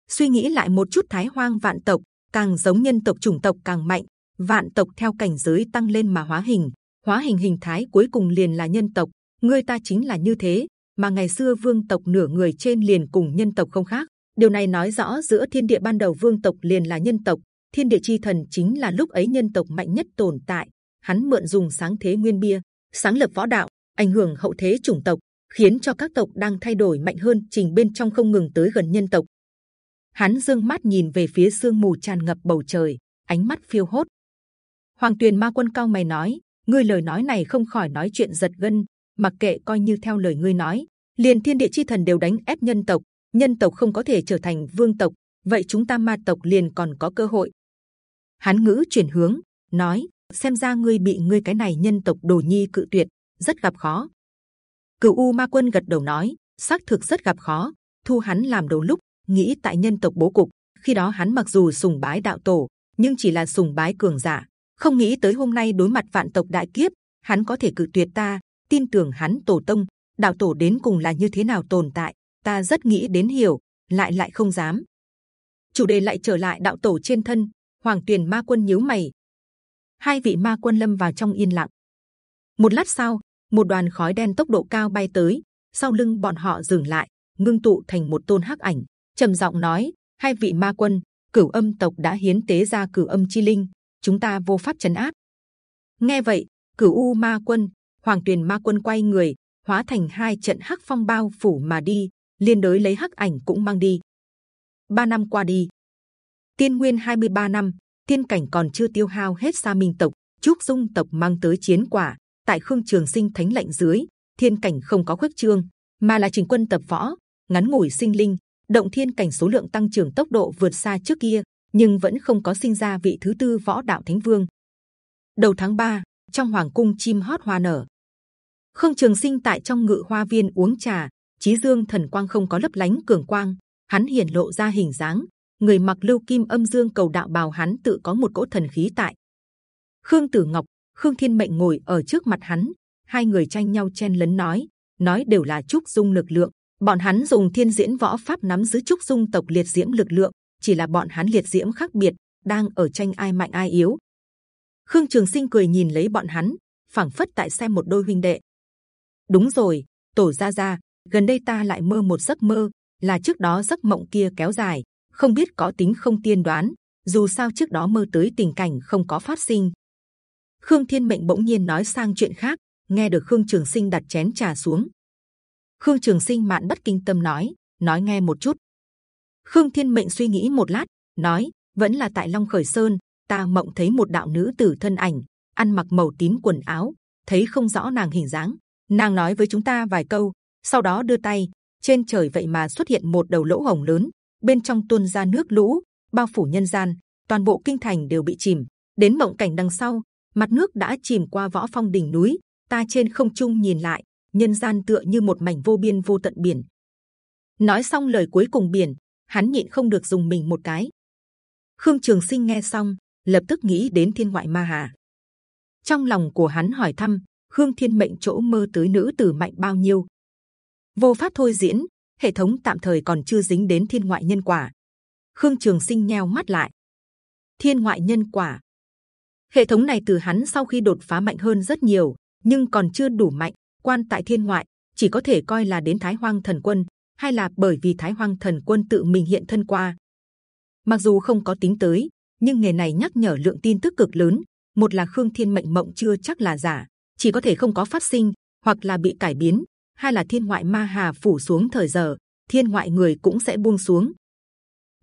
Suy nghĩ lại một chút, Thái Hoang vạn tộc càng giống nhân tộc chủng tộc càng mạnh, vạn tộc theo cảnh giới tăng lên mà hóa hình, hóa hình hình thái cuối cùng liền là nhân tộc. Người ta chính là như thế, mà ngày xưa vương tộc nửa người trên liền cùng nhân tộc không khác. Điều này nói rõ giữa thiên địa ban đầu vương tộc liền là nhân tộc, thiên địa chi thần chính là lúc ấy nhân tộc mạnh nhất tồn tại. Hắn mượn dùng sáng thế nguyên bia, sáng lập võ đạo, ảnh hưởng hậu thế chủng tộc, khiến cho các tộc đang thay đổi mạnh hơn trình bên trong không ngừng tới gần nhân tộc. Hắn dương mắt nhìn về phía sương mù tràn ngập bầu trời, ánh mắt phiêu hốt. Hoàng Tuyền Ma Quân cao mày nói: ngươi lời nói này không khỏi nói chuyện giật gân, mặc kệ coi như theo lời ngươi nói, liền thiên địa chi thần đều đánh ép nhân tộc, nhân tộc không có thể trở thành vương tộc, vậy chúng ta ma tộc liền còn có cơ hội. Hắn ngữ chuyển hướng, nói: xem ra ngươi bị ngươi cái này nhân tộc đồ nhi cự tuyệt, rất gặp khó. Cửu U Ma Quân gật đầu nói, xác thực rất gặp khó. Thu hắn làm đầu lúc nghĩ tại nhân tộc bố cục, khi đó hắn mặc dù sùng bái đạo tổ, nhưng chỉ là sùng bái cường giả, không nghĩ tới hôm nay đối mặt vạn tộc đại kiếp, hắn có thể cử tuyệt ta. Tin tưởng hắn tổ tông, đạo tổ đến cùng là như thế nào tồn tại, ta rất nghĩ đến hiểu, lại lại không dám. Chủ đề lại trở lại đạo tổ trên thân. Hoàng Tuyền Ma Quân nhíu mày. Hai vị ma quân lâm vào trong yên lặng. Một lát sau, một đoàn khói đen tốc độ cao bay tới, sau lưng bọn họ dừng lại, ngưng tụ thành một tôn hắc ảnh, trầm giọng nói: hai vị ma quân, cửu âm tộc đã hiến tế ra cửu âm chi linh, chúng ta vô pháp chấn áp. Nghe vậy, cửu u ma quân, hoàng tuyền ma quân quay người, hóa thành hai trận hắc phong bao phủ mà đi, liên đối lấy hắc ảnh cũng mang đi. Ba năm qua đi, tiên nguyên 23 năm, tiên cảnh còn chưa tiêu hao hết sa minh tộc, trúc dung tộc mang tới chiến quả, tại khương trường sinh thánh lệnh dưới thiên cảnh không có khuếch trương mà là chỉnh quân tập võ, ngắn ngủi sinh linh, động thiên cảnh số lượng tăng trưởng tốc độ vượt xa trước kia, nhưng vẫn không có sinh ra vị thứ tư võ đạo thánh vương. Đầu tháng 3, trong hoàng cung chim hót hoa nở, Khương Trường Sinh tại trong ngự hoa viên uống trà, trí dương thần quang không có lấp lánh cường quang, hắn hiển lộ ra hình dáng, người mặc lưu kim âm dương cầu đạo bào hắn tự có một cỗ thần khí tại. Khương Tử Ngọc, Khương Thiên Mệnh ngồi ở trước mặt hắn, hai người tranh nhau chen lấn nói, nói đều là trúc dung lực lượng. Bọn hắn dùng thiên diễn võ pháp nắm giữ trúc dung tộc liệt diễm lực lượng, chỉ là bọn hắn liệt diễm khác biệt, đang ở tranh ai mạnh ai yếu. Khương Trường Sinh cười nhìn lấy bọn hắn, phảng phất tại xem một đôi huynh đệ. Đúng rồi, tổ gia gia, gần đây ta lại mơ một giấc mơ, là trước đó giấc mộng kia kéo dài, không biết có tính không tiên đoán. Dù sao trước đó mơ tới tình cảnh không có phát sinh. Khương Thiên Mệnh bỗng nhiên nói sang chuyện khác, nghe được Khương Trường Sinh đặt chén trà xuống. Khương Trường Sinh mạn bất kinh tâm nói, nói nghe một chút. Khương Thiên Mệnh suy nghĩ một lát, nói, vẫn là tại Long Khởi Sơn, ta mộng thấy một đạo nữ tử thân ảnh, ăn mặc màu tím quần áo, thấy không rõ nàng hình dáng. Nàng nói với chúng ta vài câu, sau đó đưa tay, trên trời vậy mà xuất hiện một đầu lỗ hồng lớn, bên trong tuôn ra nước lũ, bao phủ nhân gian, toàn bộ kinh thành đều bị chìm. Đến mộng cảnh đằng sau, mặt nước đã chìm qua võ phong đỉnh núi, ta trên không trung nhìn lại, nhân gian tựa như một mảnh vô biên vô tận biển. Nói xong lời cuối cùng biển, hắn nhịn không được dùng mình một cái. Khương Trường Sinh nghe xong, lập tức nghĩ đến thiên ngoại ma hà. Trong lòng của hắn hỏi thăm, Khương Thiên mệnh chỗ mơ tới nữ tử mạnh bao nhiêu? Vô pháp thôi diễn, hệ thống tạm thời còn chưa dính đến thiên ngoại nhân quả. Khương Trường Sinh nheo mắt lại. Thiên ngoại nhân quả. Hệ thống này từ hắn sau khi đột phá mạnh hơn rất nhiều, nhưng còn chưa đủ mạnh. Quan tại thiên ngoại chỉ có thể coi là đến Thái Hoang Thần Quân, hay là bởi vì Thái Hoang Thần Quân tự mình hiện thân qua. Mặc dù không có tính tới, nhưng nghề này nhắc nhở lượng tin tức cực lớn. Một là Khương Thiên mệnh mộng chưa chắc là giả, chỉ có thể không có phát sinh, hoặc là bị cải biến, hai là thiên ngoại ma hà phủ xuống thời giờ, thiên ngoại người cũng sẽ buông xuống.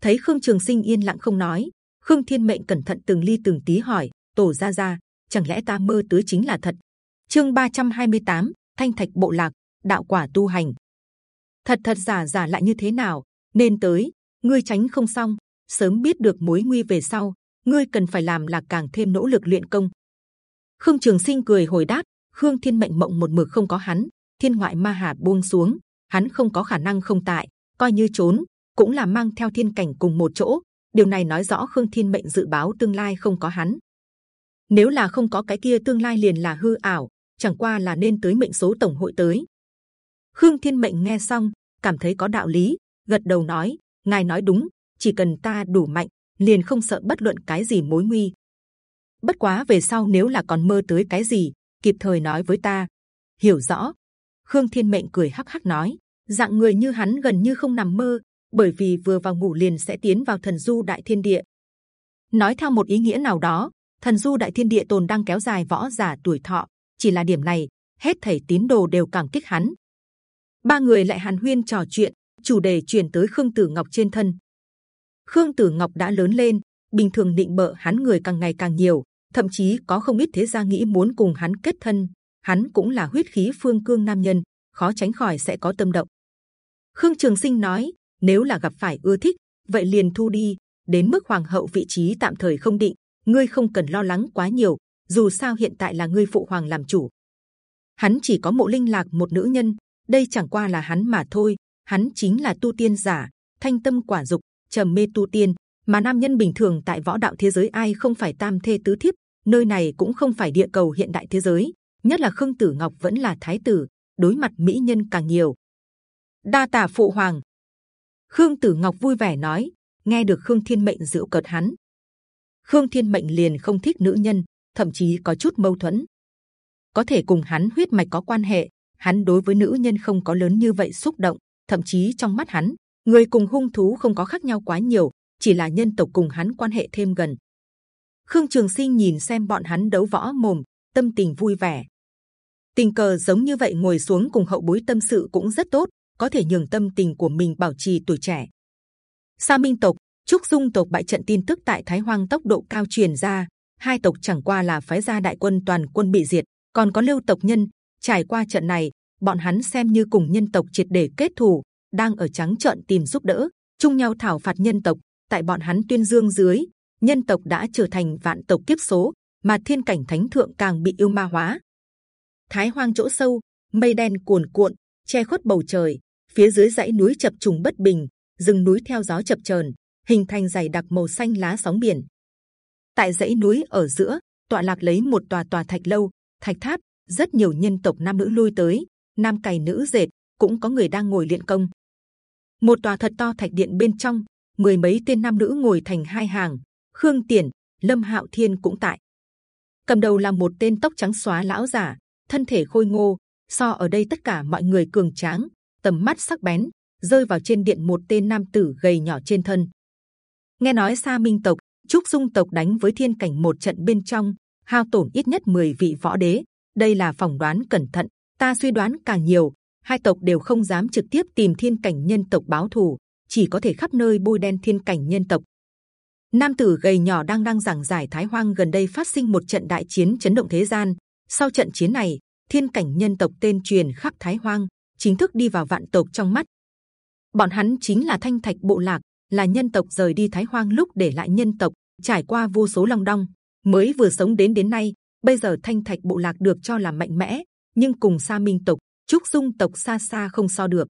Thấy Khương Trường Sinh yên lặng không nói, Khương Thiên mệnh cẩn thận từng ly từng tí hỏi: Tổ gia gia, chẳng lẽ ta mơ tứ chính là thật? Chương 328, Thanh Thạch Bộ Lạc, đạo quả tu hành. Thật thật giả giả lại như thế nào? Nên tới, ngươi tránh không xong, sớm biết được mối nguy về sau, ngươi cần phải làm là càng thêm nỗ lực luyện công. Khương Trường Sinh cười hồi đáp, Khương Thiên mệnh mộng một mực không có hắn, thiên ngoại ma hà buông xuống, hắn không có khả năng không tại, coi như trốn cũng là mang theo thiên cảnh cùng một chỗ. Điều này nói rõ Khương Thiên mệnh dự báo tương lai không có hắn. Nếu là không có cái kia tương lai liền là hư ảo, chẳng qua là nên tới mệnh số tổng hội tới. Khương Thiên mệnh nghe xong cảm thấy có đạo lý, gật đầu nói: ngài nói đúng, chỉ cần ta đủ mạnh, liền không sợ bất luận cái gì mối nguy. Bất quá về sau nếu là còn mơ tới cái gì, kịp thời nói với ta. Hiểu rõ. Khương Thiên Mệnh cười hắc hắc nói, dạng người như hắn gần như không nằm mơ, bởi vì vừa vào ngủ liền sẽ tiến vào thần du đại thiên địa. Nói theo một ý nghĩa nào đó, thần du đại thiên địa tồn đang kéo dài võ giả tuổi thọ, chỉ là điểm này, hết thảy tín đồ đều cảm kích hắn. Ba người lại hàn huyên trò chuyện, chủ đề chuyển tới Khương Tử Ngọc trên thân. Khương Tử Ngọc đã lớn lên, bình thường định bợ hắn người càng ngày càng nhiều, thậm chí có không ít thế gia nghĩ muốn cùng hắn kết thân. Hắn cũng là huyết khí phương cương nam nhân, khó tránh khỏi sẽ có tâm động. Khương Trường Sinh nói, nếu là gặp phải ưa thích, vậy liền thu đi. Đến mức hoàng hậu vị trí tạm thời không định, ngươi không cần lo lắng quá nhiều. Dù sao hiện tại là ngươi phụ hoàng làm chủ, hắn chỉ có mộ linh lạc một nữ nhân, đây chẳng qua là hắn mà thôi. Hắn chính là tu tiên giả, thanh tâm quả dục, trầm mê tu tiên, mà nam nhân bình thường tại võ đạo thế giới ai không phải tam thê tứ thiếp nơi này cũng không phải địa cầu hiện đại thế giới. Nhất là khương tử ngọc vẫn là thái tử đối mặt mỹ nhân càng nhiều. Đa tả phụ hoàng. Khương tử ngọc vui vẻ nói nghe được khương thiên mệnh dịu cợt hắn. Khương thiên mệnh liền không thích nữ nhân thậm chí có chút mâu thuẫn. Có thể cùng hắn huyết mạch có quan hệ hắn đối với nữ nhân không có lớn như vậy xúc động thậm chí trong mắt hắn người cùng hung thú không có khác nhau quá nhiều chỉ là nhân tộc cùng hắn quan hệ thêm gần. Khương Trường Sinh nhìn xem bọn hắn đấu võ mồm, tâm tình vui vẻ. Tình cờ giống như vậy ngồi xuống cùng hậu bối tâm sự cũng rất tốt, có thể nhường tâm tình của mình bảo trì tuổi trẻ. Sa Minh tộc, Trúc Dung tộc bại trận tin tức tại Thái Hoang tốc độ cao truyền ra, hai tộc chẳng qua là phái gia đại quân toàn quân bị diệt, còn có Lưu tộc nhân trải qua trận này, bọn hắn xem như cùng nhân tộc triệt để kết thù, đang ở trắng trợn tìm giúp đỡ, chung nhau thảo phạt nhân tộc. Tại bọn hắn tuyên dương dưới, nhân tộc đã trở thành vạn tộc kiếp số, mà thiên cảnh thánh thượng càng bị yêu ma hóa. Thái hoang chỗ sâu, mây đen cuồn cuộn, che khuất bầu trời. Phía dưới dãy núi chập trùng bất bình, rừng núi theo gió chập chờn, hình thành dày đặc màu xanh lá sóng biển. Tại dãy núi ở giữa, tọa lạc lấy một tòa tòa thạch lâu, thạch tháp, rất nhiều nhân tộc nam nữ lui tới, nam cày nữ dệt, cũng có người đang ngồi luyện công. Một tòa thật to thạch điện bên trong, mười mấy tên nam nữ ngồi thành hai hàng. Khương Tiền, Lâm Hạo Thiên cũng tại. Cầm đầu là một tên tóc trắng xóa lão giả, thân thể khôi ngô, so ở đây tất cả mọi người cường tráng, tầm mắt sắc bén, rơi vào trên điện một tên nam tử gầy nhỏ trên thân. Nghe nói xa Minh tộc, Trúc Dung tộc đánh với Thiên Cảnh một trận bên trong, hao tổn ít nhất 10 vị võ đế. Đây là phỏng đoán cẩn thận, ta suy đoán càng nhiều, hai tộc đều không dám trực tiếp tìm Thiên Cảnh nhân tộc báo thù, chỉ có thể khắp nơi bôi đen Thiên Cảnh nhân tộc. Nam tử gầy nhỏ đang đang giảng giải Thái Hoang gần đây phát sinh một trận đại chiến chấn động thế gian. Sau trận chiến này, Thiên Cảnh nhân tộc tên truyền khắp Thái Hoang, chính thức đi vào vạn tộc trong mắt. Bọn hắn chính là Thanh Thạch Bộ Lạc, là nhân tộc rời đi Thái Hoang lúc để lại nhân tộc, trải qua vô số long đong, mới vừa sống đến đến nay. Bây giờ Thanh Thạch Bộ Lạc được cho là mạnh mẽ, nhưng cùng Sa Minh tộc, Trúc Dung tộc xa xa không so được.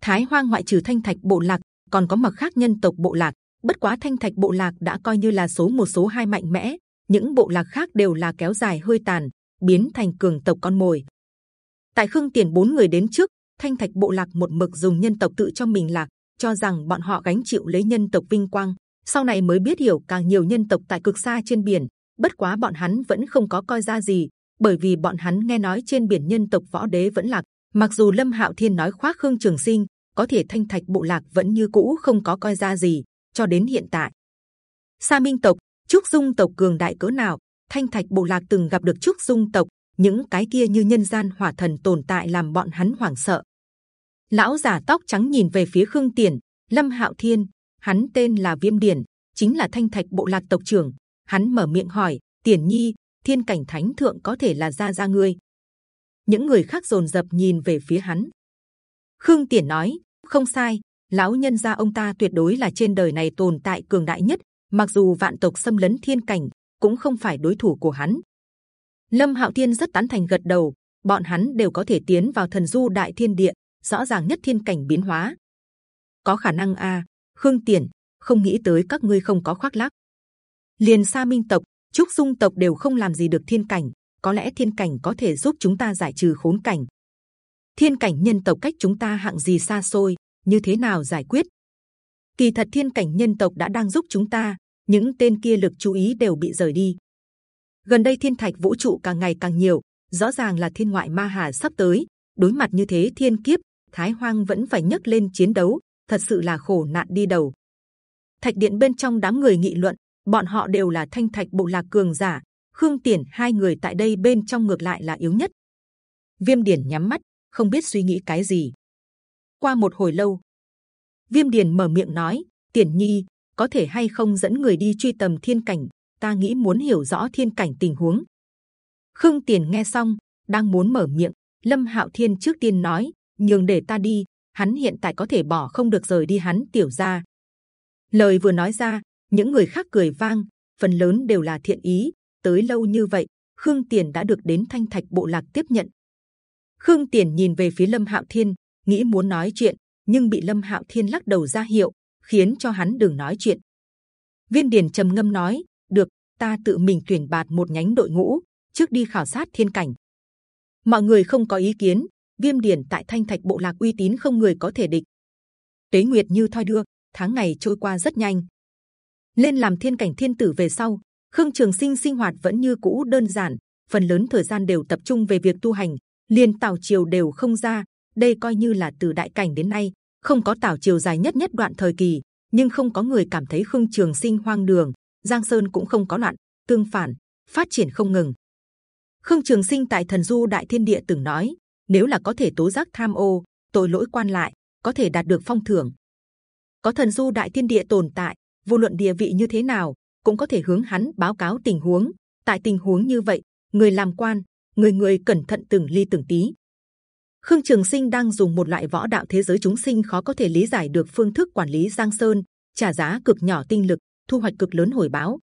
Thái Hoang ngoại trừ Thanh Thạch Bộ Lạc, còn có mặc khác nhân tộc Bộ Lạc. Bất quá Thanh Thạch Bộ Lạc đã coi như là số một số hai mạnh mẽ, những bộ lạc khác đều là kéo dài hơi tàn, biến thành cường tộc con mồi. Tại Khương Tiền bốn người đến trước, Thanh Thạch Bộ Lạc một mực dùng nhân tộc tự cho mình lạc, cho rằng bọn họ gánh chịu lấy nhân tộc vinh quang. Sau này mới biết hiểu càng nhiều nhân tộc tại cực xa trên biển. Bất quá bọn hắn vẫn không có coi ra gì, bởi vì bọn hắn nghe nói trên biển nhân tộc võ đế vẫn lạc. Mặc dù Lâm Hạo Thiên nói khoác Khương Trường Sinh, có thể Thanh Thạch Bộ Lạc vẫn như cũ không có coi ra gì cho đến hiện tại. Sa Minh tộc, Trúc Dung tộc cường đại cỡ nào? Thanh Thạch Bộ Lạc từng gặp được Trúc Dung tộc, những cái kia như nhân gian hỏa thần tồn tại làm bọn hắn hoảng sợ. Lão giả tóc trắng nhìn về phía Khương Tiền, Lâm Hạo Thiên, hắn tên là Viêm Điển, chính là Thanh Thạch Bộ Lạc tộc trưởng. Hắn mở miệng hỏi, Tiền Nhi, Thiên Cảnh Thánh Thượng có thể là gia gia ngươi? Những người khác rồn rập nhìn về phía hắn. Khương Tiền nói, không sai, lão nhân gia ông ta tuyệt đối là trên đời này tồn tại cường đại nhất. Mặc dù vạn tộc xâm lấn thiên cảnh, cũng không phải đối thủ của hắn. Lâm Hạo Thiên rất tán thành gật đầu. Bọn hắn đều có thể tiến vào thần du đại thiên địa, rõ ràng nhất thiên cảnh biến hóa. Có khả năng a, à, Khương Tiền không nghĩ tới các ngươi không có khoác lác. Liền Sa Minh tộc, Trúc Dung tộc đều không làm gì được thiên cảnh. Có lẽ thiên cảnh có thể giúp chúng ta giải trừ khốn cảnh. Thiên cảnh nhân tộc cách chúng ta hạng gì xa xôi, như thế nào giải quyết? Kỳ thật thiên cảnh nhân tộc đã đang giúp chúng ta, những tên kia lực chú ý đều bị rời đi. Gần đây thiên thạch vũ trụ càng ngày càng nhiều, rõ ràng là thiên ngoại ma hà sắp tới. Đối mặt như thế thiên kiếp, Thái Hoang vẫn phải nhấc lên chiến đấu, thật sự là khổ nạn đi đầu. Thạch điện bên trong đám người nghị luận, bọn họ đều là thanh thạch bộ lạc cường giả. Khương Tiền hai người tại đây bên trong ngược lại là yếu nhất. Viêm Điển nhắm mắt, không biết suy nghĩ cái gì. Qua một hồi lâu, Viêm Điển mở miệng nói: Tiền Nhi, có thể hay không dẫn người đi truy tầm thiên cảnh? Ta nghĩ muốn hiểu rõ thiên cảnh tình huống. Khương Tiền nghe xong, đang muốn mở miệng, Lâm Hạo Thiên trước tiên nói: nhường để ta đi. Hắn hiện tại có thể bỏ không được rời đi hắn tiểu gia. Lời vừa nói ra, những người khác cười vang, phần lớn đều là thiện ý. Tới lâu như vậy, Khương Tiền đã được đến Thanh Thạch Bộ lạc tiếp nhận. Khương Tiền nhìn về phía Lâm Hạo Thiên, nghĩ muốn nói chuyện, nhưng bị Lâm Hạo Thiên lắc đầu ra hiệu, khiến cho hắn đừng nói chuyện. Viên Điền trầm ngâm nói: được, ta tự mình tuyển bạt một nhánh đội ngũ, trước đi khảo sát thiên cảnh. Mọi người không có ý kiến, Viêm Điển tại Thanh Thạch Bộ lạc uy tín không người có thể địch. Tế Nguyệt như thoi đưa, tháng ngày trôi qua rất nhanh. Lên làm thiên cảnh thiên tử về sau, Khương Trường Sinh sinh hoạt vẫn như cũ đơn giản, phần lớn thời gian đều tập trung về việc tu hành, liền tảo triều đều không ra. Đây coi như là từ đại cảnh đến nay không có tảo triều dài nhất nhất đoạn thời kỳ, nhưng không có người cảm thấy Khương Trường Sinh hoang đường. Giang Sơn cũng không có loạn, tương phản phát triển không ngừng. Khương Trường Sinh tại Thần Du Đại Thiên Địa từng nói, nếu là có thể tố giác tham ô, tội lỗi quan lại, có thể đạt được phong thưởng. Có Thần Du Đại Thiên Địa tồn tại, vô luận địa vị như thế nào, cũng có thể hướng hắn báo cáo tình huống. Tại tình huống như vậy, người làm quan, người người cẩn thận từng ly từng tí. Khương Trường Sinh đang dùng một loại võ đạo thế giới chúng sinh khó có thể lý giải được phương thức quản lý Giang Sơn, trả giá cực nhỏ tinh lực, thu hoạch cực lớn hồi báo.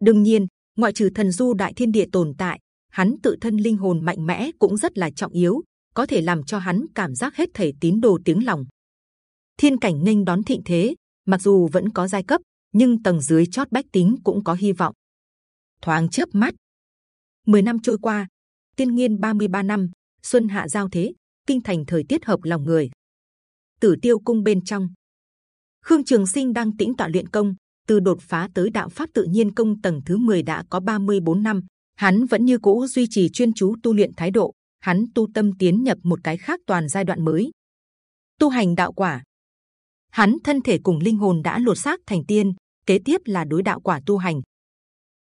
đương nhiên, ngoại trừ thần du đại thiên địa tồn tại, hắn tự thân linh hồn mạnh mẽ cũng rất là trọng yếu, có thể làm cho hắn cảm giác hết thảy tín đồ tiếng lòng. Thiên cảnh nghênh đón thịnh thế, mặc dù vẫn có giai cấp, nhưng tầng dưới chót bách tính cũng có hy vọng. Thoáng chớp mắt, 10 năm trôi qua, tiên nghiên 33 năm, xuân hạ giao thế, kinh thành thời tiết hợp lòng người. Tử tiêu cung bên trong, Khương Trường Sinh đang tĩnh tọa luyện công, từ đột phá tới đạo pháp tự nhiên công tầng thứ 10 đã có 34 năm, hắn vẫn như cũ duy trì chuyên chú tu luyện thái độ, hắn tu tâm tiến nhập một cái khác toàn giai đoạn mới, tu hành đạo quả. Hắn thân thể cùng linh hồn đã lột xác thành tiên, kế tiếp là đối đạo quả tu hành.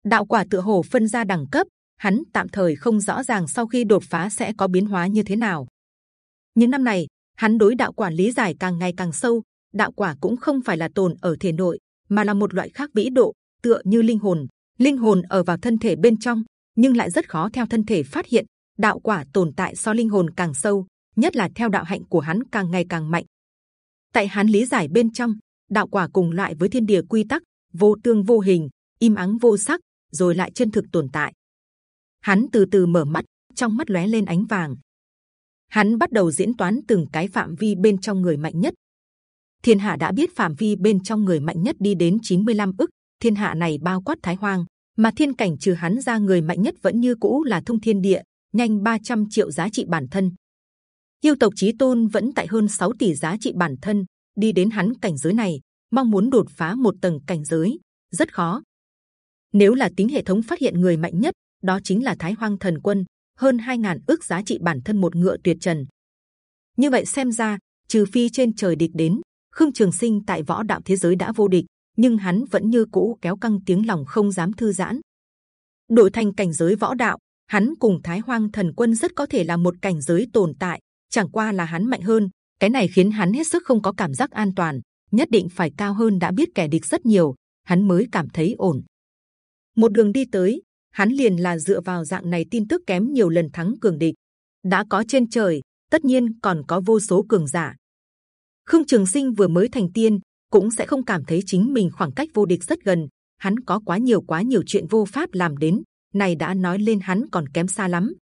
Đạo quả tựa hồ phân ra đẳng cấp, hắn tạm thời không rõ ràng sau khi đột phá sẽ có biến hóa như thế nào. Những năm này, hắn đối đạo quả lý giải càng ngày càng sâu. Đạo quả cũng không phải là tồn ở thể nội, mà là một loại khác vĩ độ, tựa như linh hồn. Linh hồn ở vào thân thể bên trong, nhưng lại rất khó theo thân thể phát hiện. Đạo quả tồn tại so linh hồn càng sâu, nhất là theo đạo hạnh của hắn càng ngày càng mạnh. Tại hắn lý giải bên trong, đạo quả cùng loại với thiên địa quy tắc, vô tương vô hình, im ắng vô sắc, rồi lại chân thực tồn tại. Hắn từ từ mở mắt, trong mắt lóe lên ánh vàng. Hắn bắt đầu diễn toán từng cái phạm vi bên trong người mạnh nhất. Thiên hạ đã biết phạm vi bên trong người mạnh nhất đi đến 95 ức. Thiên hạ này bao quát Thái Hoang, mà thiên cảnh trừ hắn ra người mạnh nhất vẫn như cũ là thông thiên địa, nhanh 300 triệu giá trị bản thân. Yêu tộc chí tôn vẫn tại hơn 6 tỷ giá trị bản thân, đi đến hắn cảnh giới này, mong muốn đột phá một tầng cảnh giới rất khó. Nếu là tính hệ thống phát hiện người mạnh nhất, đó chính là Thái Hoang Thần Quân, hơn 2.000 ước giá trị bản thân một ngựa tuyệt trần. Như vậy xem ra, trừ phi trên trời địch đến, Khương Trường Sinh tại võ đạo thế giới đã vô địch, nhưng hắn vẫn như cũ kéo căng tiếng lòng không dám thư giãn. Đổi thành cảnh giới võ đạo, hắn cùng Thái Hoang Thần Quân rất có thể là một cảnh giới tồn tại, chẳng qua là hắn mạnh hơn, cái này khiến hắn hết sức không có cảm giác an toàn, nhất định phải cao hơn đã biết kẻ địch rất nhiều, hắn mới cảm thấy ổn. Một đường đi tới, hắn liền là dựa vào dạng này tin tức kém nhiều lần thắng cường địch. đã có trên trời, tất nhiên còn có vô số cường giả. Khương Trường Sinh vừa mới thành tiên, cũng sẽ không cảm thấy chính mình khoảng cách vô địch rất gần. Hắn có quá nhiều quá nhiều chuyện vô pháp làm đến, này đã nói lên hắn còn kém xa lắm.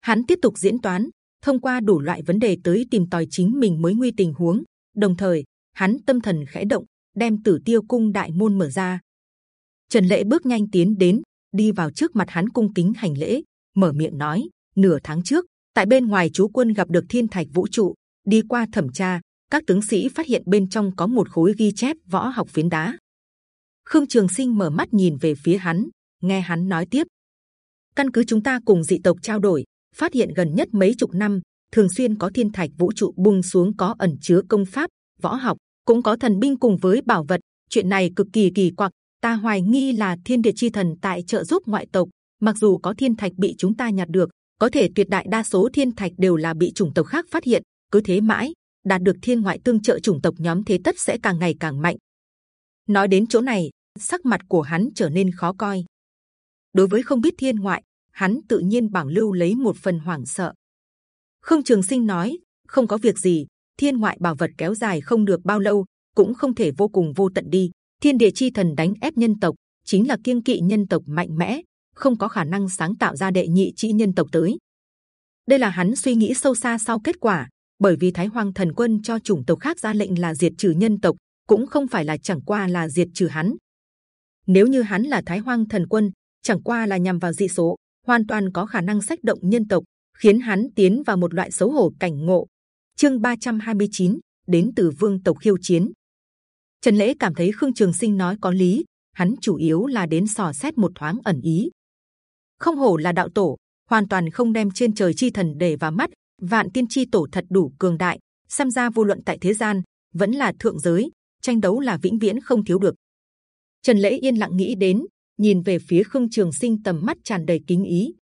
Hắn tiếp tục diễn toán, thông qua đủ loại vấn đề tới tìm tòi chính mình mới nguy tình huống. Đồng thời, hắn tâm thần khẽ động, đem Tử Tiêu Cung đại môn mở ra. Trần Lễ bước nhanh tiến đến, đi vào trước mặt hắn cung kính hành lễ, mở miệng nói: nửa tháng trước, tại bên ngoài chú quân gặp được thiên thạch vũ trụ, đi qua thẩm tra, các tướng sĩ phát hiện bên trong có một khối ghi chép võ học phiến đá. Khương Trường Sinh mở mắt nhìn về phía hắn, nghe hắn nói tiếp: căn cứ chúng ta cùng dị tộc trao đổi, phát hiện gần nhất mấy chục năm, thường xuyên có thiên thạch vũ trụ bung xuống có ẩn chứa công pháp, võ học, cũng có thần binh cùng với bảo vật. Chuyện này cực kỳ kỳ quặc. Ta hoài nghi là thiên địa chi thần tại trợ giúp ngoại tộc. Mặc dù có thiên thạch bị chúng ta nhặt được, có thể tuyệt đại đa số thiên thạch đều là bị chủng tộc khác phát hiện. Cứ thế mãi, đạt được thiên ngoại tương trợ chủng tộc nhóm thế tất sẽ càng ngày càng mạnh. Nói đến chỗ này, sắc mặt của hắn trở nên khó coi. Đối với không biết thiên ngoại hắn tự nhiên bảo lưu lấy một phần hoảng sợ. Khương trường sinh nói, không có việc gì, thiên ngoại bảo vật kéo dài không được bao lâu, cũng không thể vô cùng vô tận đi. Thiên địa chi thần đánh ép nhân tộc, chính là kiêng kỵ nhân tộc mạnh mẽ, không có khả năng sáng tạo ra đệ nhị chi nhân tộc tới. Đây là hắn suy nghĩ sâu xa sau kết quả, bởi vì thái hoàng thần quân cho chủng tộc khác ra lệnh là diệt trừ nhân tộc, cũng không phải là chẳng qua là diệt trừ hắn. Nếu như hắn là thái hoàng thần quân, chẳng qua là nhằm vào dị số hoàn toàn có khả năng sách động nhân tộc khiến hắn tiến vào một loại xấu hổ cảnh ngộ chương 329, đến từ vương tộc khiêu chiến Trần Lễ cảm thấy Khương Trường Sinh nói có lý, hắn chủ yếu là đến sò xét một thoáng ẩn ý. Không hổ là đạo tổ, hoàn toàn không đem trên trời chi thần để vào mắt. Vạn tiên chi tổ thật đủ cường đại, xem ra vô luận tại thế gian vẫn là thượng giới, tranh đấu là vĩnh viễn không thiếu được. Trần Lễ yên lặng nghĩ đến, nhìn về phía Khương Trường Sinh tầm mắt tràn đầy kính ý.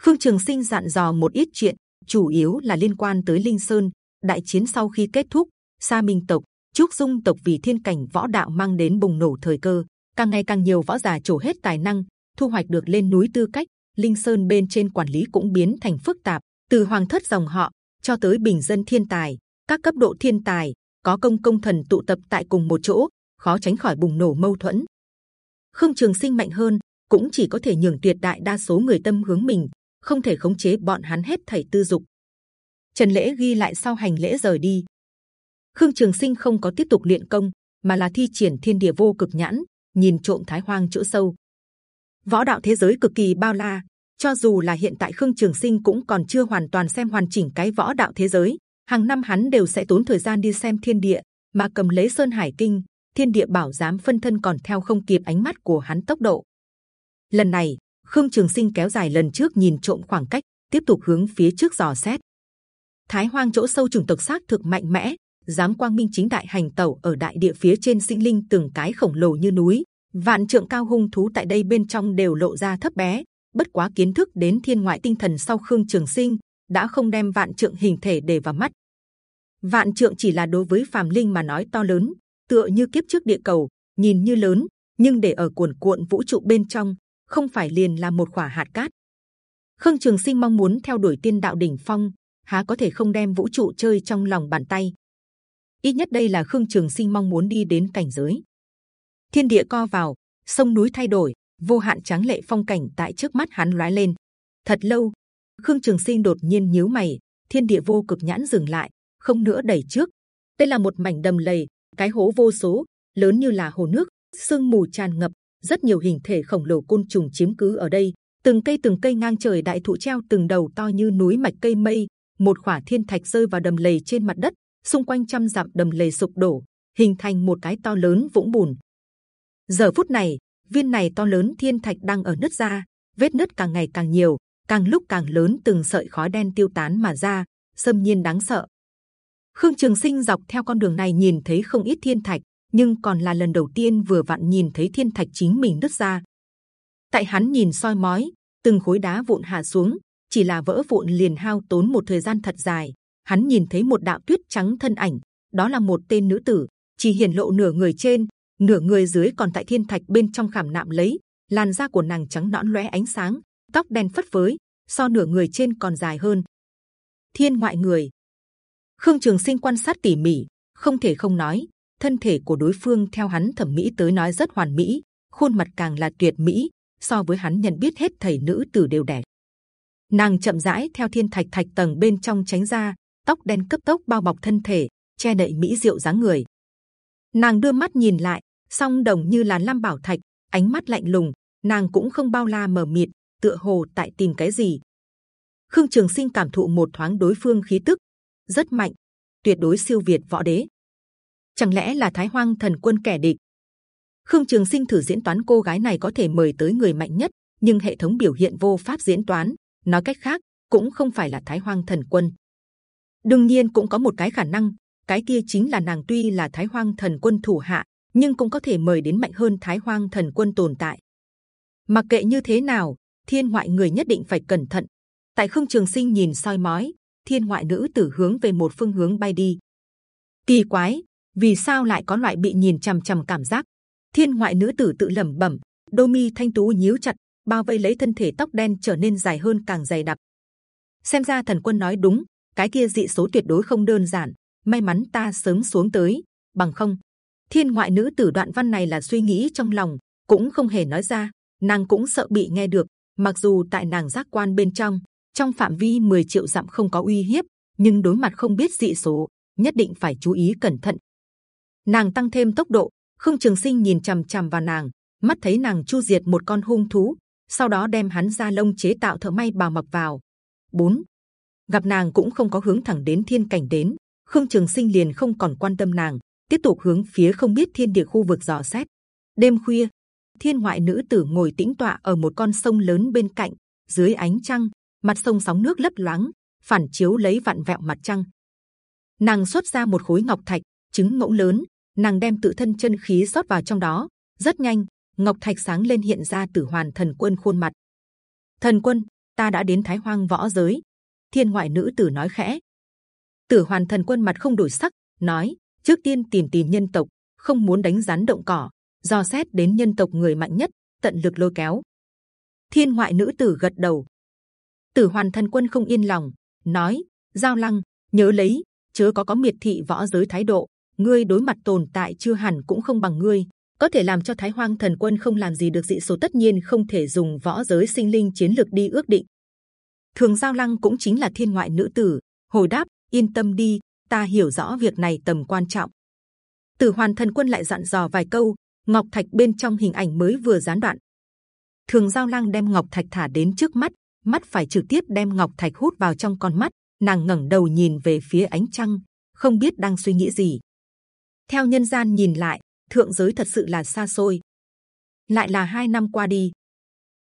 Khương Trường Sinh dặn dò một ít chuyện, chủ yếu là liên quan tới Linh Sơn. Đại chiến sau khi kết thúc, Sa Minh tộc Trúc Dung tộc vì thiên cảnh võ đạo mang đến bùng nổ thời cơ, càng ngày càng nhiều võ giả trổ hết tài năng, thu hoạch được lên núi tư cách. Linh Sơn bên trên quản lý cũng biến thành phức tạp, từ hoàng thất dòng họ cho tới bình dân thiên tài, các cấp độ thiên tài có công công thần tụ tập tại cùng một chỗ, khó tránh khỏi bùng nổ mâu thuẫn. Khương Trường Sinh mạnh hơn, cũng chỉ có thể nhường tuyệt đại đa số người tâm hướng mình, không thể khống chế bọn hắn hết thảy tư dục. Trần lễ ghi lại sau hành lễ rời đi. Khương Trường Sinh không có tiếp tục luyện công, mà là thi triển thiên địa vô cực nhãn, nhìn trộm thái hoang chỗ sâu. Võ đạo thế giới cực kỳ bao la, cho dù là hiện tại Khương Trường Sinh cũng còn chưa hoàn toàn xem hoàn chỉnh cái võ đạo thế giới. Hàng năm hắn đều sẽ tốn thời gian đi xem thiên địa, mà cầm lấy sơn hải kinh, thiên địa bảo giám phân thân còn theo không kịp ánh mắt của hắn tốc độ. Lần này, Khương Trường Sinh kéo dài lần trước nhìn trộm khoảng cách, tiếp tục hướng phía trước dò xét. Thái Hoang chỗ sâu trùng tộc xác thực mạnh mẽ, dám quang minh chính đại hành tẩu ở đại địa phía trên sinh linh từng cái khổng lồ như núi, vạn trượng cao hung thú tại đây bên trong đều lộ ra thấp bé. Bất quá kiến thức đến thiên ngoại tinh thần sau Khương Trường Sinh đã không đem vạn trượng hình thể để vào mắt. Vạn trượng chỉ là đối với phàm linh mà nói to lớn, tựa như kiếp trước địa cầu, nhìn như lớn, nhưng để ở cuộn cuộn vũ trụ bên trong, không phải liền là một quả hạt cát. Khương Trường Sinh mong muốn theo đuổi tiên đạo đỉnh phong, há có thể không đem vũ trụ chơi trong lòng bàn tay? Ít nhất đây là Khương Trường Sinh mong muốn đi đến cảnh giới. Thiên địa co vào, sông núi thay đổi, vô hạn tráng lệ phong cảnh tại trước mắt hắn lóe lên. Thật lâu, Khương Trường Sinh đột nhiên nhíu mày, thiên địa vô cực nhãn dừng lại, không nữa đẩy trước. Đây là một mảnh đầm lầy, cái hố vô số, lớn như là hồ nước, sương mù tràn ngập, rất nhiều hình thể khổng lồ côn trùng chiếm cứ ở đây. Từng cây từng cây ngang trời đại thụ treo từng đầu to như núi mạch cây mây, một khỏa thiên thạch rơi vào đầm lầy trên mặt đất, xung quanh trăm dặm đầm lầy sụp đổ, hình thành một cái to lớn vũng bùn. Giờ phút này, viên này to lớn thiên thạch đang ở nứt ra, vết nứt càng ngày càng nhiều, càng lúc càng lớn, từng sợi khói đen tiêu tán mà ra, xâm nhiên đáng sợ. Khương Trường Sinh dọc theo con đường này nhìn thấy không ít thiên thạch, nhưng còn là lần đầu tiên vừa vặn nhìn thấy thiên thạch chính mình nứt ra. Tại hắn nhìn soi mói, từng khối đá vụn hạ xuống, chỉ là vỡ vụn liền hao tốn một thời gian thật dài. Hắn nhìn thấy một đạo tuyết trắng thân ảnh, đó là một tên nữ tử, chỉ hiển lộ nửa người trên, nửa người dưới còn tại thiên thạch bên trong khảm nạm lấy. làn da của nàng trắng nõn lóe ánh sáng, tóc đen phất phới, so nửa người trên còn dài hơn. Thiên ngoại người, Khương Trường Sinh quan sát tỉ mỉ, không thể không nói, thân thể của đối phương theo hắn thẩm mỹ tới nói rất hoàn mỹ, khuôn mặt càng là tuyệt mỹ, so với hắn nhận biết hết thầy nữ tử đều đẹp. Nàng chậm rãi theo thiên thạch thạch tầng bên trong tránh ra, tóc đen cấp tốc bao bọc thân thể, che đậy mỹ diệu dáng người. Nàng đưa mắt nhìn lại, song đồng như là lam bảo thạch, ánh mắt lạnh lùng. Nàng cũng không bao la mờ mịt, tựa hồ tại tìm cái gì. Khương Trường Sinh cảm thụ một thoáng đối phương khí tức, rất mạnh, tuyệt đối siêu việt võ đế. Chẳng lẽ là Thái Hoang Thần Quân kẻ địch? Khương Trường Sinh thử diễn toán cô gái này có thể mời tới người mạnh nhất, nhưng hệ thống biểu hiện vô pháp diễn toán. Nói cách khác, cũng không phải là Thái Hoang Thần Quân. đương nhiên cũng có một cái khả năng, cái kia chính là nàng tuy là Thái Hoang Thần Quân thủ hạ, nhưng cũng có thể mời đến mạnh hơn Thái Hoang Thần Quân tồn tại. Mặc kệ như thế nào, thiên ngoại người nhất định phải cẩn thận. Tại Khương Trường Sinh nhìn soi mói, thiên ngoại nữ tử hướng về một phương hướng bay đi. Kỳ quái, vì sao lại có loại bị nhìn chằm chằm cảm giác? Thiên ngoại nữ tử tự lẩm bẩm, đôi mi thanh tú nhíu chặt, bao vây lấy thân thể tóc đen trở nên dài hơn càng dày đặc. Xem ra thần quân nói đúng, cái kia dị số tuyệt đối không đơn giản. May mắn ta sớm xuống tới, bằng không. Thiên ngoại nữ tử đoạn văn này là suy nghĩ trong lòng, cũng không hề nói ra. Nàng cũng sợ bị nghe được, mặc dù tại nàng giác quan bên trong, trong phạm vi 10 triệu dặm không có uy hiếp, nhưng đối mặt không biết dị số, nhất định phải chú ý cẩn thận. Nàng tăng thêm tốc độ, Khương Trường Sinh nhìn c h ầ m c h ầ m vào nàng, mắt thấy nàng chu diệt một con hung thú, sau đó đem hắn ra lông chế tạo thợ may bào mặc vào. 4. gặp nàng cũng không có hướng thẳng đến thiên cảnh đến, Khương Trường Sinh liền không còn quan tâm nàng, tiếp tục hướng phía không biết thiên địa khu vực dò xét. Đêm khuya, thiên ngoại nữ tử ngồi tĩnh tọa ở một con sông lớn bên cạnh, dưới ánh trăng, mặt sông sóng nước lấp loáng, phản chiếu lấy vạn vẹo mặt trăng. Nàng xuất ra một khối ngọc thạch, trứng ngỗng lớn, nàng đem tự thân chân khí rót vào trong đó, rất nhanh, ngọc thạch sáng lên hiện ra tử hoàn thần quân khuôn mặt. Thần quân, ta đã đến Thái Hoang võ giới. Thiên ngoại nữ tử nói khẽ. Tử hoàn thần quân mặt không đổi sắc, nói: trước tiên tìm tìm nhân tộc, không muốn đánh rắn động cỏ, do xét đến nhân tộc người mạnh nhất, tận lực lôi kéo. Thiên ngoại nữ tử gật đầu, Tử Hoàn Thần Quân không yên lòng, nói: Giao Lăng, nhớ lấy, chớ có có miệt thị võ giới thái độ. Ngươi đối mặt tồn tại chưa hẳn cũng không bằng ngươi, có thể làm cho Thái Hoang Thần Quân không làm gì được dị số tất nhiên không thể dùng võ giới sinh linh chiến lược đi ước định. Thường Giao Lăng cũng chính là thiên ngoại nữ tử, hồi đáp yên tâm đi, ta hiểu rõ việc này tầm quan trọng. Tử Hoàn Thần Quân lại dặn dò vài câu, ngọc thạch bên trong hình ảnh mới vừa gián đoạn. Thường Giao Lăng đem ngọc thạch thả đến trước mắt, mắt phải trực tiếp đem ngọc thạch hút vào trong con mắt. Nàng ngẩng đầu nhìn về phía ánh trăng, không biết đang suy nghĩ gì. Theo nhân gian nhìn lại, thượng giới thật sự là xa xôi. Lại là hai năm qua đi,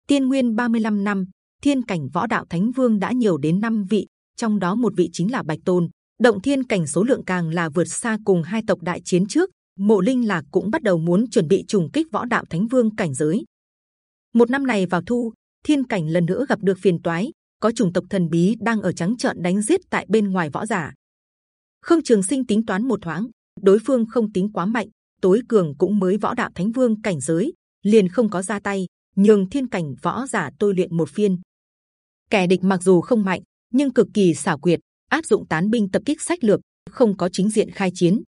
tiên nguyên 35 năm, thiên cảnh võ đạo thánh vương đã nhiều đến năm vị, trong đó một vị chính là bạch tôn. động thiên cảnh số lượng càng là vượt xa cùng hai tộc đại chiến trước. mộ linh lạc cũng bắt đầu muốn chuẩn bị trùng kích võ đạo thánh vương cảnh giới. một năm này vào thu, thiên cảnh lần nữa gặp được phiền toái, có chủng tộc thần bí đang ở trắng trợn đánh giết tại bên ngoài võ giả. Khương Trường Sinh tính toán một thoáng, đối phương không tính quá mạnh, tối cường cũng mới võ đạo thánh vương cảnh giới, liền không có ra tay, nhường thiên cảnh võ giả tôi luyện một phiên. Kẻ địch mặc dù không mạnh, nhưng cực kỳ xảo quyệt, áp dụng tán binh tập kích sách lược, không có chính diện khai chiến.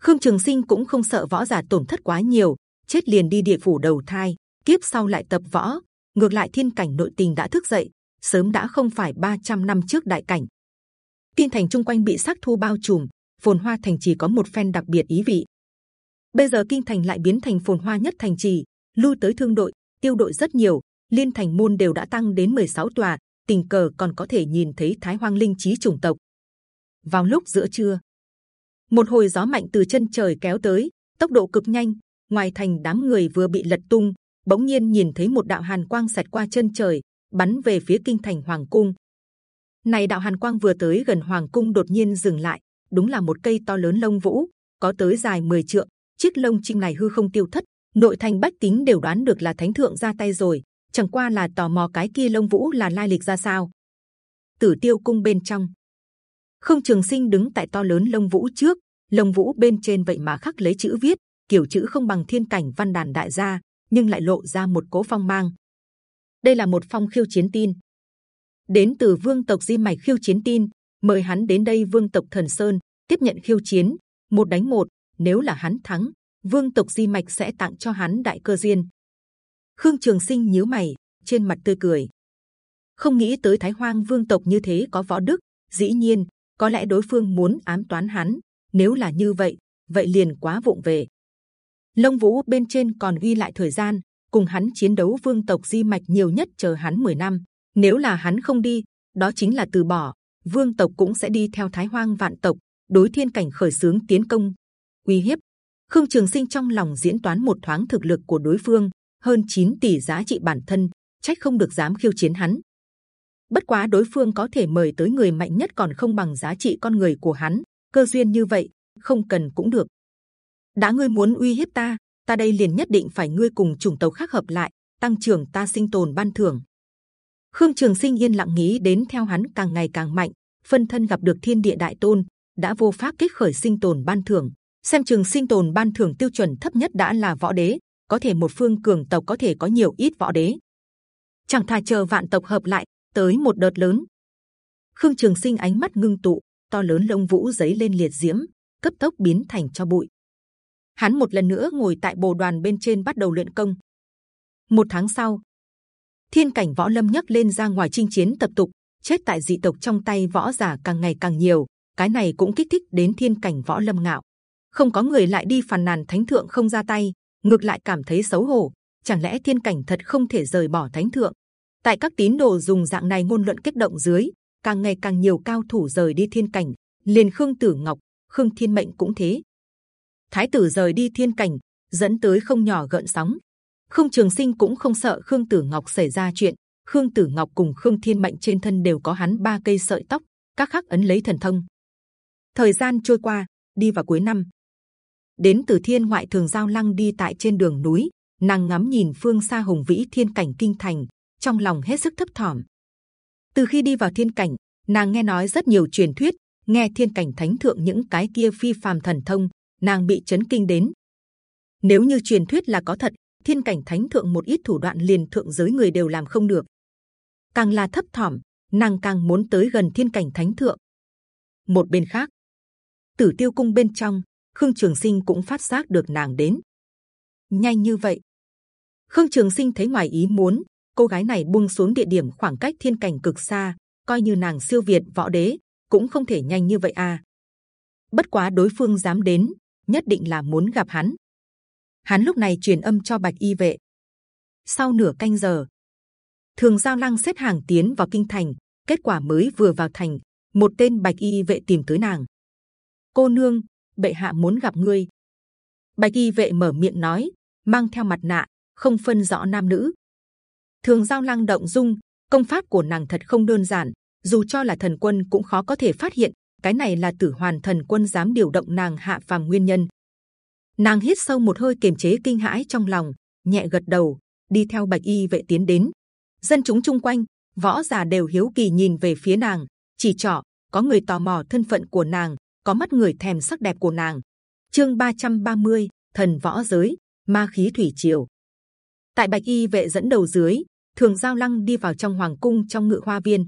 Khương Trường Sinh cũng không sợ võ giả tổn thất quá nhiều, chết liền đi địa phủ đầu thai, kiếp sau lại tập võ. Ngược lại thiên cảnh nội tình đã thức dậy, sớm đã không phải 300 năm trước đại cảnh. Tiên thành chung quanh bị sắc thu bao trùm, phồn hoa thành trì có một phen đặc biệt ý vị. Bây giờ kinh thành lại biến thành phồn hoa nhất thành trì, lui tới thương đội, tiêu đội rất nhiều, liên thành môn đều đã tăng đến 16 tòa, tình cờ còn có thể nhìn thấy Thái Hoang linh trí chủng tộc. Vào lúc giữa trưa, một hồi gió mạnh từ chân trời kéo tới, tốc độ cực nhanh. Ngoài thành đám người vừa bị lật tung, bỗng nhiên nhìn thấy một đạo hàn quang sạch qua chân trời, bắn về phía kinh thành hoàng cung. Này đạo hàn quang vừa tới gần hoàng cung đột nhiên dừng lại, đúng là một cây to lớn lông vũ, có tới dài 10 trượng. Chiếc lông chim này hư không tiêu thất, nội thành bách tính đều đoán được là thánh thượng ra tay rồi. Chẳng qua là tò mò cái kia lông vũ là lai lịch ra sao. Tử tiêu cung bên trong, không trường sinh đứng tại to lớn lông vũ trước, lông vũ bên trên vậy mà khắc lấy chữ viết, kiểu chữ không bằng thiên cảnh văn đàn đại gia, nhưng lại lộ ra một cố phong mang. Đây là một phong khiêu chiến tin, đến từ vương tộc di mạch khiêu chiến tin, mời hắn đến đây vương tộc thần sơn tiếp nhận khiêu chiến, một đánh một. Nếu là hắn thắng, vương tộc di mạch sẽ tặng cho hắn đại cơ duyên. Khương Trường Sinh nhíu mày, trên mặt tươi cười. Không nghĩ tới Thái Hoang vương tộc như thế có võ đức, dĩ nhiên có lẽ đối phương muốn ám toán hắn. Nếu là như vậy, vậy liền quá vụng về. Lông vũ bên trên còn ghi lại thời gian, cùng hắn chiến đấu vương tộc di mạch nhiều nhất chờ hắn 10 năm. Nếu là hắn không đi, đó chính là từ bỏ. Vương tộc cũng sẽ đi theo Thái Hoang vạn tộc đối thiên cảnh khởi sướng tiến công, uy hiếp. Khương Trường Sinh trong lòng diễn toán một thoáng thực lực của đối phương, hơn 9 tỷ giá trị bản thân, trách không được dám khiêu chiến hắn. Bất quá đối phương có thể mời tới người mạnh nhất còn không bằng giá trị con người của hắn, cơ duyên như vậy không cần cũng được đã ngươi muốn uy hiếp ta, ta đây liền nhất định phải ngươi cùng chủng tộc khác hợp lại, tăng trưởng ta sinh tồn ban thưởng. Khương Trường Sinh yên lặng nghĩ đến theo hắn càng ngày càng mạnh, phân thân gặp được thiên địa đại tôn, đã vô pháp kích khởi sinh tồn ban thưởng. Xem trường sinh tồn ban thưởng tiêu chuẩn thấp nhất đã là võ đế, có thể một phương cường tộc có thể có nhiều ít võ đế. Chẳng thà chờ vạn tộc hợp lại tới một đợt lớn. Khương Trường Sinh ánh mắt ngưng tụ, to lớn lông vũ giấy lên liệt diễm, cấp tốc biến thành cho bụi. Hắn một lần nữa ngồi tại bồ đoàn bên trên bắt đầu luyện công. Một tháng sau, thiên cảnh võ lâm nhấc lên ra ngoài chinh chiến tập tục chết tại dị tộc trong tay võ giả càng ngày càng nhiều cái này cũng kích thích đến thiên cảnh võ lâm ngạo. Không có người lại đi phàn nàn thánh thượng không ra tay ngược lại cảm thấy xấu hổ chẳng lẽ thiên cảnh thật không thể rời bỏ thánh thượng? Tại các tín đồ dùng dạng này ngôn luận kích động dưới càng ngày càng nhiều cao thủ rời đi thiên cảnh liền khương tử ngọc khương thiên mệnh cũng thế thái tử rời đi thiên cảnh dẫn tới không nhỏ gợn sóng Khương Trường Sinh cũng không sợ Khương Tử Ngọc xảy ra chuyện. Khương Tử Ngọc cùng Khương Thiên Mệnh trên thân đều có hắn ba cây sợi tóc, các khắc ấn lấy thần thông. Thời gian trôi qua, đi vào cuối năm, đến từ Thiên ngoại thường giao lăng đi tại trên đường núi, nàng ngắm nhìn phương xa hùng vĩ thiên cảnh kinh thành, trong lòng hết sức thấp thỏm. Từ khi đi vào thiên cảnh, nàng nghe nói rất nhiều truyền thuyết, nghe thiên cảnh thánh thượng những cái kia phi phàm thần thông, nàng bị chấn kinh đến. Nếu như truyền thuyết là có thật, thiên cảnh thánh thượng một ít thủ đoạn liền thượng giới người đều làm không được. Càng là thấp thỏm, nàng càng muốn tới gần thiên cảnh thánh thượng. Một bên khác, Tử Tiêu cung bên trong, Khương Trường Sinh cũng phát giác được nàng đến. Nhanh như vậy, Khương Trường Sinh thấy ngoài ý muốn, cô gái này buông xuống địa điểm khoảng cách thiên cảnh cực xa, coi như nàng siêu việt võ đế, cũng không thể nhanh như vậy à. Bất quá đối phương dám đến, nhất định là muốn gặp hắn. Hắn lúc này truyền âm cho bạch y vệ. Sau nửa canh giờ, thường giao lăng xếp hàng tiến vào kinh thành. Kết quả mới vừa vào thành, một tên bạch y vệ tìm tới nàng. Cô nương, bệ hạ muốn gặp ngươi. Bạch y vệ mở miệng nói, mang theo mặt nạ, không phân rõ nam nữ. Thường giao lăng động dung, công pháp của nàng thật không đơn giản, dù cho là thần quân cũng khó có thể phát hiện. Cái này là tử hoàn thần quân dám điều động nàng hạ phàm nguyên nhân. Nàng hít sâu một hơi kiềm chế kinh hãi trong lòng, nhẹ gật đầu, đi theo bạch y vệ tiến đến. Dân chúng chung quanh, võ giả đều hiếu kỳ nhìn về phía nàng, chỉ trỏ có người tò mò thân phận của nàng, có mắt người thèm sắc đẹp của nàng. Chương 330, thần võ giới, ma khí thủy triều. Tại bạch y vệ dẫn đầu dưới, thường giao lăng đi vào trong hoàng cung trong ngự hoa viên.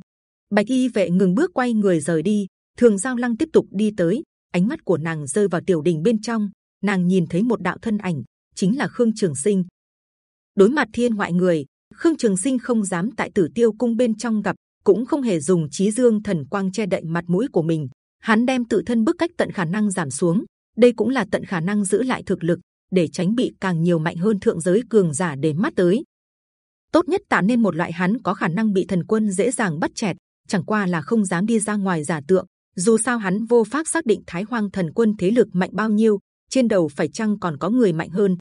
Bạch y vệ ngừng bước quay người rời đi, thường giao lăng tiếp tục đi tới, ánh mắt của nàng rơi vào tiểu đình bên trong, nàng nhìn thấy một đạo thân ảnh, chính là khương trường sinh. đối mặt thiên ngoại người, khương trường sinh không dám tại tử tiêu cung bên trong gặp, cũng không hề dùng trí dương thần quang che đậy mặt mũi của mình. Hắn đem tự thân bức cách tận khả năng giảm xuống, đây cũng là tận khả năng giữ lại thực lực để tránh bị càng nhiều mạnh hơn thượng giới cường giả để mắt tới. Tốt nhất tạo nên một loại hắn có khả năng bị thần quân dễ dàng bắt chẹt, chẳng qua là không dám đi ra ngoài giả tượng. Dù sao hắn vô pháp xác định Thái Hoang thần quân thế lực mạnh bao nhiêu, trên đầu phải chăng còn có người mạnh hơn.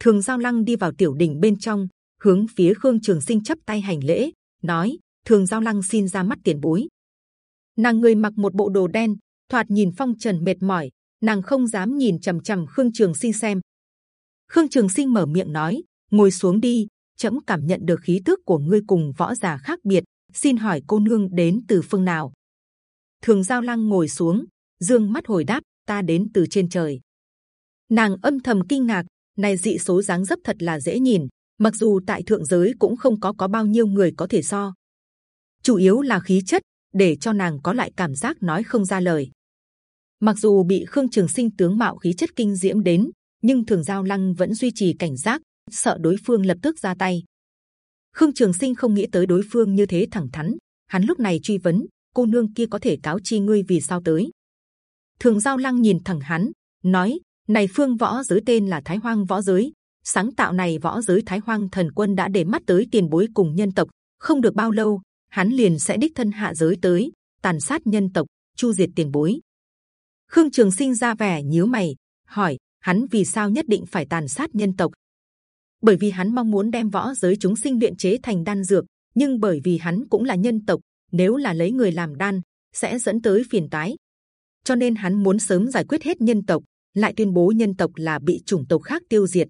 Thường Giao Lăng đi vào tiểu đỉnh bên trong, hướng phía Khương Trường Sinh chấp tay hành lễ, nói: Thường Giao Lăng xin ra mắt tiền bối. Nàng người mặc một bộ đồ đen, thoạt nhìn phong trần mệt mỏi, nàng không dám nhìn c h ầ m c h ầ m Khương Trường Sinh xem. Khương Trường Sinh mở miệng nói: ngồi xuống đi, chậm cảm nhận được khí tức của ngươi cùng võ giả khác biệt. Xin hỏi cô nương đến từ phương nào? Thường Giao Lăng ngồi xuống, dương mắt hồi đáp: ta đến từ trên trời. Nàng âm thầm kinh ngạc, này dị số dáng dấp thật là dễ nhìn. Mặc dù tại thượng giới cũng không có có bao nhiêu người có thể so, chủ yếu là khí chất để cho nàng có lại cảm giác nói không ra lời. Mặc dù bị Khương Trường Sinh tướng mạo khí chất kinh diễm đến, nhưng Thường Giao Lăng vẫn duy trì cảnh giác, sợ đối phương lập tức ra tay. Khương Trường Sinh không nghĩ tới đối phương như thế thẳng thắn, hắn lúc này truy vấn cô nương kia có thể cáo chi ngươi vì sao tới. Thường Giao Lăng nhìn thẳng hắn, nói: này phương võ giới tên là Thái Hoang võ giới, sáng tạo này võ giới Thái Hoang thần quân đã để mắt tới tiền bối cùng nhân tộc, không được bao lâu hắn liền sẽ đích thân hạ giới tới tàn sát nhân tộc, chu diệt tiền bối. Khương Trường Sinh ra vẻ nhíu mày, hỏi hắn vì sao nhất định phải tàn sát nhân tộc? Bởi vì hắn mong muốn đem võ giới chúng sinh luyện chế thành đan dược, nhưng bởi vì hắn cũng là nhân tộc, nếu là lấy người làm đan sẽ dẫn tới phiền tái Cho nên hắn muốn sớm giải quyết hết nhân tộc, lại tuyên bố nhân tộc là bị chủng tộc khác tiêu diệt.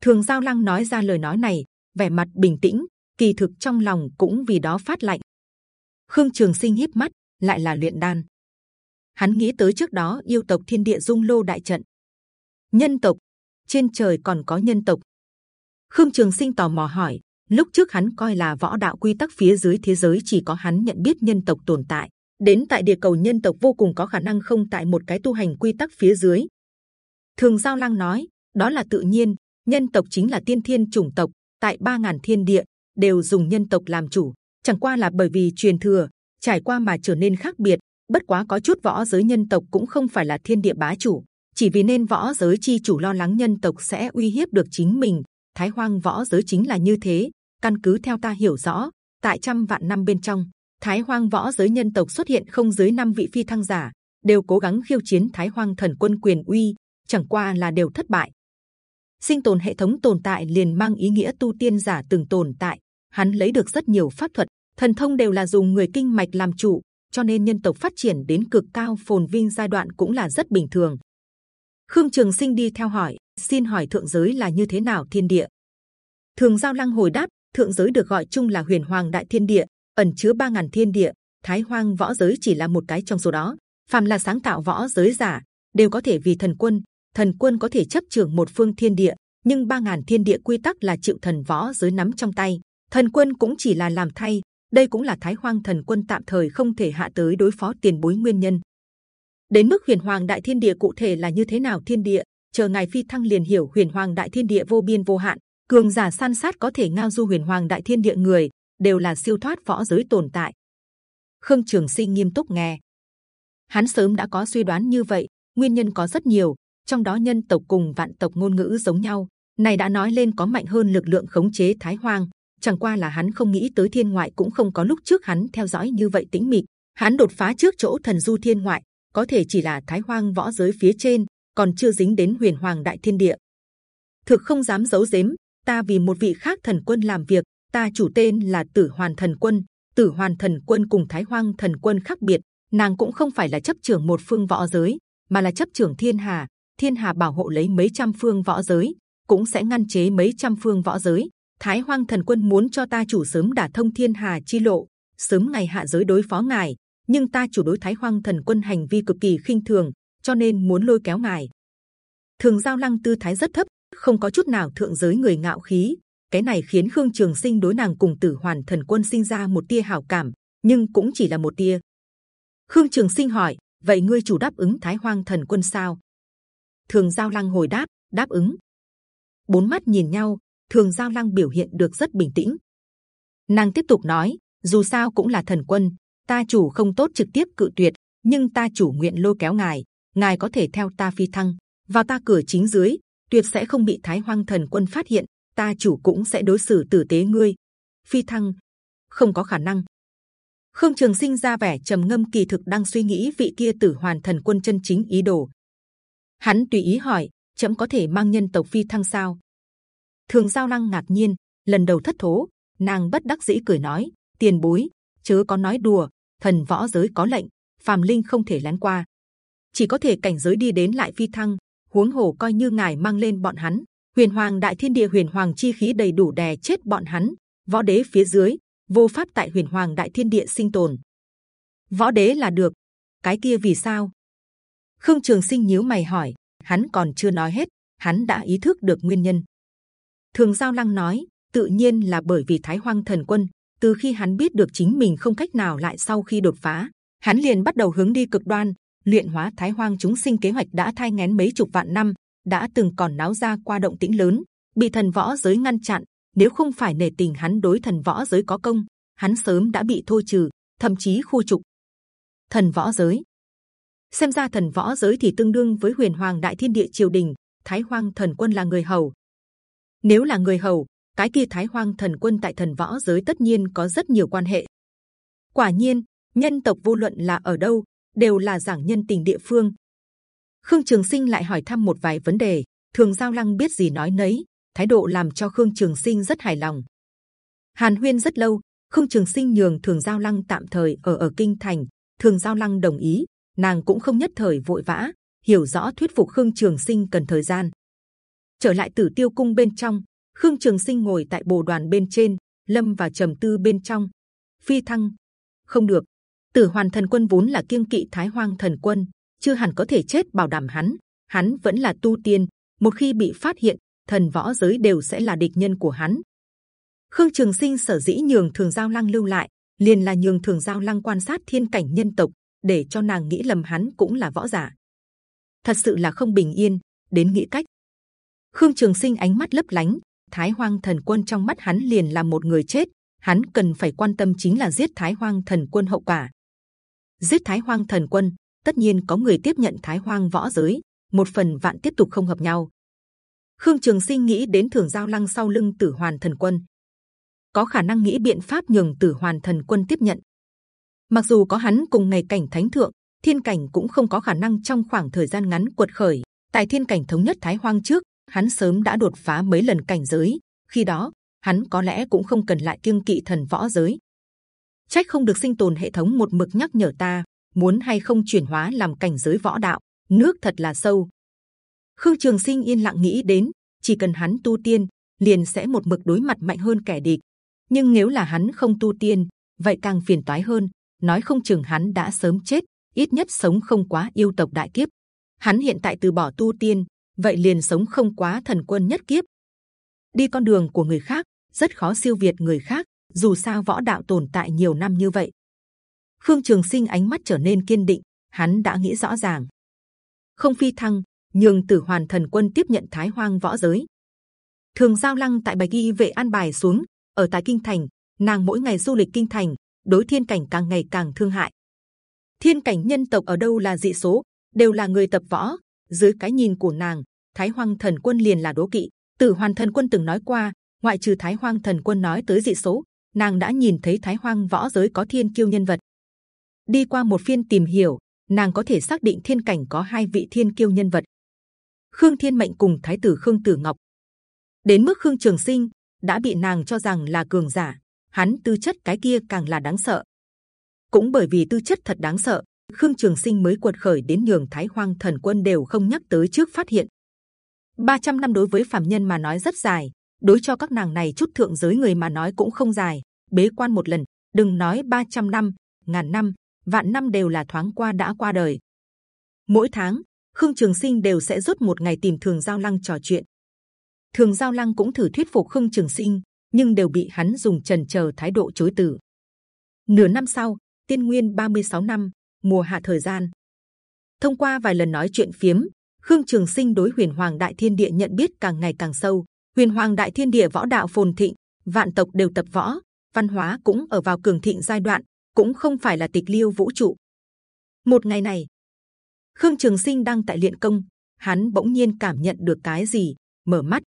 Thường Giao Lăng nói ra lời nói này, vẻ mặt bình tĩnh, kỳ thực trong lòng cũng vì đó phát lạnh. Khương Trường Sinh híp mắt, lại là luyện đan. Hắn nghĩ tới trước đó yêu tộc thiên địa dung lô đại trận, nhân tộc trên trời còn có nhân tộc. Khương Trường Sinh tò mò hỏi, lúc trước hắn coi là võ đạo quy tắc phía dưới thế giới chỉ có hắn nhận biết nhân tộc tồn tại, đến tại địa cầu nhân tộc vô cùng có khả năng không tại một cái tu hành quy tắc phía dưới. Thường Giao lang nói, đó là tự nhiên, nhân tộc chính là tiên thiên chủng tộc, tại ba ngàn thiên địa đều dùng nhân tộc làm chủ, chẳng qua là bởi vì truyền thừa trải qua mà trở nên khác biệt. Bất quá có chút võ giới nhân tộc cũng không phải là thiên địa bá chủ, chỉ vì nên võ giới chi chủ lo lắng nhân tộc sẽ uy hiếp được chính mình. Thái Hoang võ giới chính là như thế. Căn cứ theo ta hiểu rõ, tại trăm vạn năm bên trong, Thái Hoang võ giới nhân tộc xuất hiện không dưới năm vị phi thăng giả, đều cố gắng khiêu chiến Thái Hoang thần quân quyền uy, chẳng qua là đều thất bại. Sinh tồn hệ thống tồn tại liền mang ý nghĩa tu tiên giả từng tồn tại, hắn lấy được rất nhiều pháp thuật, thần thông đều là dùng người kinh mạch làm chủ, cho nên nhân tộc phát triển đến cực cao phồn vinh giai đoạn cũng là rất bình thường. Khương Trường Sinh đi theo hỏi, xin hỏi thượng giới là như thế nào thiên địa? Thường Giao Lăng hồi đáp, thượng giới được gọi chung là Huyền Hoàng Đại Thiên Địa, ẩn chứa ba ngàn thiên địa, Thái Hoang võ giới chỉ là một cái trong số đó. Phàm là sáng tạo võ giới giả đều có thể vì thần quân, thần quân có thể chấp trưởng một phương thiên địa, nhưng ba ngàn thiên địa quy tắc là chịu thần võ giới nắm trong tay thần quân cũng chỉ là làm thay đây cũng là Thái Hoang Thần Quân tạm thời không thể hạ tới đối phó tiền bối nguyên nhân. Đến mức Huyền Hoàng Đại Thiên Địa cụ thể là như thế nào thiên địa, chờ ngài phi thăng liền hiểu Huyền Hoàng Đại Thiên Địa vô biên vô hạn, cường giả san sát có thể ngao du Huyền Hoàng Đại Thiên Địa người đều là siêu thoát võ giới tồn tại. Khương Trường Sinh nghiêm túc nghe, hắn sớm đã có suy đoán như vậy, nguyên nhân có rất nhiều, trong đó nhân tộc cùng vạn tộc ngôn ngữ giống nhau, này đã nói lên có mạnh hơn lực lượng khống chế Thái Hoang. Chẳng qua là hắn không nghĩ tới thiên ngoại cũng không có lúc trước hắn theo dõi như vậy tĩnh mịch. Hắn đột phá trước chỗ thần du thiên ngoại, có thể chỉ là Thái Hoang võ giới phía trên, còn chưa dính đến Huyền Hoàng Đại Thiên Địa. Thực không dám giấu giếm, ta vì một vị khác thần quân làm việc, ta chủ tên là Tử Hoàn Thần Quân. Tử Hoàn Thần Quân cùng Thái Hoang Thần Quân khác biệt, nàng cũng không phải là chấp trưởng một phương võ giới, mà là chấp trưởng thiên hà. Thiên hà bảo hộ lấy mấy trăm phương võ giới, cũng sẽ ngăn chế mấy trăm phương võ giới. Thái Hoang Thần Quân muốn cho ta chủ sớm đả thông thiên hà chi lộ, sớm ngày hạ giới đối phó ngài. Nhưng ta chủ đối Thái Hoang Thần Quân hành vi cực kỳ khinh thường, cho nên muốn lôi kéo ngài. Thường Giao Lăng tư thái rất thấp, không có chút nào thượng giới người ngạo khí. Cái này khiến Khương Trường Sinh đối nàng cùng Tử Hoàn Thần Quân sinh ra một tia hảo cảm, nhưng cũng chỉ là một tia. Khương Trường Sinh hỏi: vậy ngươi chủ đáp ứng Thái Hoang Thần Quân sao? Thường Giao Lăng hồi đáp: đáp ứng bốn mắt nhìn nhau thường giao lăng biểu hiện được rất bình tĩnh nàng tiếp tục nói dù sao cũng là thần quân ta chủ không tốt trực tiếp cự tuyệt nhưng ta chủ nguyện lôi kéo ngài ngài có thể theo ta phi thăng vào ta cửa chính dưới tuyệt sẽ không bị thái hoang thần quân phát hiện ta chủ cũng sẽ đối xử tử tế ngươi phi thăng không có khả năng khương trường sinh ra vẻ trầm ngâm kỳ thực đang suy nghĩ vị kia tử hoàn thần quân chân chính ý đồ hắn tùy ý hỏi chấm có thể mang nhân tộc phi thăng sao? Thường Giao năng ngạc nhiên, lần đầu thất thố, nàng bất đắc dĩ cười nói: Tiền bối, chớ có nói đùa, thần võ giới có lệnh, phàm linh không thể lén qua, chỉ có thể cảnh giới đi đến lại phi thăng. Huống hồ coi như ngài mang lên bọn hắn, huyền hoàng đại thiên địa huyền hoàng chi khí đầy đủ đè chết bọn hắn. Võ đế phía dưới, vô pháp tại huyền hoàng đại thiên địa sinh tồn. Võ đế là được, cái kia vì sao? Khương Trường Sinh nhíu mày hỏi, hắn còn chưa nói hết, hắn đã ý thức được nguyên nhân. Thường Giao Lăng nói, tự nhiên là bởi vì Thái Hoang Thần Quân. Từ khi hắn biết được chính mình không cách nào lại sau khi đột phá, hắn liền bắt đầu hướng đi cực đoan, luyện hóa Thái Hoang chúng sinh kế hoạch đã thai ngén mấy chục vạn năm, đã từng còn náo ra qua động tĩnh lớn, bị thần võ giới ngăn chặn. Nếu không phải nể tình hắn đối thần võ giới có công, hắn sớm đã bị thôi trừ, thậm chí khu trục. Thần võ giới xem ra thần võ giới thì tương đương với huyền hoàng đại thiên địa triều đình thái hoang thần quân là người hầu nếu là người hầu cái kia thái hoang thần quân tại thần võ giới tất nhiên có rất nhiều quan hệ quả nhiên nhân tộc vô luận là ở đâu đều là giảng nhân tình địa phương. Khương trường sinh lại hỏi thăm một vài vấn đề. Thường giao lăng biết gì nói nấy, thái độ làm cho khương trường sinh rất hài lòng. Hàn huyên rất lâu, khương trường sinh nhường thường giao lăng tạm thời ở ở kinh thành. Thường giao lăng đồng ý, nàng cũng không nhất thời vội vã, hiểu rõ thuyết phục khương trường sinh cần thời gian. Trở lại tử tiêu cung bên trong, khương trường sinh ngồi tại bồ đoàn bên trên, lâm và trầm tư bên trong. Phi thăng, không được tử hoàn thần quân vốn là kiêng kỵ thái hoang thần quân chưa hẳn có thể chết bảo đảm hắn hắn vẫn là tu tiên một khi bị phát hiện thần võ giới đều sẽ là địch nhân của hắn khương trường sinh sở dĩ nhường thường giao lăng lưu lại liền là nhường thường giao lăng quan sát thiên cảnh nhân tộc để cho nàng nghĩ lầm hắn cũng là võ giả. Thật sự là không bình yên, đến nghĩ cách. Khương Trường Sinh ánh mắt lấp lánh, Thái Hoang Thần Quân trong mắt hắn liền là một người chết, hắn cần phải quan tâm chính là giết Thái Hoang Thần Quân hậu quả. Giết Thái Hoang Thần Quân, tất nhiên có người tiếp nhận Thái Hoang võ giới, một phần vạn tiếp tục không hợp nhau. Khương Trường Sinh nghĩ đến Thường Giao Lăng sau lưng Tử Hoàn Thần Quân, có khả năng nghĩ biện pháp nhường Tử Hoàn Thần Quân tiếp nhận. Mặc dù có hắn cùng ngày cảnh thánh thượng, thiên cảnh cũng không có khả năng trong khoảng thời gian ngắn cuột khởi. Tại thiên cảnh thống nhất Thái Hoang trước, hắn sớm đã đột phá mấy lần cảnh giới. Khi đó, hắn có lẽ cũng không cần lại kiêng kỵ thần võ giới. Trách không được sinh tồn hệ thống một mực nhắc nhở ta, muốn hay không chuyển hóa làm cảnh giới võ đạo, nước thật là sâu. Khương Trường Sinh yên lặng nghĩ đến, chỉ cần hắn tu tiên, liền sẽ một mực đối mặt mạnh hơn kẻ địch. Nhưng nếu là hắn không tu tiên, vậy càng phiền toái hơn nói không chừng hắn đã sớm chết, ít nhất sống không quá yêu tộc đại kiếp. Hắn hiện tại từ bỏ tu tiên, vậy liền sống không quá thần quân nhất kiếp. Đi con đường của người khác, rất khó siêu việt người khác dù sao võ đạo tồn tại nhiều năm như vậy. Khương Trường Sinh ánh mắt trở nên kiên định, hắn đã nghĩ rõ ràng, không phi thăng, nhường Tử Hoàn Thần Quân tiếp nhận Thái Hoang võ giới. Thường Giao Lăng tại bài ghi vệ an bài xuống, ở tại kinh thành, nàng mỗi ngày du lịch kinh thành, đối thiên cảnh càng ngày càng thương hại. Thiên cảnh nhân tộc ở đâu là dị số, đều là người tập võ. Dưới cái nhìn của nàng, Thái Hoang Thần Quân liền là đố kỵ. Tử Hoàn Thần Quân từng nói qua, ngoại trừ Thái Hoang Thần Quân nói tới dị số, nàng đã nhìn thấy Thái Hoang võ giới có thiên kiêu nhân vật. Đi qua một phiên tìm hiểu, nàng có thể xác định thiên cảnh có hai vị thiên kiêu nhân vật. Khương Thiên Mệnh cùng Thái tử Khương Tử Ngọc. Đến mức Khương Trường Sinh đã bị nàng cho rằng là cường giả, hắn tư chất cái kia càng là đáng sợ. Cũng bởi vì tư chất thật đáng sợ, Khương Trường Sinh mới quật khởi đến nhường Thái Hoang Thần Quân đều không nhắc tới trước phát hiện. 300 năm đối với phạm nhân mà nói rất dài, đối cho các nàng này chút thượng giới người mà nói cũng không dài. Bế quan một lần, đừng nói 300 năm, ngàn năm, vạn năm đều là thoáng qua đã qua đời. Mỗi tháng, Khương Trường Sinh đều sẽ rút một ngày tìm Thường Giao Lăng trò chuyện. Thường Giao Lăng cũng thử thuyết phục Khương Trường Sinh, nhưng đều bị hắn dùng trần chờ thái độ chối từ. Nửa năm sau, Tiên Nguyên 36 năm, mùa hạ thời gian. Thông qua vài lần nói chuyện phiếm, Khương Trường Sinh đối Huyền Hoàng Đại Thiên Địa nhận biết càng ngày càng sâu. Huyền Hoàng Đại Thiên Địa võ đạo phồn thịnh, vạn tộc đều tập võ, văn hóa cũng ở vào cường thịnh giai đoạn, cũng không phải là tịch liêu vũ trụ. Một ngày này, Khương Trường Sinh đang tại luyện công, hắn bỗng nhiên cảm nhận được cái gì, mở mắt.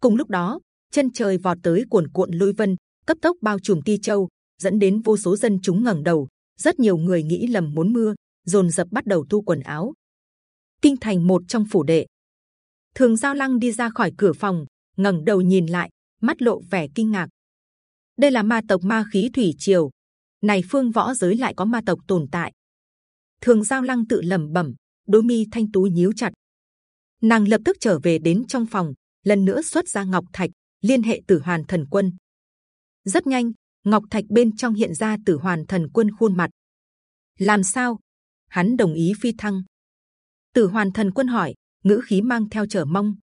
Cùng lúc đó, chân trời vọt tới cuồn cuộn lôi vân, cấp tốc bao trùm Ti Châu, dẫn đến vô số dân chúng ngẩng đầu. Rất nhiều người nghĩ lầm muốn mưa, dồn dập bắt đầu thu quần áo. Kinh thành một trong phủ đệ, Thường Giao Lăng đi ra khỏi cửa phòng, ngẩng đầu nhìn lại, mắt lộ vẻ kinh ngạc. Đây là ma tộc ma khí thủy triều, này phương võ giới lại có ma tộc tồn tại. Thường Giao Lăng tự lẩm bẩm, đôi mi thanh tú nhíu chặt. Nàng lập tức trở về đến trong phòng, lần nữa xuất ra ngọc thạch, liên hệ Tử Hoàn Thần Quân. Rất nhanh, ngọc thạch bên trong hiện ra Tử Hoàn Thần Quân khuôn mặt. Làm sao? Hắn đồng ý phi thăng. Tử Hoàn Thần Quân hỏi, ngữ khí mang theo chờ mong.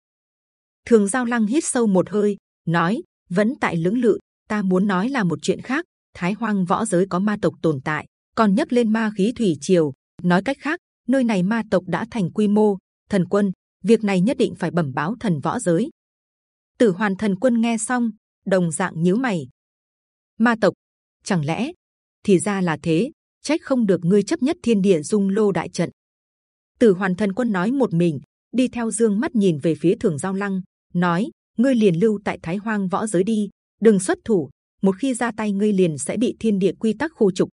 Thường Giao Lăng hít sâu một hơi, nói: vẫn tại lưỡng lự. Ta muốn nói là một chuyện khác. Thái Hoang võ giới có ma tộc tồn tại, còn nhấc lên ma khí thủy triều. Nói cách khác, nơi này ma tộc đã thành quy mô. Thần quân, việc này nhất định phải bẩm báo thần võ giới. Tử Hoàn Thần Quân nghe xong, đồng dạng nhíu mày. Ma tộc, chẳng lẽ? Thì ra là thế, trách không được ngươi chấp nhất thiên địa dung lô đại trận. Tử Hoàn Thần Quân nói một mình, đi theo dương mắt nhìn về phía Thường Giao Lăng, nói: ngươi liền lưu tại Thái Hoang võ giới đi, đừng xuất thủ. Một khi ra tay ngươi liền sẽ bị thiên địa quy tắc khu trục.